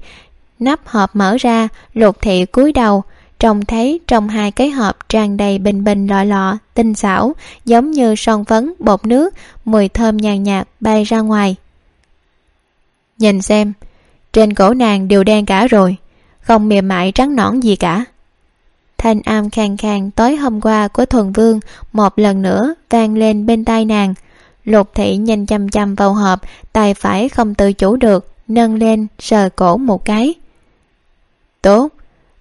nắp hộp mở ra, lục thị cúi đầu trông thấy trong hai cái hộp tràn đầy bình bình lọ lọ, tinh xảo, giống như son phấn, bột nước, mùi thơm nhàn nhạt bay ra ngoài. Nhìn xem, trên cổ nàng đều đen cả rồi, không mềm mại trắng nõn gì cả. Thanh am khang khang tối hôm qua của thuần vương một lần nữa vang lên bên tai nàng. Lục thị nhìn chăm chăm vào hộp, tay phải không tự chủ được, nâng lên sờ cổ một cái. Tốt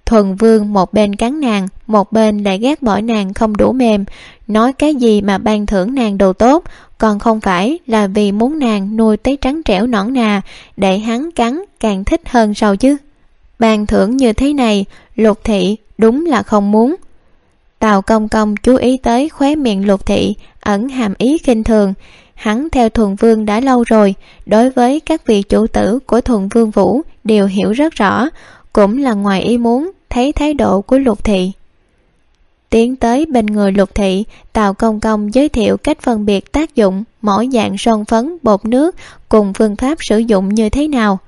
thuần vương một bên cắn nàng, một bên lại ghét bỏ nàng không đủ mềm. Nói cái gì mà ban thưởng nàng đồ tốt, còn không phải là vì muốn nàng nuôi tới trắng trẻo nõn nà, để hắn cắn càng thích hơn sao chứ? Ban thưởng như thế này, lục thị đúng là không muốn. Tào công công chú ý tới khóe miệng lục thị, ẩn hàm ý khinh thường. Hắn theo thuần vương đã lâu rồi, đối với các vị chủ tử của thuần vương vũ đều hiểu rất rõ, cũng là ngoài ý muốn thấy thái độ của lục thị. Tiến tới bên người lục thị, tào công công giới thiệu cách phân biệt tác dụng mỗi dạng son phấn, bột nước cùng phương pháp sử dụng như thế nào.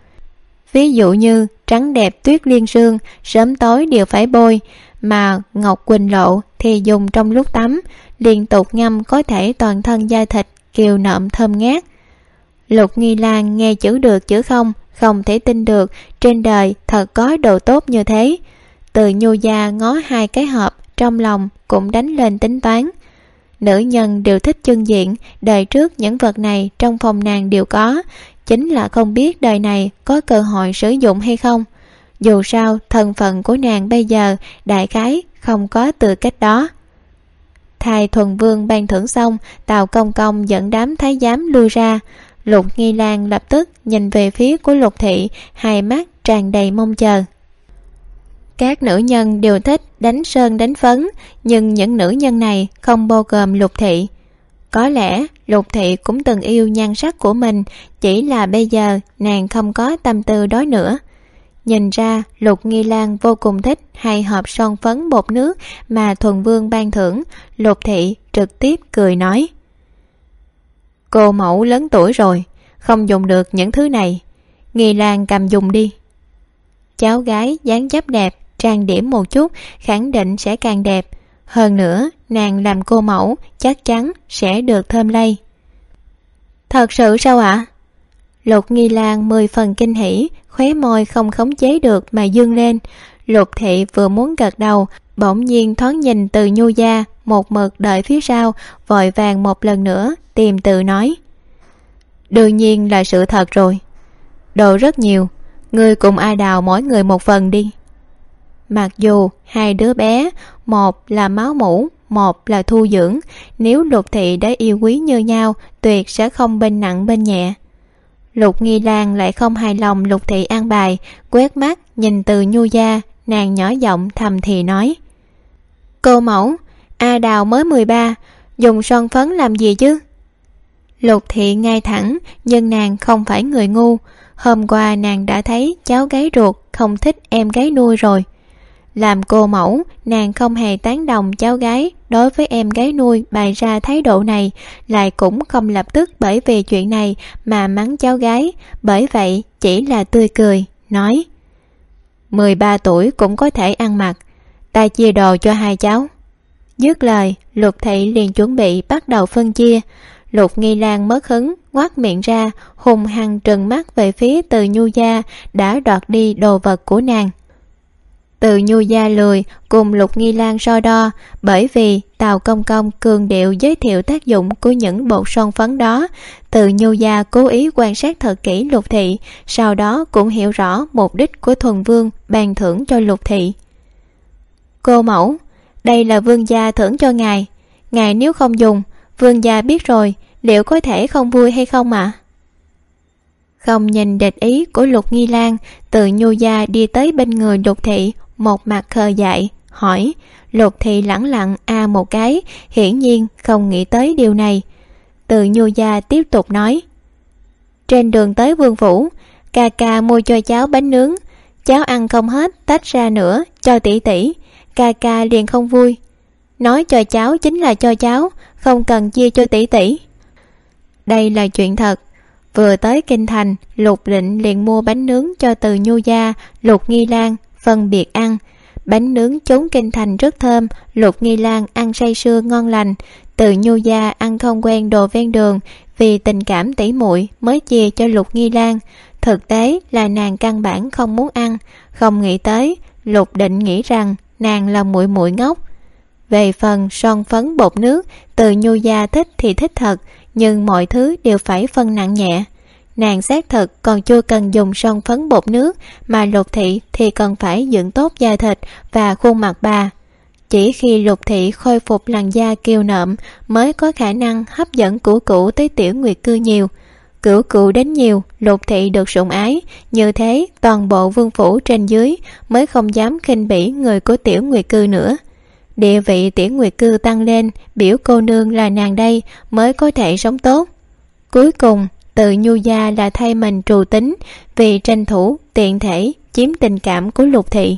Ví dụ như trắng đẹp tuyết liên sương, sớm tối đều phải bôi, mà ngọc quỳnh lộ thì dùng trong lúc tắm, liên tục ngâm có thể toàn thân da thịt kiều nộm thơm ngát. Lục nghi lan nghe chữ được chữ không không thể tin được, trên đời thật có đồ tốt như thế từ nhu gia ngó hai cái hộp, trong lòng cũng đánh lên tính toán. Nữ nhân đều thích chân diện, đời trước những vật này trong phòng nàng đều có. Chính là không biết đời này có cơ hội sử dụng hay không. Dù sao, thân phận của nàng bây giờ, đại khái không có tư cách đó. Thai thuần vương ban thưởng xong, tào công công dẫn đám thái giám lui ra. Lục nghi lan lập tức nhìn về phía của lục thị, hai mắt tràn đầy mong chờ các nữ nhân đều thích đánh sơn đánh phấn, nhưng những nữ nhân này không bao gồm lục thị. Có lẽ lục thị cũng từng yêu nhan sắc của mình, chỉ là bây giờ nàng không có tâm tư đó nữa. Nhìn ra lục nghi lan vô cùng thích hai hộp son phấn bột nước mà thuần vương ban thưởng, lục thị trực tiếp cười nói. Cô mẫu lớn tuổi rồi, không dùng được những thứ này. Nghi lan cầm dùng đi. Cháu gái dáng dấp đẹp trang điểm một chút, khẳng định sẽ càng đẹp. Hơn nữa, nàng làm cô mẫu, chắc chắn sẽ được thơm lây. Thật sự sao ạ? Lục nghi lan mười phần kinh hỉ, khóe môi không khống chế được mà dương lên. Lục thị vừa muốn gật đầu, bỗng nhiên thoáng nhìn từ nhu gia, một mực đợi phía sau, vội vàng một lần nữa, tìm từ nói. Đương nhiên là sự thật rồi. Đồ rất nhiều, ngươi cùng ai đào mỗi người một phần đi mặc dù hai đứa bé, một là máu mủ, một là thu dưỡng, nếu lục thị đã yêu quý như nhau, tuyệt sẽ không bên nặng bên nhẹ. Lục nghi lan lại không hài lòng lục thị an bài, quét mắt nhìn từ nhu gia, nàng nhỏ giọng thầm thì nói. Cô mẫu, a đào mới mười ba, dùng son phấn làm gì chứ? Lục thị ngay thẳng, nhưng nàng không phải người ngu. Hôm qua nàng đã thấy cháu gái ruột không thích em gái nuôi rồi làm cô mẫu, nàng không hề tán đồng cháu gái. Đối với em gái nuôi, bày ra thái độ này lại cũng không lập tức bởi vì chuyện này mà mắng cháu gái. Bởi vậy, chỉ là tươi cười, nói, mười ba tuổi cũng có thể ăn mặc. Ta chia đồ cho hai cháu. Dứt lời, lục thị liền chuẩn bị bắt đầu phân chia. Lục nghi lan mất hứng, ngoác miệng ra hùng hăng trừng mắt về phía từ nhu gia đã đoạt đi đồ vật của nàng từ nhu gia lười cùng lục nghi lan so đo, bởi vì tàu công công cường điệu giới thiệu tác dụng của những bột son phấn đó. Từ nhu gia cố ý quan sát thật kỹ lục thị, sau đó cũng hiểu rõ mục đích của thuần vương ban thưởng cho lục thị. Cô mẫu, đây là vương gia thưởng cho ngài. Ngài nếu không dùng, vương gia biết rồi, liệu có thể không vui hay không ạ? À? không nhìn địch ý của lục nghi lan, từ nhu gia đi tới bên người lục thị một mặt khờ dại, hỏi lục thị lẳng lặng a một cái, hiển nhiên không nghĩ tới điều này. Từ nhu gia tiếp tục nói, trên đường tới vương phủ, ca ca mua cho cháu bánh nướng, cháu ăn không hết, tách ra nữa, cho tỷ tỷ ca ca liền không vui. Nói cho cháu chính là cho cháu, không cần chia cho tỷ tỷ đây là chuyện thật. Vừa tới kinh thành, lục định liền mua bánh nướng cho từ nhu gia, lục nghi lan phân biệt ăn. Bánh nướng chốn kinh thành rất thơm lục nghi lan, ăn say sưa ngon lành. Từ nhu gia ăn không quen đồ ven đường, vì tình cảm tỉ muội mới chia cho lục nghi lan. Thực tế là nàng căn bản không muốn ăn. Không nghĩ tới lục định nghĩ rằng nàng là muội muội ngốc. Về phần son phấn bột nước, từ nhu gia thích thì thích thật, nhưng mọi thứ đều phải phân nặng nhẹ nàng xác thực còn chưa cần dùng son phấn bột nước, mà lục thị thì cần phải dưỡng tốt da thịt và khuôn mặt bà. Chỉ khi lục thị khôi phục làn da kiều nộm mới có khả năng hấp dẫn cửu cửu tới tiểu nguyệt cư nhiều. Cửu cửu đến nhiều, lục thị được sủng ái. Như thế, toàn bộ vương phủ trên dưới mới không dám khinh bỉ người của tiểu nguyệt cư nữa. Địa vị tiểu nguyệt cư tăng lên, biểu cô nương là nàng đây mới có thể sống tốt. Cuối cùng tự nhu gia là thay mình trù tính, vì tranh thủ, tiện thể, chiếm tình cảm của lục thị.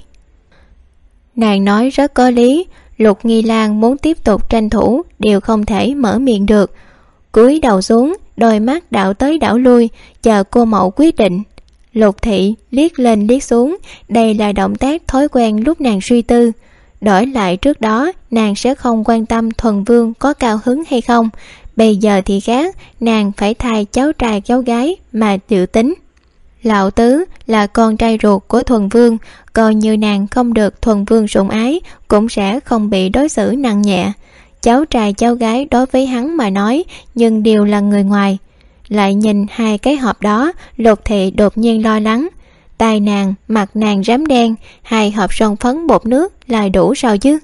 Nàng nói rất có lý, lục nghi lan muốn tiếp tục tranh thủ, đều không thể mở miệng được. Cúi đầu xuống, đôi mắt đảo tới đảo lui, chờ cô mẫu quyết định. Lục thị liếc lên liếc xuống, đây là động tác thói quen lúc nàng suy tư. Đổi lại trước đó, nàng sẽ không quan tâm thuần vương có cao hứng hay không bây giờ thì khác, nàng phải thay cháu trai cháu gái mà tự tính. Lão tứ là con trai ruột của thuần vương coi như nàng không được thuần vương sủng ái, cũng sẽ không bị đối xử nặng nhẹ. Cháu trai cháu gái đối với hắn mà nói, nhưng đều là người ngoài. Lại nhìn hai cái hộp đó, lục thị đột nhiên lo lắng. Tai nàng, mặt nàng rám đen, hai hộp son phấn bột nước là đủ sao chứ?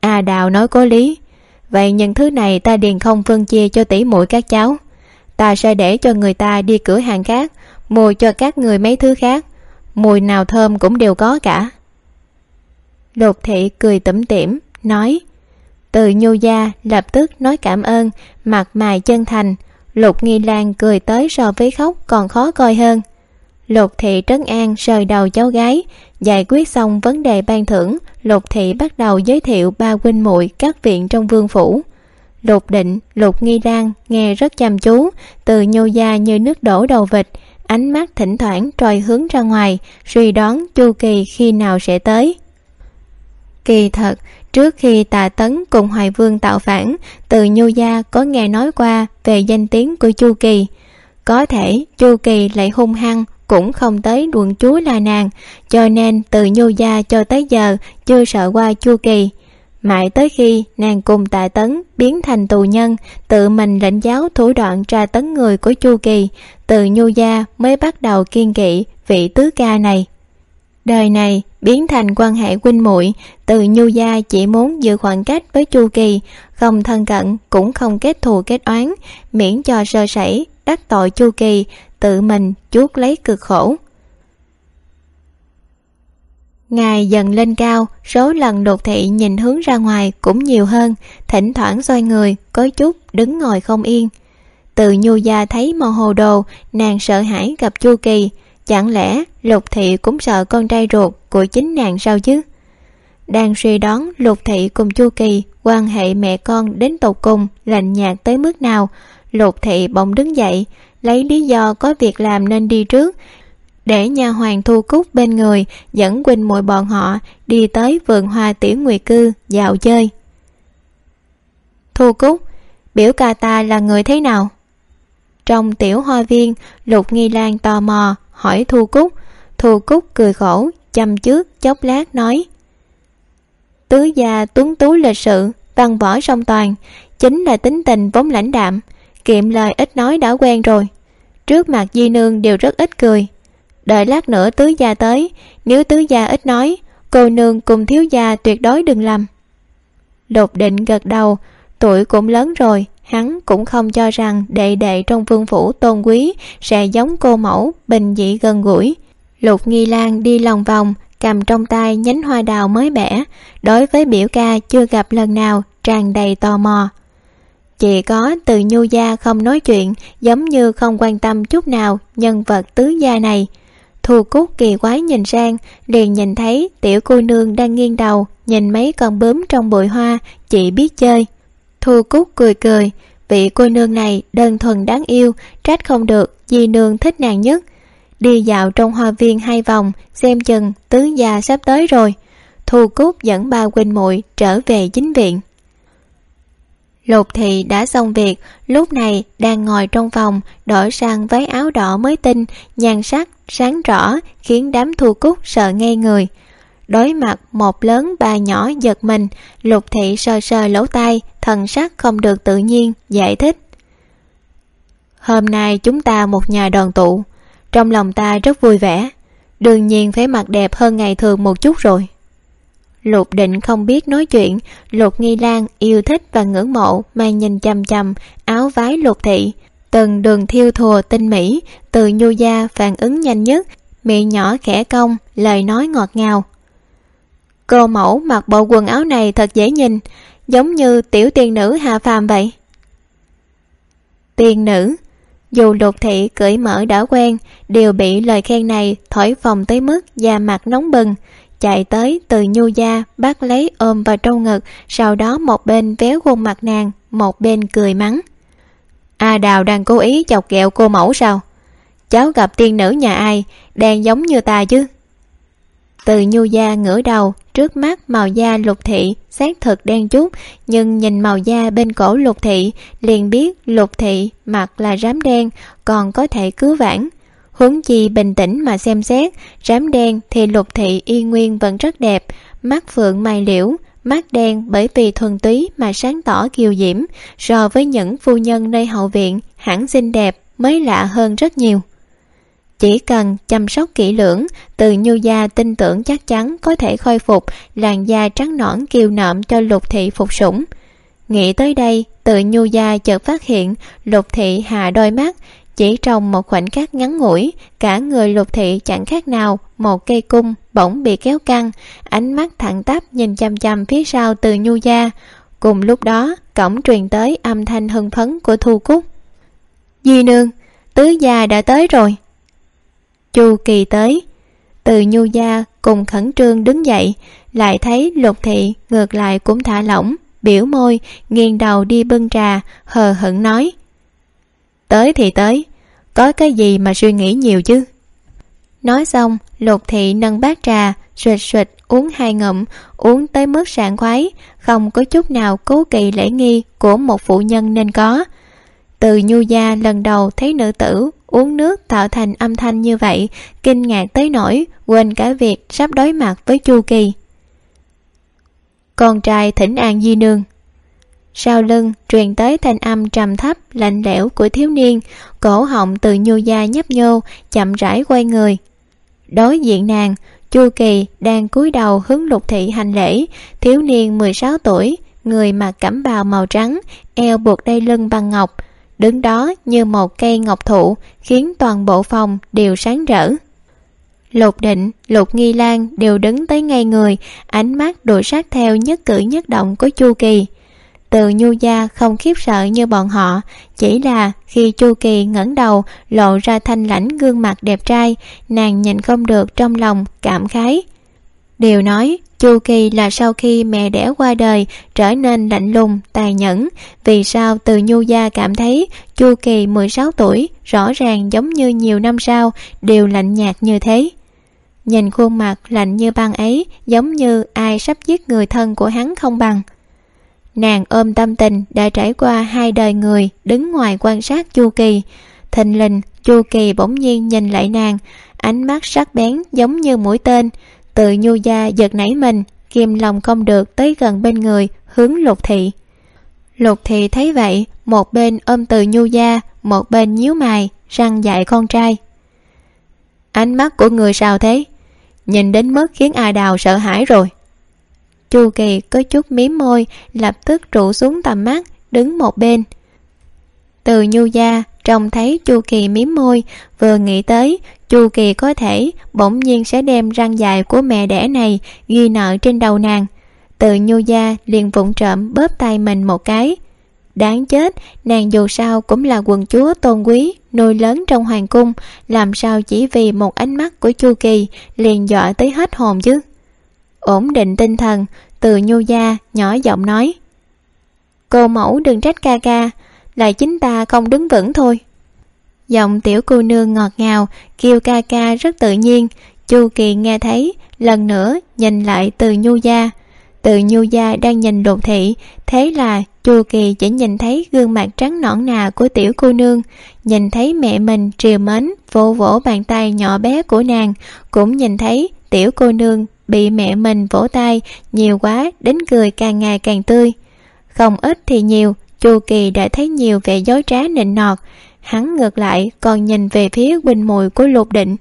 À, A đào nói có lý vậy những thứ này ta điền không phân chia cho tỷ muội các cháu. Ta sẽ để cho người ta đi cửa hàng khác, mua cho các người mấy thứ khác. Mùi nào thơm cũng đều có cả. Lục thị cười tủm tỉm, nói, từ nhu gia lập tức nói cảm ơn, mặt mày chân thành. Lục nghi lan cười tới so với khóc còn khó coi hơn lục thị trấn an rời đầu cháu gái. Giải quyết xong vấn đề ban thưởng, lục thị bắt đầu giới thiệu ba huynh muội các viện trong vương phủ. Lục định, lục nghi đan nghe rất chăm chú, từ nhô da như nước đổ đầu vịt, ánh mắt thỉnh thoảng trôi hướng ra ngoài, suy đoán chu kỳ khi nào sẽ tới. Kỳ thật, trước khi tà tấn cùng hoài vương tạo phản, từ nhu gia có nghe nói qua về danh tiếng của chu kỳ. Có thể, chu kỳ lại hung hăng cũng không tới quận chúa là nàng cho nên từ nhu gia cho tới giờ chưa sợ qua chu kỳ. Mãi tới khi nàng cùng tạ tấn biến thành tù nhân, tự mình lãnh giáo thủ đoạn tra tấn người của chu kỳ, từ nhu gia mới bắt đầu kiên kỵ vị tứ ca này. Đời này biến thành quan hệ huynh muội, từ nhu gia chỉ muốn giữ khoảng cách với chu kỳ, không thân cận cũng không kết thù kết oán, miễn cho sơ sẩy, đắc tội chu kỳ tự mình chuốt lấy cực khổ. Ngày dần lên cao, số lần đột thị nhìn hướng ra ngoài cũng nhiều hơn, thỉnh thoảng xoay người, có chút đứng ngồi không yên. Từ nhu gia thấy mồ hồ đồ, nàng sợ hãi gặp chu kỳ, chẳng lẽ lục thị cũng sợ con trai ruột của chính nàng sao chứ? Đang suy đoán lục thị cùng chu kỳ quan hệ mẹ con đến tột cùng lạnh nhạt tới mức nào, lục thị bỗng đứng dậy lấy lý do có việc làm nên đi trước, để nhà hoàng thu cúc bên người dẫn quỳnh muội bọn họ đi tới vườn hoa tiểu nguyệt cư dạo chơi. Thu cúc, biểu ca ta là người thế nào? Trong tiểu hoa viên, lục nghi lan tò mò hỏi thu cúc. Thu cúc cười khổ, chăm trước chốc lát nói, tứ gia tuấn tú lịch sự, văn võ song toàn, chính là tính tình vốn lãnh đạm, kiệm lời ít nói đã quen rồi trước mặt di nương đều rất ít cười. Đợi lát nữa tứ gia tới, nếu tứ gia ít nói, cô nương cùng thiếu gia tuyệt đối đừng lầm lục định gật đầu, tuổi cũng lớn rồi, hắn cũng không cho rằng đệ đệ trong vương phủ tôn quý sẽ giống cô mẫu, bình dị gần gũi. Lục nghi lan đi lòng vòng, cầm trong tay nhánh hoa đào mới bẻ, đối với biểu ca chưa gặp lần nào tràn đầy tò mò chỉ có từ nhu gia không nói chuyện, giống như không quan tâm chút nào nhân vật tứ gia này. Thu cúc kỳ quái nhìn sang, liền nhìn thấy tiểu cô nương đang nghiêng đầu, nhìn mấy con bướm trong bụi hoa chị biết chơi. Thu cúc cười cười, vị cô nương này đơn thuần đáng yêu, trách không được di nương thích nàng nhất. Đi dạo trong hoa viên hai vòng, xem chừng tứ gia sắp tới rồi. Thu cúc dẫn ba huynh muội trở về chính viện lục thị đã xong việc, lúc này đang ngồi trong phòng, đổi sang váy áo đỏ mới tinh, nhan sắc sáng rõ, khiến đám thu cúc sợ ngây người. Đối mặt một lớn ba nhỏ giật mình, lục thị sờ sờ lỗ tai, thần sắc không được tự nhiên, giải thích. Hôm nay chúng ta một nhà đoàn tụ, trong lòng ta rất vui vẻ. Đương nhiên phải mặc đẹp hơn ngày thường một chút rồi lục định không biết nói chuyện. Lục nghi lan yêu thích và ngưỡng mộ mà nhìn chằm chằm áo vái lục thị. Từng đường thiêu thùa tinh mỹ, từ nhu gia phản ứng nhanh nhất, miệng nhỏ khẽ cong, lời nói ngọt ngào. Cô mẫu mặc bộ quần áo này thật dễ nhìn, giống như tiểu tiên nữ hạ phàm vậy. Tiên nữ, dù lục thị cởi mở đã quen, đều bị lời khen này thổi phồng tới mức da mặt nóng bừng chạy tới từ nhu gia bắt lấy ôm vào trong ngực, sau đó một bên véo khuôn mặt nàng, một bên cười mắng. A đào đang cố ý chọc ghẹo cô mẫu sao? Cháu gặp tiên nữ nhà ai, đang giống như ta chứ? Từ nhu gia ngửa đầu, trước mắt màu da lục thị, xác thực đen chút, nhưng nhìn màu da bên cổ lục thị, liền biết lục thị mặt là rám đen, còn có thể cứu vãn huống chi bình tĩnh mà xem xét, rám đen thì lục thị y nguyên vẫn rất đẹp, mắt phượng mày liễu, mắt đen bởi vì thuần túy mà sáng tỏ kiều diễm, so với những phu nhân nơi hậu viện, hẳn xinh đẹp, mới lạ hơn rất nhiều. Chỉ cần chăm sóc kỹ lưỡng, từ nhu gia tin tưởng chắc chắn có thể khôi phục, làn da trắng nõn kiều nộm cho lục thị phục sủng. Nghĩ tới đây, từ nhu gia chợt phát hiện, lục thị hạ đôi mắt chỉ trong một khoảnh khắc ngắn ngủi, cả người lục thị chẳng khác nào một cây cung bỗng bị kéo căng, ánh mắt thẳng tắp nhìn chăm chăm phía sau từ nhu gia. Cùng lúc đó, cổng truyền tới âm thanh hưng phấn của thu cúc. Di nương, tứ gia đã tới rồi. Chu kỳ tới. Từ nhu gia cùng khẩn trương đứng dậy, lại thấy lục thị ngược lại cũng thả lỏng, biểu môi, nghiêng đầu đi bưng trà, hờ hững nói tới thì tới. Có cái gì mà suy nghĩ nhiều chứ? Nói xong lục thị nâng bát trà suỵt suỵt uống hai ngụm, uống tới mức sảng khoái, không có chút nào cố kỳ lễ nghi của một phụ nhân nên có. Từ nhu gia lần đầu thấy nữ tử uống nước tạo thành âm thanh như vậy, kinh ngạc tới nỗi, quên cả việc sắp đối mặt với chu kỳ. Con trai thỉnh an di nương sau lưng truyền tới thanh âm trầm thấp, lạnh lẽo của thiếu niên, cổ họng từ nhu da nhấp nhô, chậm rãi quay người. Đối diện nàng, chu kỳ đang cúi đầu hướng lục thị hành lễ. Thiếu niên mười sáu tuổi, người mặc cẩm bào màu trắng, eo buộc đai lưng bằng ngọc, đứng đó như một cây ngọc thụ, khiến toàn bộ phòng đều sáng rỡ. Lục định, lục nghi lan đều đứng tới ngay người, ánh mắt đuổi sát theo nhất cử nhất động của chu kỳ từ nhu gia không khiếp sợ như bọn họ, chỉ là khi chu kỳ ngẩng đầu lộ ra thanh lãnh gương mặt đẹp trai, nàng nhìn không được trong lòng cảm khái. Điều nói, chu kỳ là sau khi mẹ đẻ qua đời trở nên lạnh lùng tài nhẫn. Vì sao từ nhu gia cảm thấy chu kỳ mười sáu tuổi rõ ràng giống như nhiều năm sau, đều lạnh nhạt như thế? Nhìn khuôn mặt lạnh như băng ấy, giống như ai sắp giết người thân của hắn không bằng nàng ôm tâm tình đã trải qua hai đời người đứng ngoài quan sát chu kỳ. Thình lình, chu kỳ bỗng nhiên nhìn lại nàng, ánh mắt sắc bén giống như mũi tên. Tự nhu gia giật nảy mình kìm lòng không được tới gần bên người, hướng lục thị. Lục thị thấy vậy, một bên ôm từ nhu gia, một bên nhíu mày, răng dạy con trai. Ánh mắt của người sao thế? Nhìn đến mức khiến a đào sợ hãi rồi chu kỳ có chút mí môi, lập tức trụ xuống tầm mắt, đứng một bên. Từ nhu gia trông thấy chu kỳ mím môi, vừa nghĩ tới, chu kỳ có thể bỗng nhiên sẽ đem răng dài của mẹ đẻ này ghi nợ trên đầu nàng. Từ nhu gia liền vụng trộm bóp tay mình một cái. Đáng chết, nàng dù sao cũng là quần chúa tôn quý, nuôi lớn trong hoàng cung, làm sao chỉ vì một ánh mắt của chu kỳ liền dọa tới hết hồn chứ? Ổn định tinh thần, từ nhu gia, nhỏ giọng nói. Cô mẫu đừng trách ca ca, là chính ta không đứng vững thôi. Giọng tiểu cô nương ngọt ngào, kêu ca ca rất tự nhiên. Chu kỳ nghe thấy, lần nữa nhìn lại từ nhu gia. Từ nhu gia đang nhìn đột thị, thế là chu kỳ chỉ nhìn thấy gương mặt trắng nõn nà của tiểu cô nương, nhìn thấy mẹ mình triều mến, vỗ vỗ bàn tay nhỏ bé của nàng, cũng nhìn thấy tiểu cô nương bị mẹ mình vỗ tay, nhiều quá, đến cười càng ngày càng tươi. Không ít thì nhiều, chu kỳ đã thấy nhiều vẻ dối trá nịnh nọt. Hắn ngược lại, còn nhìn về phía quỳnh mùi của lục định.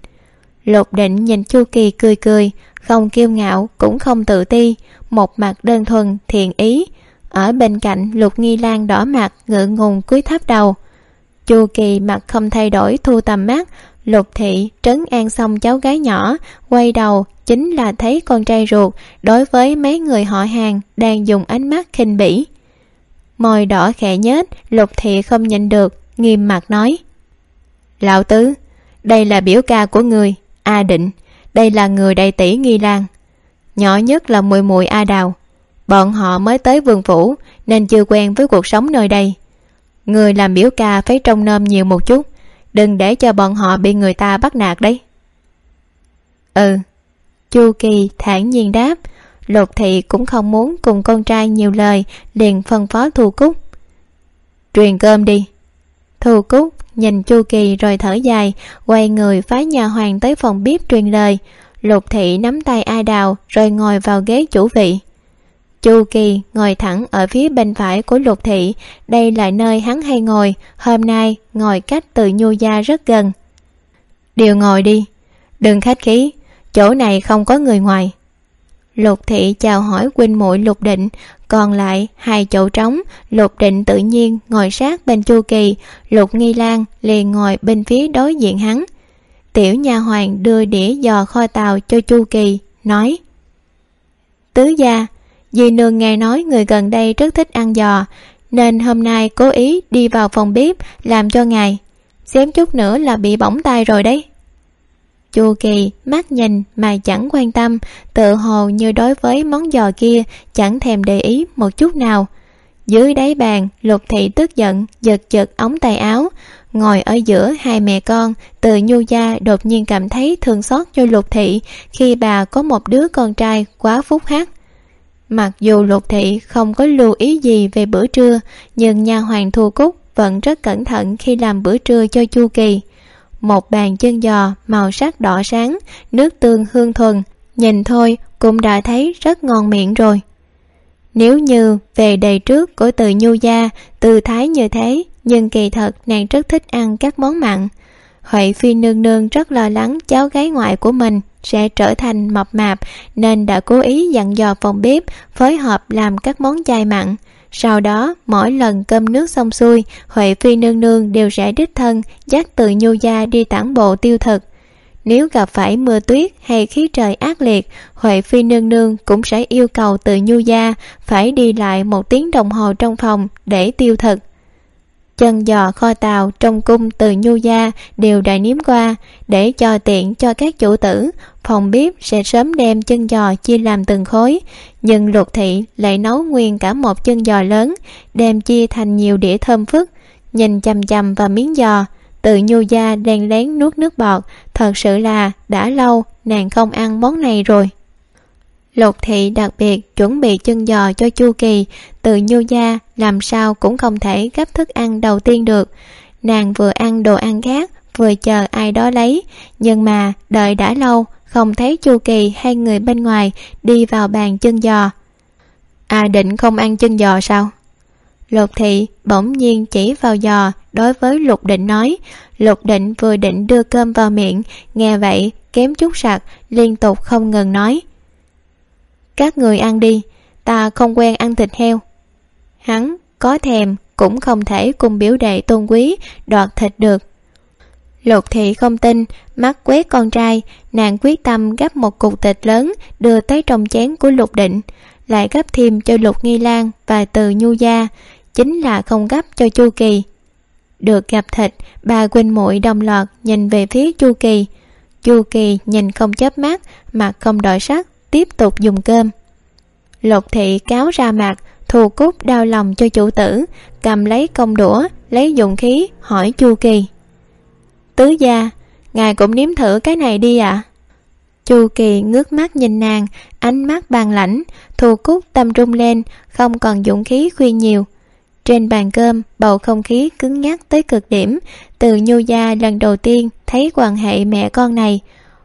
Lục định nhìn chu kỳ cười cười, không kiêu ngạo, cũng không tự ti. Một mặt đơn thuần, thiện ý. Ở bên cạnh, lục nghi lan đỏ mặt, ngượng ngùng cúi thấp đầu. Chu kỳ mặt không thay đổi, thu tầm mắt. Lục thị trấn an xong cháu gái nhỏ, quay đầu chính là thấy con trai ruột đối với mấy người họ hàng đang dùng ánh mắt khinh bỉ. Môi đỏ khẽ nhết lục thị không nhìn được, nghiêm mặt nói, lão tứ, đây là biểu ca của người, a định, đây là người đại tỷ nghi lan, nhỏ nhất là mùi mùi a đào. Bọn họ mới tới vườn phủ nên chưa quen với cuộc sống nơi đây. Người làm biểu ca phải trông nom nhiều một chút, đừng để cho bọn họ bị người ta bắt nạt đấy. Ừ chu kỳ thản nhiên đáp lục thị cũng không muốn cùng con trai nhiều lời, liền phân phó thu cúc. Truyền cơm đi. Thu cúc nhìn chu kỳ rồi thở dài, quay người phái nhà hoàng tới phòng bếp truyền lời. Lục thị nắm tay a đào rồi ngồi vào ghế chủ vị. Chu kỳ ngồi thẳng ở phía bên phải của lục thị, đây là nơi hắn hay ngồi, hôm nay ngồi cách từ nhu gia rất gần. Đều ngồi đi, đừng khách khí chỗ này không có người ngoài. Lục thị chào hỏi huynh muội lục định, còn lại hai chỗ trống, lục định tự nhiên ngồi sát bên chu kỳ, lục nghi lan liền ngồi bên phía đối diện hắn. Tiểu nha hoàng đưa đĩa giò kho tàu cho chu kỳ, nói, tứ gia, dì nương nghe nói người gần đây rất thích ăn giò, nên hôm nay cố ý đi vào phòng bếp làm cho ngài, xém chút nữa là bị bỏng tay rồi đấy chu kỳ, mắt nhìn mà chẳng quan tâm, tự hồ như đối với món giò kia, chẳng thèm để ý một chút nào. Dưới đáy bàn, lục thị tức giận, giật giật ống tay áo. Ngồi ở giữa hai mẹ con, từ nhu gia đột nhiên cảm thấy thương xót cho lục thị khi bà có một đứa con trai quá phúc hắc. Mặc dù lục thị không có lưu ý gì về bữa trưa, nhưng nha hoàng thu cúc vẫn rất cẩn thận khi làm bữa trưa cho chu kỳ một bàn chân giò màu sắc đỏ sáng, nước tương hương thuần. Nhìn thôi, cũng đã thấy rất ngon miệng rồi. Nếu như về đầy trước của từ nhu gia, từ thái như thế, nhưng kỳ thật nàng rất thích ăn các món mặn. Huệ phi nương nương rất lo lắng cháu gái ngoại của mình sẽ trở thành mập mạp, nên đã cố ý dặn dò phòng bếp phối hợp làm các món chay mặn sau đó, mỗi lần cơm nước xong xuôi, huệ phi nương nương đều sẽ đích thân, dắt từ nhu gia đi tản bộ tiêu thực. Nếu gặp phải mưa tuyết hay khí trời ác liệt, huệ phi nương nương cũng sẽ yêu cầu từ nhu gia phải đi lại một tiếng đồng hồ trong phòng để tiêu thực chân giò kho tàu trong cung từ nhu gia đều đã nếm qua, để cho tiện cho các chủ tử. Phòng bếp sẽ sớm đem chân giò chia làm từng khối, nhưng lục thị lại nấu nguyên cả một chân giò lớn, đem chia thành nhiều đĩa thơm phức. Nhìn chằm chằm vào miếng giò, từ nhu gia đang lén nuốt nước bọt, thật sự là đã lâu nàng không ăn món này rồi lục thị đặc biệt chuẩn bị chân giò cho chu kỳ, từ nhu gia làm sao cũng không thể gấp thức ăn đầu tiên được. Nàng vừa ăn đồ ăn khác, vừa chờ ai đó lấy, nhưng mà đợi đã lâu, không thấy chu kỳ hay người bên ngoài đi vào bàn chân giò. À định không ăn chân giò sao? Lục thị bỗng nhiên chỉ vào giò, đối với lục định nói. Lục định vừa định đưa cơm vào miệng, nghe vậy, kém chút sặc, liên tục không ngừng nói các người ăn đi, ta không quen ăn thịt heo. Hắn có thèm cũng không thể cùng biểu đệ tôn quý đoạt thịt được. Lục thị không tin, mắt quét con trai, nàng quyết tâm gấp một cục thịt lớn đưa tới trong chén của lục định, lại gấp thêm cho lục nghi lan và từ nhu gia, chính là không gấp cho chu kỳ. Được gặp thịt bà quỳnh muội đồng loạt nhìn về phía chu kỳ. Chu kỳ nhìn không chớp mắt, mặt không đổi sắc tiếp tục dùng cơm. Lục thị cáo ra mặt thù cúc đau lòng cho chủ tử, cầm lấy công đũa, lấy dụng khí, hỏi chu kỳ. Tứ gia, ngài cũng nếm thử cái này đi ạ. À? chu kỳ ngước mắt nhìn nàng, ánh mắt bàn lãnh thù cúc tâm trung lên, không còn dũng khí khuyên nhiều. Trên bàn cơm, bầu không khí cứng nhắc tới cực điểm, từ nhu gia lần đầu tiên thấy quan hệ mẹ con này,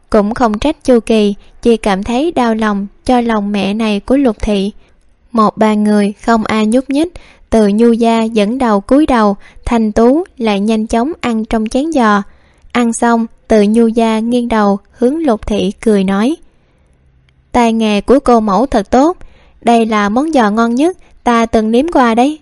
cũng không trách chu kỳ chỉ cảm thấy đau lòng cho lòng mẹ này của lục thị. Một ba người không ai nhúc nhích, từ nhu gia dẫn đầu cúi đầu, thành tú lại nhanh chóng ăn trong chén giò. Ăn xong, từ nhu gia nghiêng đầu hướng lục thị cười nói tài nghề của cô mẫu thật tốt, đây là món giò ngon nhất ta từng nếm qua đấy.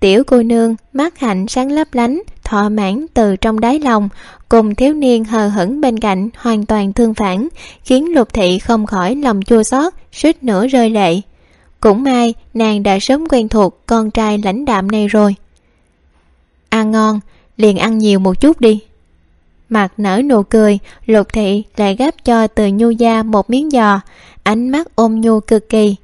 Tiểu cô nương mắt hạnh sáng lấp lánh, thỏa mãn từ trong đáy lòng cùng thiếu niên hờ hững bên cạnh hoàn toàn thương phản, khiến lục thị không khỏi lòng chua xót, suýt nữa rơi lệ. Cũng may, nàng đã sớm quen thuộc con trai lãnh đạm này rồi. Ăn ngon, liền ăn nhiều một chút đi. Mặt nở nụ cười, lục thị lại gắp cho từ nhu gia một miếng giò. Ánh mắt ôm nhu cực kỳ.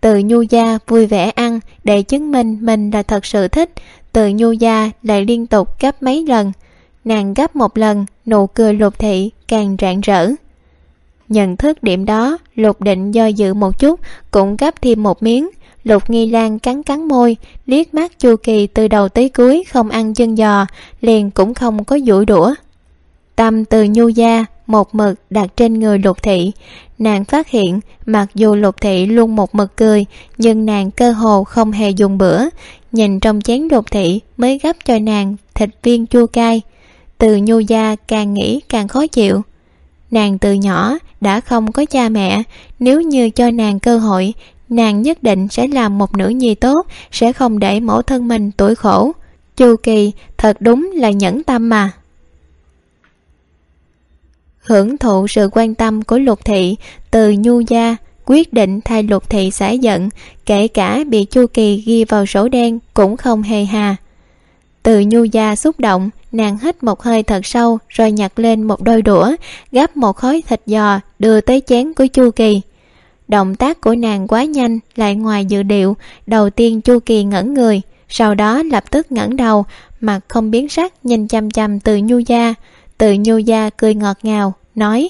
Từ nhu gia vui vẻ ăn để chứng minh mình là thật sự thích. Từ nhu gia lại liên tục gấp mấy lần nàng gấp một lần, nụ cười lục thị càng rạng rỡ. Nhận thức điểm đó, lục định do dự một chút, cũng gấp thêm một miếng. Lục nghi lan cắn cắn môi, liếc mắt chu kỳ từ đầu tới cuối không ăn chân giò, liền cũng không có dũi đũa. Tâm từ nhu gia, một mực đặt trên người lục thị. Nàng phát hiện, mặc dù lục thị luôn một mực cười, nhưng nàng cơ hồ không hề dùng bữa. Nhìn trong chén lục thị, mới gấp cho nàng thịt viên chua cay từ nhu gia càng nghĩ càng khó chịu. Nàng từ nhỏ đã không có cha mẹ. Nếu như cho nàng cơ hội, nàng nhất định sẽ làm một nữ nhi tốt, sẽ không để mẫu thân mình tuổi khổ. Chu kỳ, thật đúng là nhẫn tâm mà. Hưởng thụ sự quan tâm của lục thị, từ nhu gia quyết định thay lục thị xả giận, kể cả bị chu kỳ ghi vào sổ đen cũng không hề hà từ nhu gia xúc động, nàng hít một hơi thật sâu rồi nhặt lên một đôi đũa, gắp một khối thịt giò, đưa tới chén của chu kỳ. Động tác của nàng quá nhanh, lại ngoài dự điệu, đầu tiên chu kỳ ngẩn người, sau đó lập tức ngẩng đầu, mặt không biến sắc nhìn chăm chăm từ nhu gia. Từ nhu gia cười ngọt ngào, nói,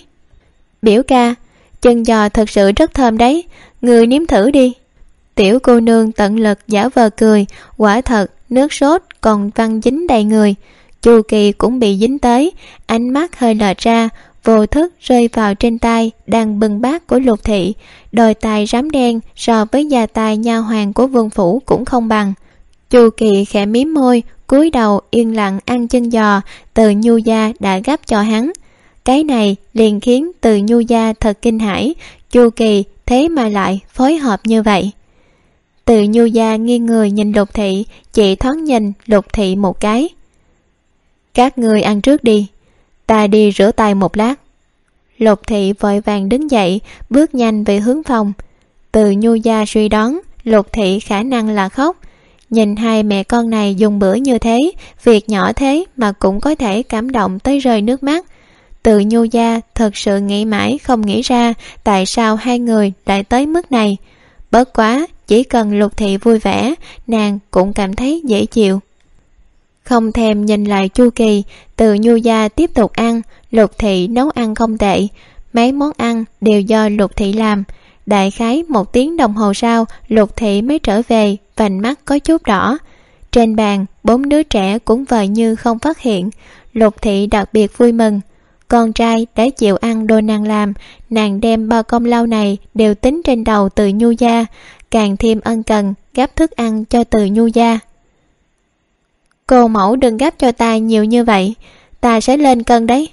biểu ca, chân giò thật sự rất thơm đấy, người nếm thử đi. Tiểu cô nương tận lực giả vờ cười, quả thật nước sốt còn văng dính đầy người. Chu kỳ cũng bị dính tới. Ánh mắt hơi lệch ra, vô thức rơi vào trên tay đang bưng bát của lục thị. Đôi tay rám đen so với gia tài nha hoàng của vương phủ cũng không bằng. Chu kỳ khẽ mím môi, cúi đầu yên lặng ăn chân giò từ nhu gia đã gấp cho hắn. Cái này liền khiến từ nhu gia thật kinh hãi. Chu kỳ thế mà lại phối hợp như vậy từ nhu gia nghiêng người nhìn lục thị, chị thoáng nhìn lục thị một cái. Các người ăn trước đi, ta đi rửa tay một lát. Lục thị vội vàng đứng dậy, bước nhanh về hướng phòng. Từ nhu gia suy đoán, lục thị khả năng là khóc. Nhìn hai mẹ con này dùng bữa như thế, việc nhỏ thế mà cũng có thể cảm động tới rơi nước mắt. Từ nhu gia thật sự nghĩ mãi không nghĩ ra tại sao hai người lại tới mức này bớt quá, chỉ cần lục thị vui vẻ, nàng cũng cảm thấy dễ chịu. Không thèm nhìn lại chu kỳ, từ nhu gia tiếp tục ăn, lục thị nấu ăn không tệ. Mấy món ăn đều do lục thị làm. Đại khái một tiếng đồng hồ sau, lục thị mới trở về, vành mắt có chút đỏ. Trên bàn, bốn đứa trẻ cũng vờ như không phát hiện. Lục thị đặc biệt vui mừng con trai đã chịu ăn đồ nàng làm. Nàng đem bao công lao này đều tính trên đầu từ nhu gia. Càng thêm ân cần gắp thức ăn cho từ nhu gia. Cô mẫu đừng gắp cho ta nhiều như vậy. Ta sẽ lên cân đấy.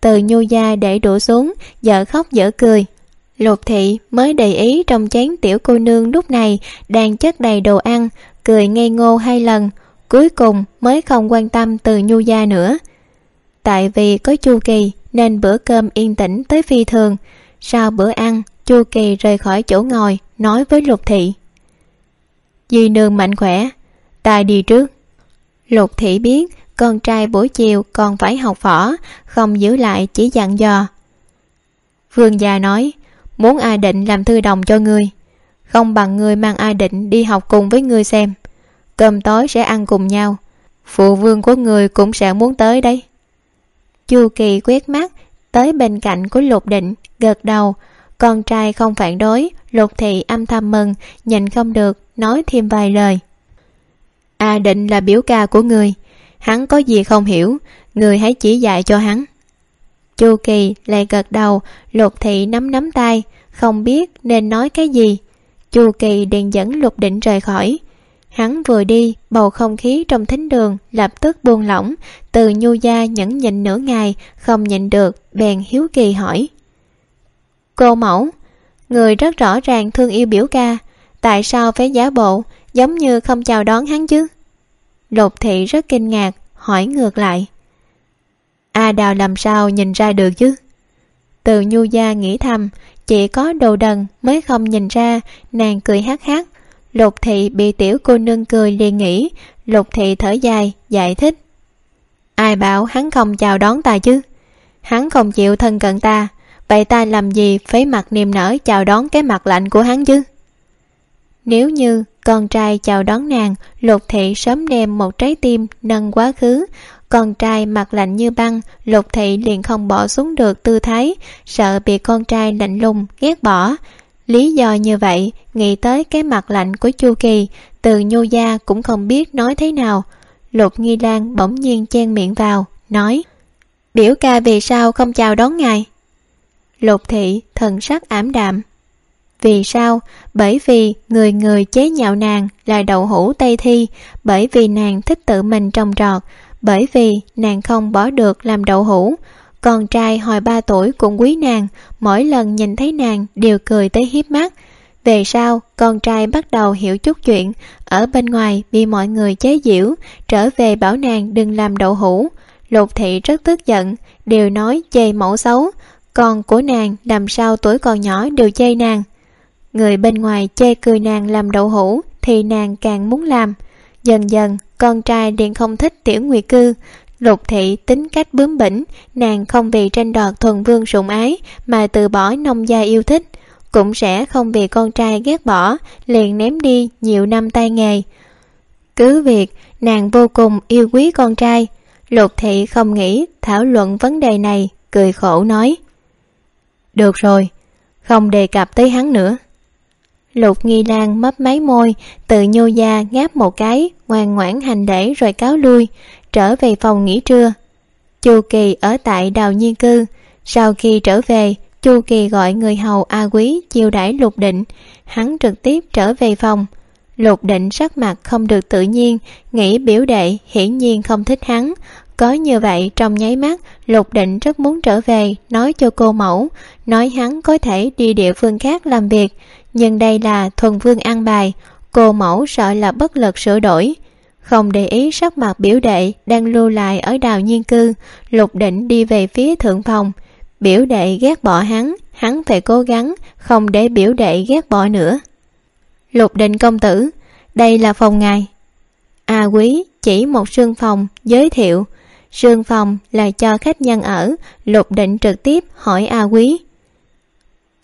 Từ nhu gia để đũa xuống vợ khóc dở cười. Lục thị mới để ý trong chén tiểu cô nương lúc này đang chất đầy đồ ăn, cười ngây ngô hai lần. Cuối cùng mới không quan tâm từ nhu gia nữa tại vì có chu kỳ, nên bữa cơm yên tĩnh tới phi thường. Sau bữa ăn, chu kỳ rời khỏi chỗ ngồi, nói với lục thị. Di nương mạnh khỏe, ta đi trước. Lục thị biết con trai buổi chiều còn phải học võ, không giữ lại chỉ dặn dò. Vương gia nói, muốn ai định làm thư đồng cho ngươi, không bằng ngươi mang ai định đi học cùng với ngươi xem. Cơm tối sẽ ăn cùng nhau, phụ vương của người cũng sẽ muốn tới đấy chu kỳ quét mắt, tới bên cạnh của lục định, gật đầu. Con trai không phản đối, lục thị âm thầm mừng nhìn không được, nói thêm vài lời. A định là biểu ca của người, hắn có gì không hiểu, người hãy chỉ dạy cho hắn. Chu kỳ lại gật đầu, lục thị nắm nắm tay, không biết nên nói cái gì. Chu kỳ liền dẫn lục định rời khỏi hắn vừa đi, bầu không khí trong thính đường lập tức buông lỏng. Từ nhu gia nhẫn nhịn nửa ngày, không nhịn được, bèn hiếu kỳ hỏi. Cô mẫu, người rất rõ ràng thương yêu biểu ca. Tại sao phải giả bộ, giống như không chào đón hắn chứ? Lục thị rất kinh ngạc, hỏi ngược lại. A đào làm sao nhìn ra được chứ? Từ nhu gia nghĩ thầm, chỉ có đồ đần mới không nhìn ra, nàng cười hắc hắc lục thị bị tiểu cô nương cười liền nghĩ lục thị thở dài, giải thích. Ai bảo hắn không chào đón ta chứ? Hắn không chịu thân cận ta. Vậy ta làm gì phải mặt niềm nở chào đón cái mặt lạnh của hắn chứ? Nếu như con trai chào đón nàng, lục thị sớm đem một trái tim nâng quá khứ. Con trai mặt lạnh như băng, lục thị liền không bỏ xuống được tư thái. Sợ bị con trai lạnh lùng, ghét bỏ lý do như vậy nghĩ tới cái mặt lạnh của chu kỳ, từ nhô gia cũng không biết nói thế nào. Lục nghi lan bỗng nhiên chen miệng vào, nói, biểu ca vì sao không chào đón ngài? Lục thị thần sắc ảm đạm, vì sao? Bởi vì người người chế nhạo nàng là đậu hũ tây thi, bởi vì nàng thích tự mình trồng trọt, bởi vì nàng không bỏ được làm đậu hũ con trai hồi ba tuổi cũng quý nàng, mỗi lần nhìn thấy nàng đều cười tới hiếp mắt. Về sau, con trai bắt đầu hiểu chút chuyện. Ở bên ngoài bị mọi người chế giễu, trở về bảo nàng đừng làm đậu hũ. Lục thị rất tức giận, đều nói chê mẫu xấu. Con của nàng làm sao tuổi còn nhỏ đều chê nàng. Người bên ngoài chê cười nàng làm đậu hũ thì nàng càng muốn làm. Dần dần, con trai liền không thích tiểu nguyệt cư lục thị tính cách bướng bỉnh, nàng không vì tranh đoạt thuần vương sủng ái mà từ bỏ nông gia yêu thích, cũng sẽ không vì con trai ghét bỏ liền ném đi nhiều năm tay nghề. Cứ việc nàng vô cùng yêu quý con trai, lục thị không nghĩ thảo luận vấn đề này, cười khổ nói, được rồi, không đề cập tới hắn nữa. Lục nghi lan mấp máy môi tự nhô da ngáp một cái, ngoan ngoãn hành để rồi cáo lui trở về phòng nghỉ trưa. Chu kỳ ở tại đào nhiên cư. Sau khi trở về, chu kỳ gọi người hầu a quý chiêu đãi lục định. Hắn trực tiếp trở về phòng. Lục định sắc mặt không được tự nhiên, nghĩ biểu đệ hiển nhiên không thích hắn. Có như vậy trong nháy mắt, lục định rất muốn trở về, nói cho cô mẫu, nói hắn có thể đi địa phương khác làm việc. Nhưng đây là thuần vương an bài, cô mẫu sợ là bất lực sửa đổi không để ý sắc mặt biểu đệ đang lưu lại ở đào nhiên cư, lục định đi về phía thượng phòng. Biểu đệ ghét bỏ hắn hắn phải cố gắng không để biểu đệ ghét bỏ nữa. Lục định công tử, đây là phòng ngài. A quý, chỉ một sương phòng, giới thiệu. Sương phòng là cho khách nhân ở, lục định trực tiếp hỏi a quý.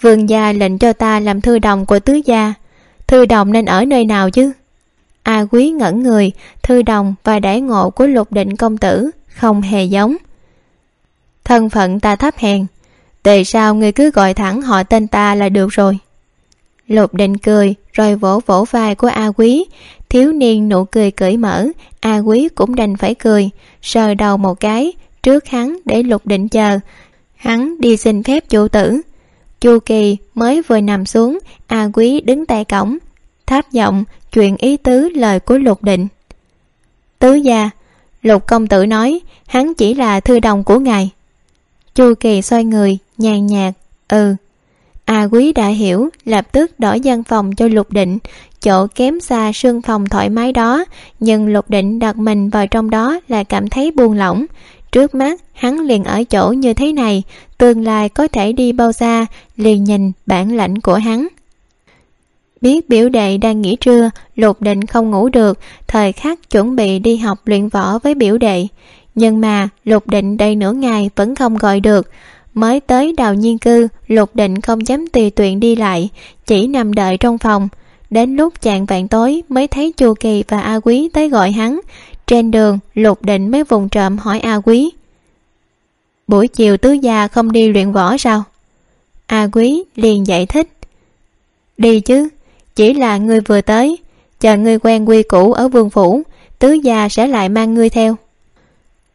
Vương gia lệnh cho ta làm thư đồng của tứ gia. Thư đồng nên ở nơi nào chứ? A quý ngẩn người, thư đồng và đãi ngộ của lục định công tử không hề giống. Thân phận ta thấp hèn, tại sao ngươi cứ gọi thẳng họ tên ta là được rồi? Lục định cười, rồi vỗ vỗ vai của a quý. Thiếu niên nụ cười cởi mở, a quý cũng đành phải cười, sờ đầu một cái, trước hắn để lục định chờ. Hắn đi xin phép chủ tử. Chu kỳ mới vừa nằm xuống, a quý đứng tại cổng tháp giọng chuyện ý tứ lời của lục định. Tứ gia, lục công tử nói, hắn chỉ là thư đồng của ngài. Chu kỳ xoay người, nhàn nhạt ừ. A quý đã hiểu, lập tức đổi gian phòng cho lục định. Chỗ kém xa sương phòng thoải mái đó, nhưng lục định đặt mình vào trong đó là cảm thấy buông lỏng. Trước mắt, hắn liền ở chỗ như thế này, tương lai có thể đi bao xa, liền nhìn bản lãnh của hắn biết biểu đệ đang nghỉ trưa, lục định không ngủ được, thời khắc chuẩn bị đi học luyện võ với biểu đệ. Nhưng mà lục định đây nửa ngày vẫn không gọi được. Mới tới đào nhiên cư, lục định không dám tùy tiện đi lại, chỉ nằm đợi trong phòng. Đến lúc chạng vạn tối mới thấy chu kỳ và a quý tới gọi hắn. Trên đường, lục định mới vùng trộm hỏi a quý. Buổi chiều tứ gia không đi luyện võ sao? A quý liền giải thích. Đi chứ chỉ là ngươi vừa tới. Chờ ngươi quen quy củ ở vương phủ, tứ gia sẽ lại mang ngươi theo.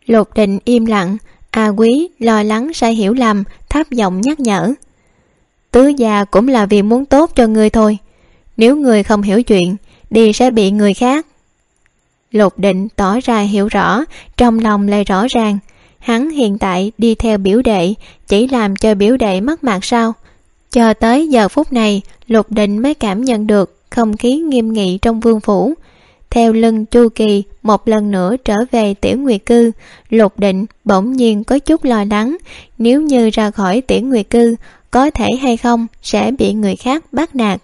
Lục định im lặng, a quý lo lắng sẽ hiểu lầm tháp giọng nhắc nhở. Tứ gia cũng là vì muốn tốt cho ngươi thôi. Nếu người không hiểu chuyện, đi sẽ bị người khác. Lục định tỏ ra hiểu rõ, trong lòng lại rõ ràng. Hắn hiện tại đi theo biểu đệ, chỉ làm cho biểu đệ mất mặt sao? Cho tới giờ phút này, lục định mới cảm nhận được không khí nghiêm nghị trong vương phủ. Theo lưng chu kỳ, một lần nữa trở về tiểu nguyệt cư, lục định bỗng nhiên có chút lo lắng. Nếu như ra khỏi tiểu nguyệt cư, có thể hay không sẽ bị người khác bắt nạt.